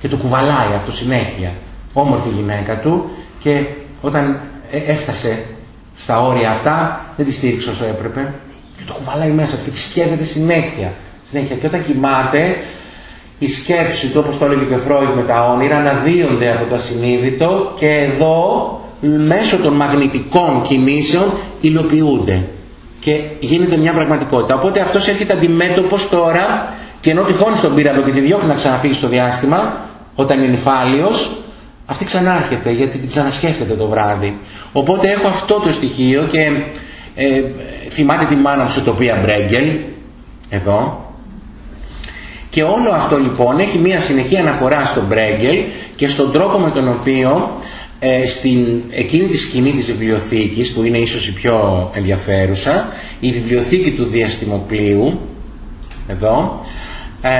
Και το κουβαλάει αυτό συνέχεια. Όμορφη γυναίκα του και όταν ε, έφτασε στα όρια αυτά δεν τη στήριξε όσο έπρεπε και το κουβαλάει μέσα και τη σκέφτεται συνέχεια. συνέχεια. Και όταν κοιμάται η σκέψη του, όπως το έλεγε και ο Φρόιντ με τα όνειρα, αναδύονται από το ασυνείδητο και εδώ μέσω των μαγνητικών κινήσεων υλοποιούνται και γίνεται μια πραγματικότητα. Οπότε αυτός έρχεται αντιμέτωπος τώρα και ενώ τυχόν στον πύραυλο και τη διώχνει να ξαναφύγει στο διάστημα, όταν είναι νυφάλιος, αυτή ξανάρχεται γιατί την ξανασκέφτεται το βράδυ. Οπότε έχω αυτό το στοιχείο και ε, θυμάται τη μάνα μου στο τοπία Μπρέγκελ, εδώ. Και όλο αυτό λοιπόν έχει μια συνεχή αναφορά στον Μπρέγκελ και στον τρόπο με τον οποίο ε, στην εκείνη τη σκηνή της βιβλιοθήκης που είναι ίσως η πιο ενδιαφέρουσα η βιβλιοθήκη του διαστημοπλίου εδώ ε,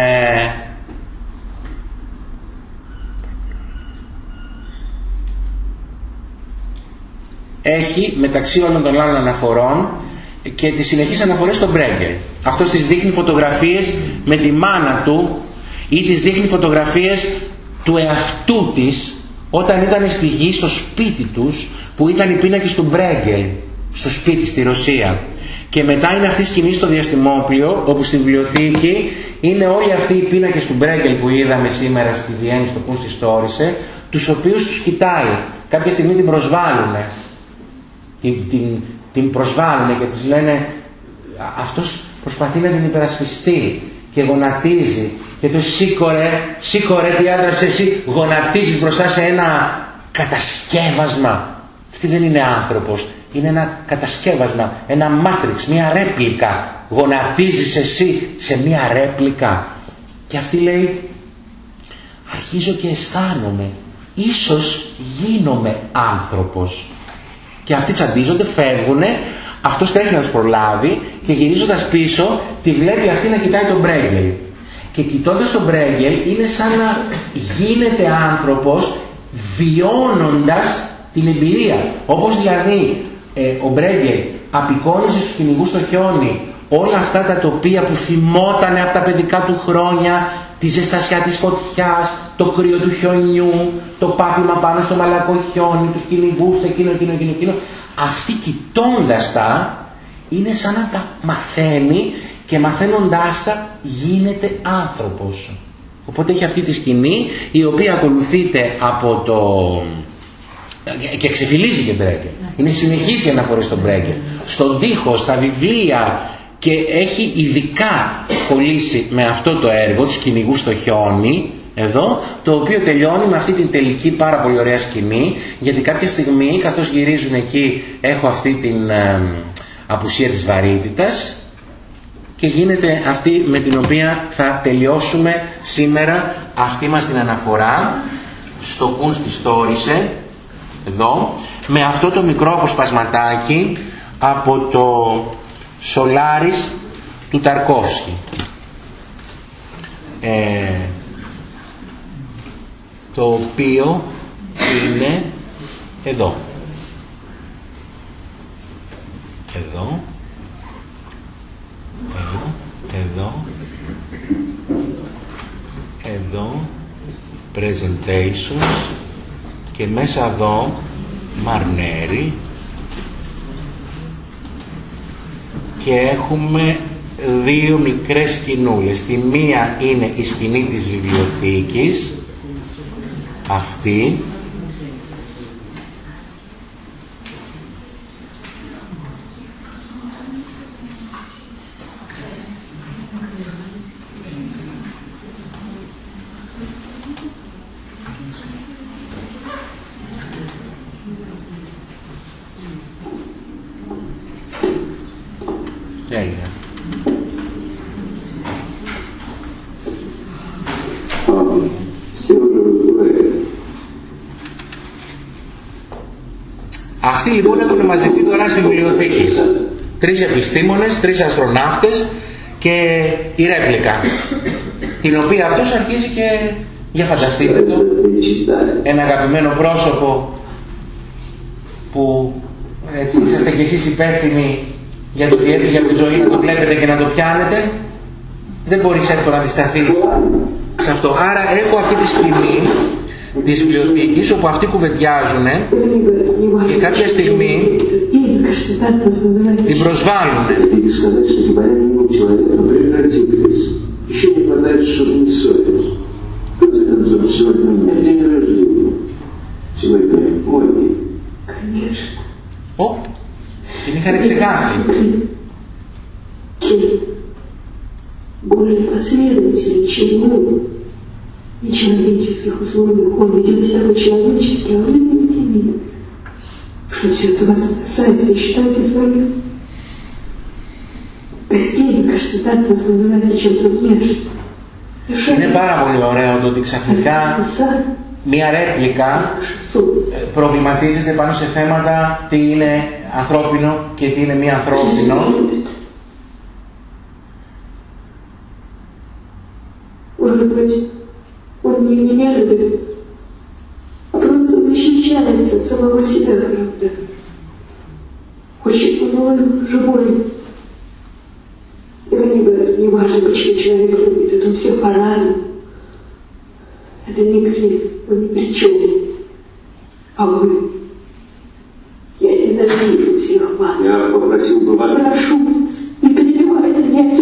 έχει μεταξύ όλων των άλλων αναφορών και τις συνεχείς αναφορές στον Μπρέγκερ. Αυτός τις δείχνει φωτογραφίες με τη μάνα του ή τις δείχνει φωτογραφίες του εαυτού της όταν ήταν στη γη στο σπίτι τους που ήταν οι πίνακες του Μπρέγκελ στο σπίτι στη Ρωσία. Και μετά είναι αυτή η σκηνή στο διαστημόπλιο όπου στη βιβλιοθήκη είναι όλοι αυτοί οι πίνακες του Μπρέγκελ που είδαμε σήμερα στη Βιέννη στο Kunst Historische τους οποίους τους κοιτάει. Κάποια στιγμή την προσβάλλουν την, την, την προσβάλλουν και της λένε αυτός προσπαθεί να την υπερασπιστεί και γονατίζει και τους σήκωρε, σήκωρε τι άντρας εσύ γονατίζεις μπροστά σε ένα κατασκεύασμα. Αυτή δεν είναι άνθρωπος είναι ένα κατασκεύασμα ένα μάτριξ, μια ρέπλικα. Γονατίζεις εσύ σε μια ρέπλικα. Και αυτή λέει αρχίζω και αισθάνομαι ίσως γίνομαι άνθρωπος και αυτοί τσαντίζονται, φεύγουν, αυτός τρέχει να τους προλάβει και γυρίζοντας πίσω τη βλέπει αυτή να κοιτάει τον Μπρέγκελ. Και κοιτώντας τον Μπρέγκελ είναι σαν να γίνεται άνθρωπος βιώνοντας την εμπειρία. Όπως δηλαδή ε, ο Μπρέγκελ απεικόνιζε στους κυνηγούς στο χιόνι όλα αυτά τα τοπία που θυμότανε από τα παιδικά του χρόνια τη ζεστασιά της φωτιάς, το κρύο του χιονιού, το πάτημα πάνω στο μαλακό χιόνι, τους κυνηγούς, εκείνο, εκείνο, εκείνο, εκείνο. Αυτή κοιτώντας τα είναι σαν να τα μαθαίνει και μαθαίνοντάς τα γίνεται άνθρωπος. Οπότε έχει αυτή τη σκηνή η οποία ακολουθείται από το... και ξεφυλίζει και Μπρέγκερ. Είναι συνεχής η αναφορά στον Μπρέγκερ. Στον τοίχο, στα βιβλία, και έχει ειδικά κολλήσει με αυτό το έργο, του κυνηγού στο χιόνι, εδώ, το οποίο τελειώνει με αυτή την τελική πάρα πολύ ωραία σκηνή, γιατί κάποια στιγμή, καθώς γυρίζουν εκεί, έχω αυτή την ε, απουσία της βαρύτητας και γίνεται αυτή με την οποία θα τελειώσουμε σήμερα αυτή μας την αναφορά στο Kunst Historische, εδώ, με αυτό το μικρό αποσπασματάκι από το Σολάρης του Ταρκόφσκι. Ε, το οποίο είναι εδώ. Εδώ. Εδώ. Εδώ. Εδώ. Presentations. Και μέσα εδώ Μαρνέρι και έχουμε δύο μικρές σκηνούλες. Τη μία είναι η σκηνή της βιβλιοθήκης, αυτή, λοιπόν έχουν μαζευτεί τώρα στη βιβλιοθήκη. Τρεις επιστήμονες, τρεις αστροναύτες και η ρέπλικα. Την οποία αυτός αρχίζει και Για φανταστείτε το, ένα αγαπημένο πρόσωπο που έτσι, είσαστε κι εσείς υπεύθυνοι για το τι έφυγε από τη ζωή, να το βλέπετε και να το πιάνετε, δεν μπορείς εύκολα να αντισταθείς σε αυτό. Άρα έχω αυτή τη σκηνή της βιβλιοθήκης όπου αυτοί κουβεντιάζουν και κάποια στιγμή την προσβάλλουν. Ω, την είχαν ξεχάσει. вас касается и считаете своим. Гостей, мне кажется, так вас называете чем-то внешним. Είναι πάρα πολύ ωραίο το ότι ξαφνικά μια ρέπλικα προβληματίζεται πάνω σε θέματα τι είναι ανθρώπινο και τι είναι μη ανθρώπινο Может быть, он не меня любит, а просто защищается от самого себя, Мною живой. Это не важно, почему человек любит, это у всех по-разному. Это не крест, он ни при чем. А вы? Я ненавижу всех вас. Я попросил бы вас... Прошу вас, не перебивайте меня, я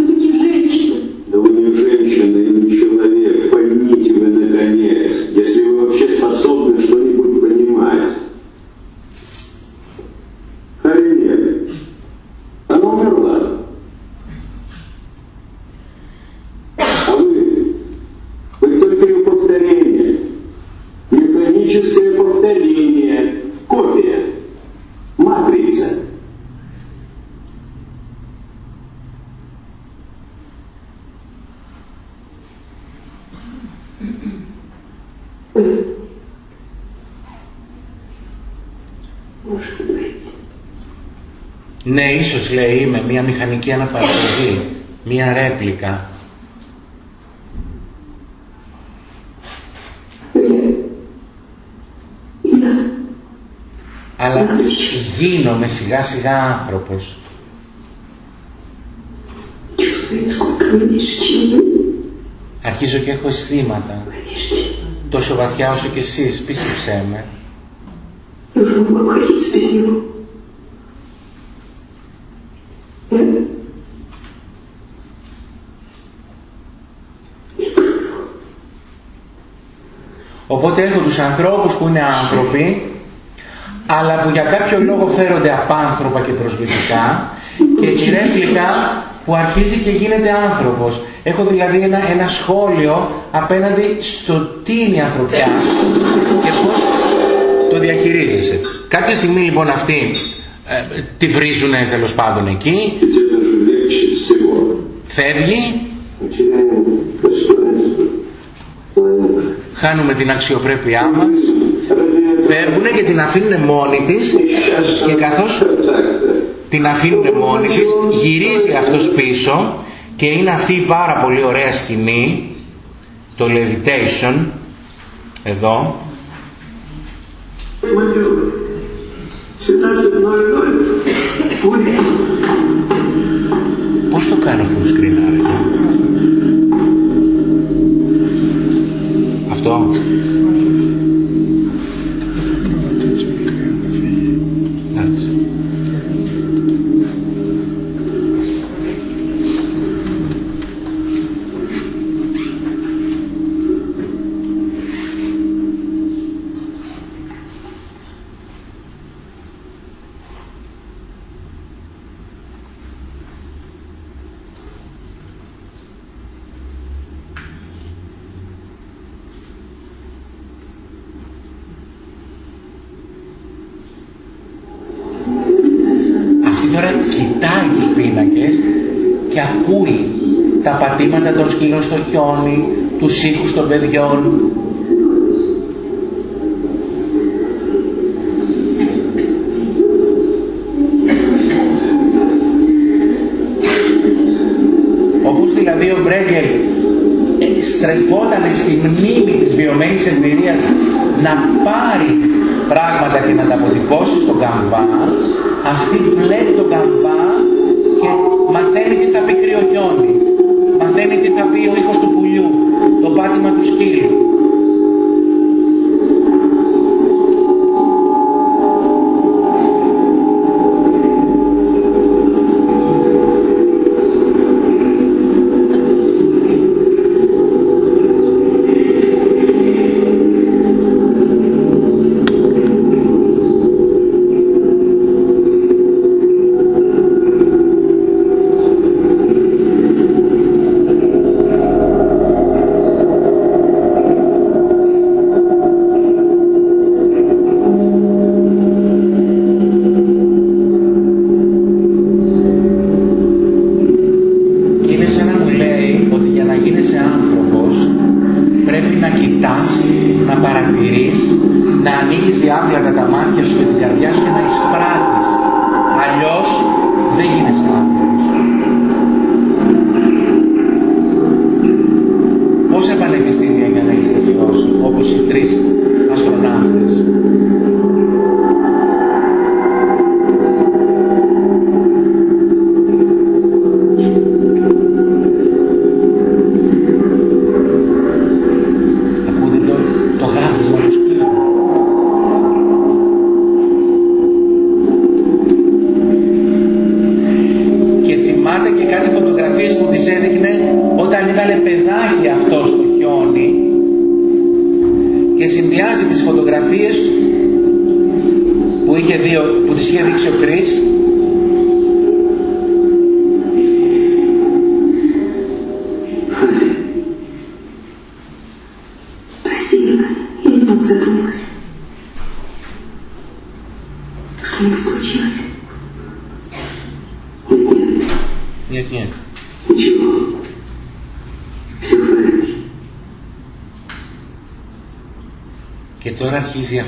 Ναι, ίσως λέει είμαι μια μηχανική αναπαραγωγή, μια ρέπλικα. Αλλά γίνομαι σιγά σιγά άνθρωπος. Αρχίζω και έχω αισθήματα. Τόσο βαθιά όσο και εσείς, πίστεψέ με. Οπότε έχω τους ανθρώπους που είναι άνθρωποι, αλλά που για κάποιο λόγο φέρονται απάνθρωπα και προσβλητικά και τη ρέπλικα που αρχίζει και γίνεται άνθρωπος. Έχω δηλαδή ένα, σχόλιο απέναντι στο τι είναι η ανθρωπιά και πώς το διαχειρίζεσαι. Κάποια στιγμή λοιπόν αυτοί ε, τη βρίζουν τέλος πάντων εκεί, φεύγει, Κάνουμε την αξιοπρέπειά μας, φεύγουν και την αφήνουν μόνη της. Και καθώς την αφήνουν μόνη της γυρίζει αυτός πίσω και είναι αυτή η πάρα πολύ ωραία σκηνή το levitation εδώ. Πώς το κάνεις αυτό το σκρινάρι ε? Αυτό. Εντάξει. Σκύλων στο χιόνι, τους ήχους των παιδιών. Όπως δηλαδή ο Μπρέγκελ ε, στρεφόταν στη μνήμη της βιωμένης εμπειρίας να πάρει πράγματα και να τα αποτυπώσει στον καμβά, αυτή βλέπει τον καμβά και μαθαίνει τι θα πει κρυοχιόνι, μαθαίνει τι θα πει ο ήχος του πουλιού, το πάτημα του σκύλου.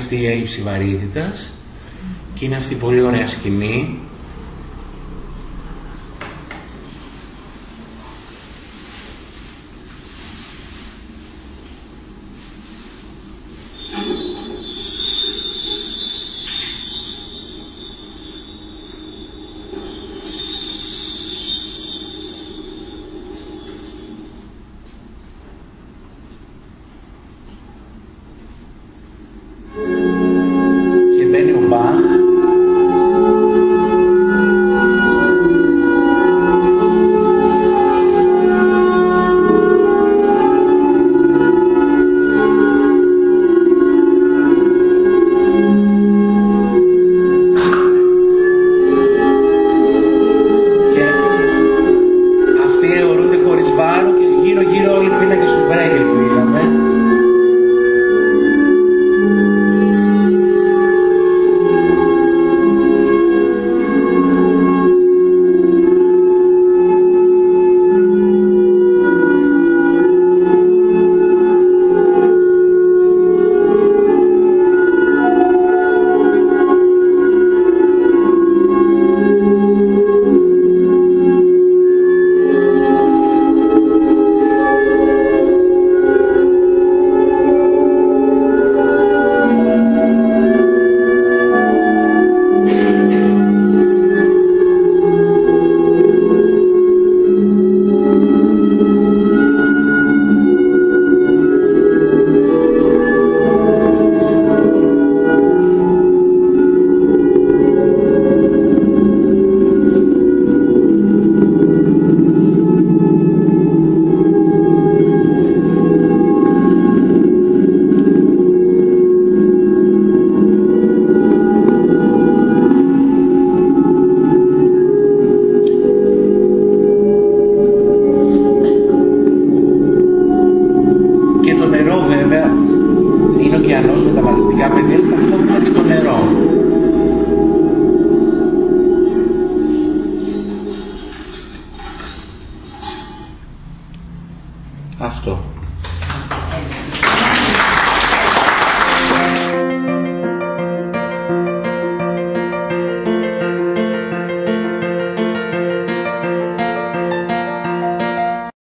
Αυτή η έλλειψη βαρύτητας και είναι αυτή η πολύ ωραία σκηνή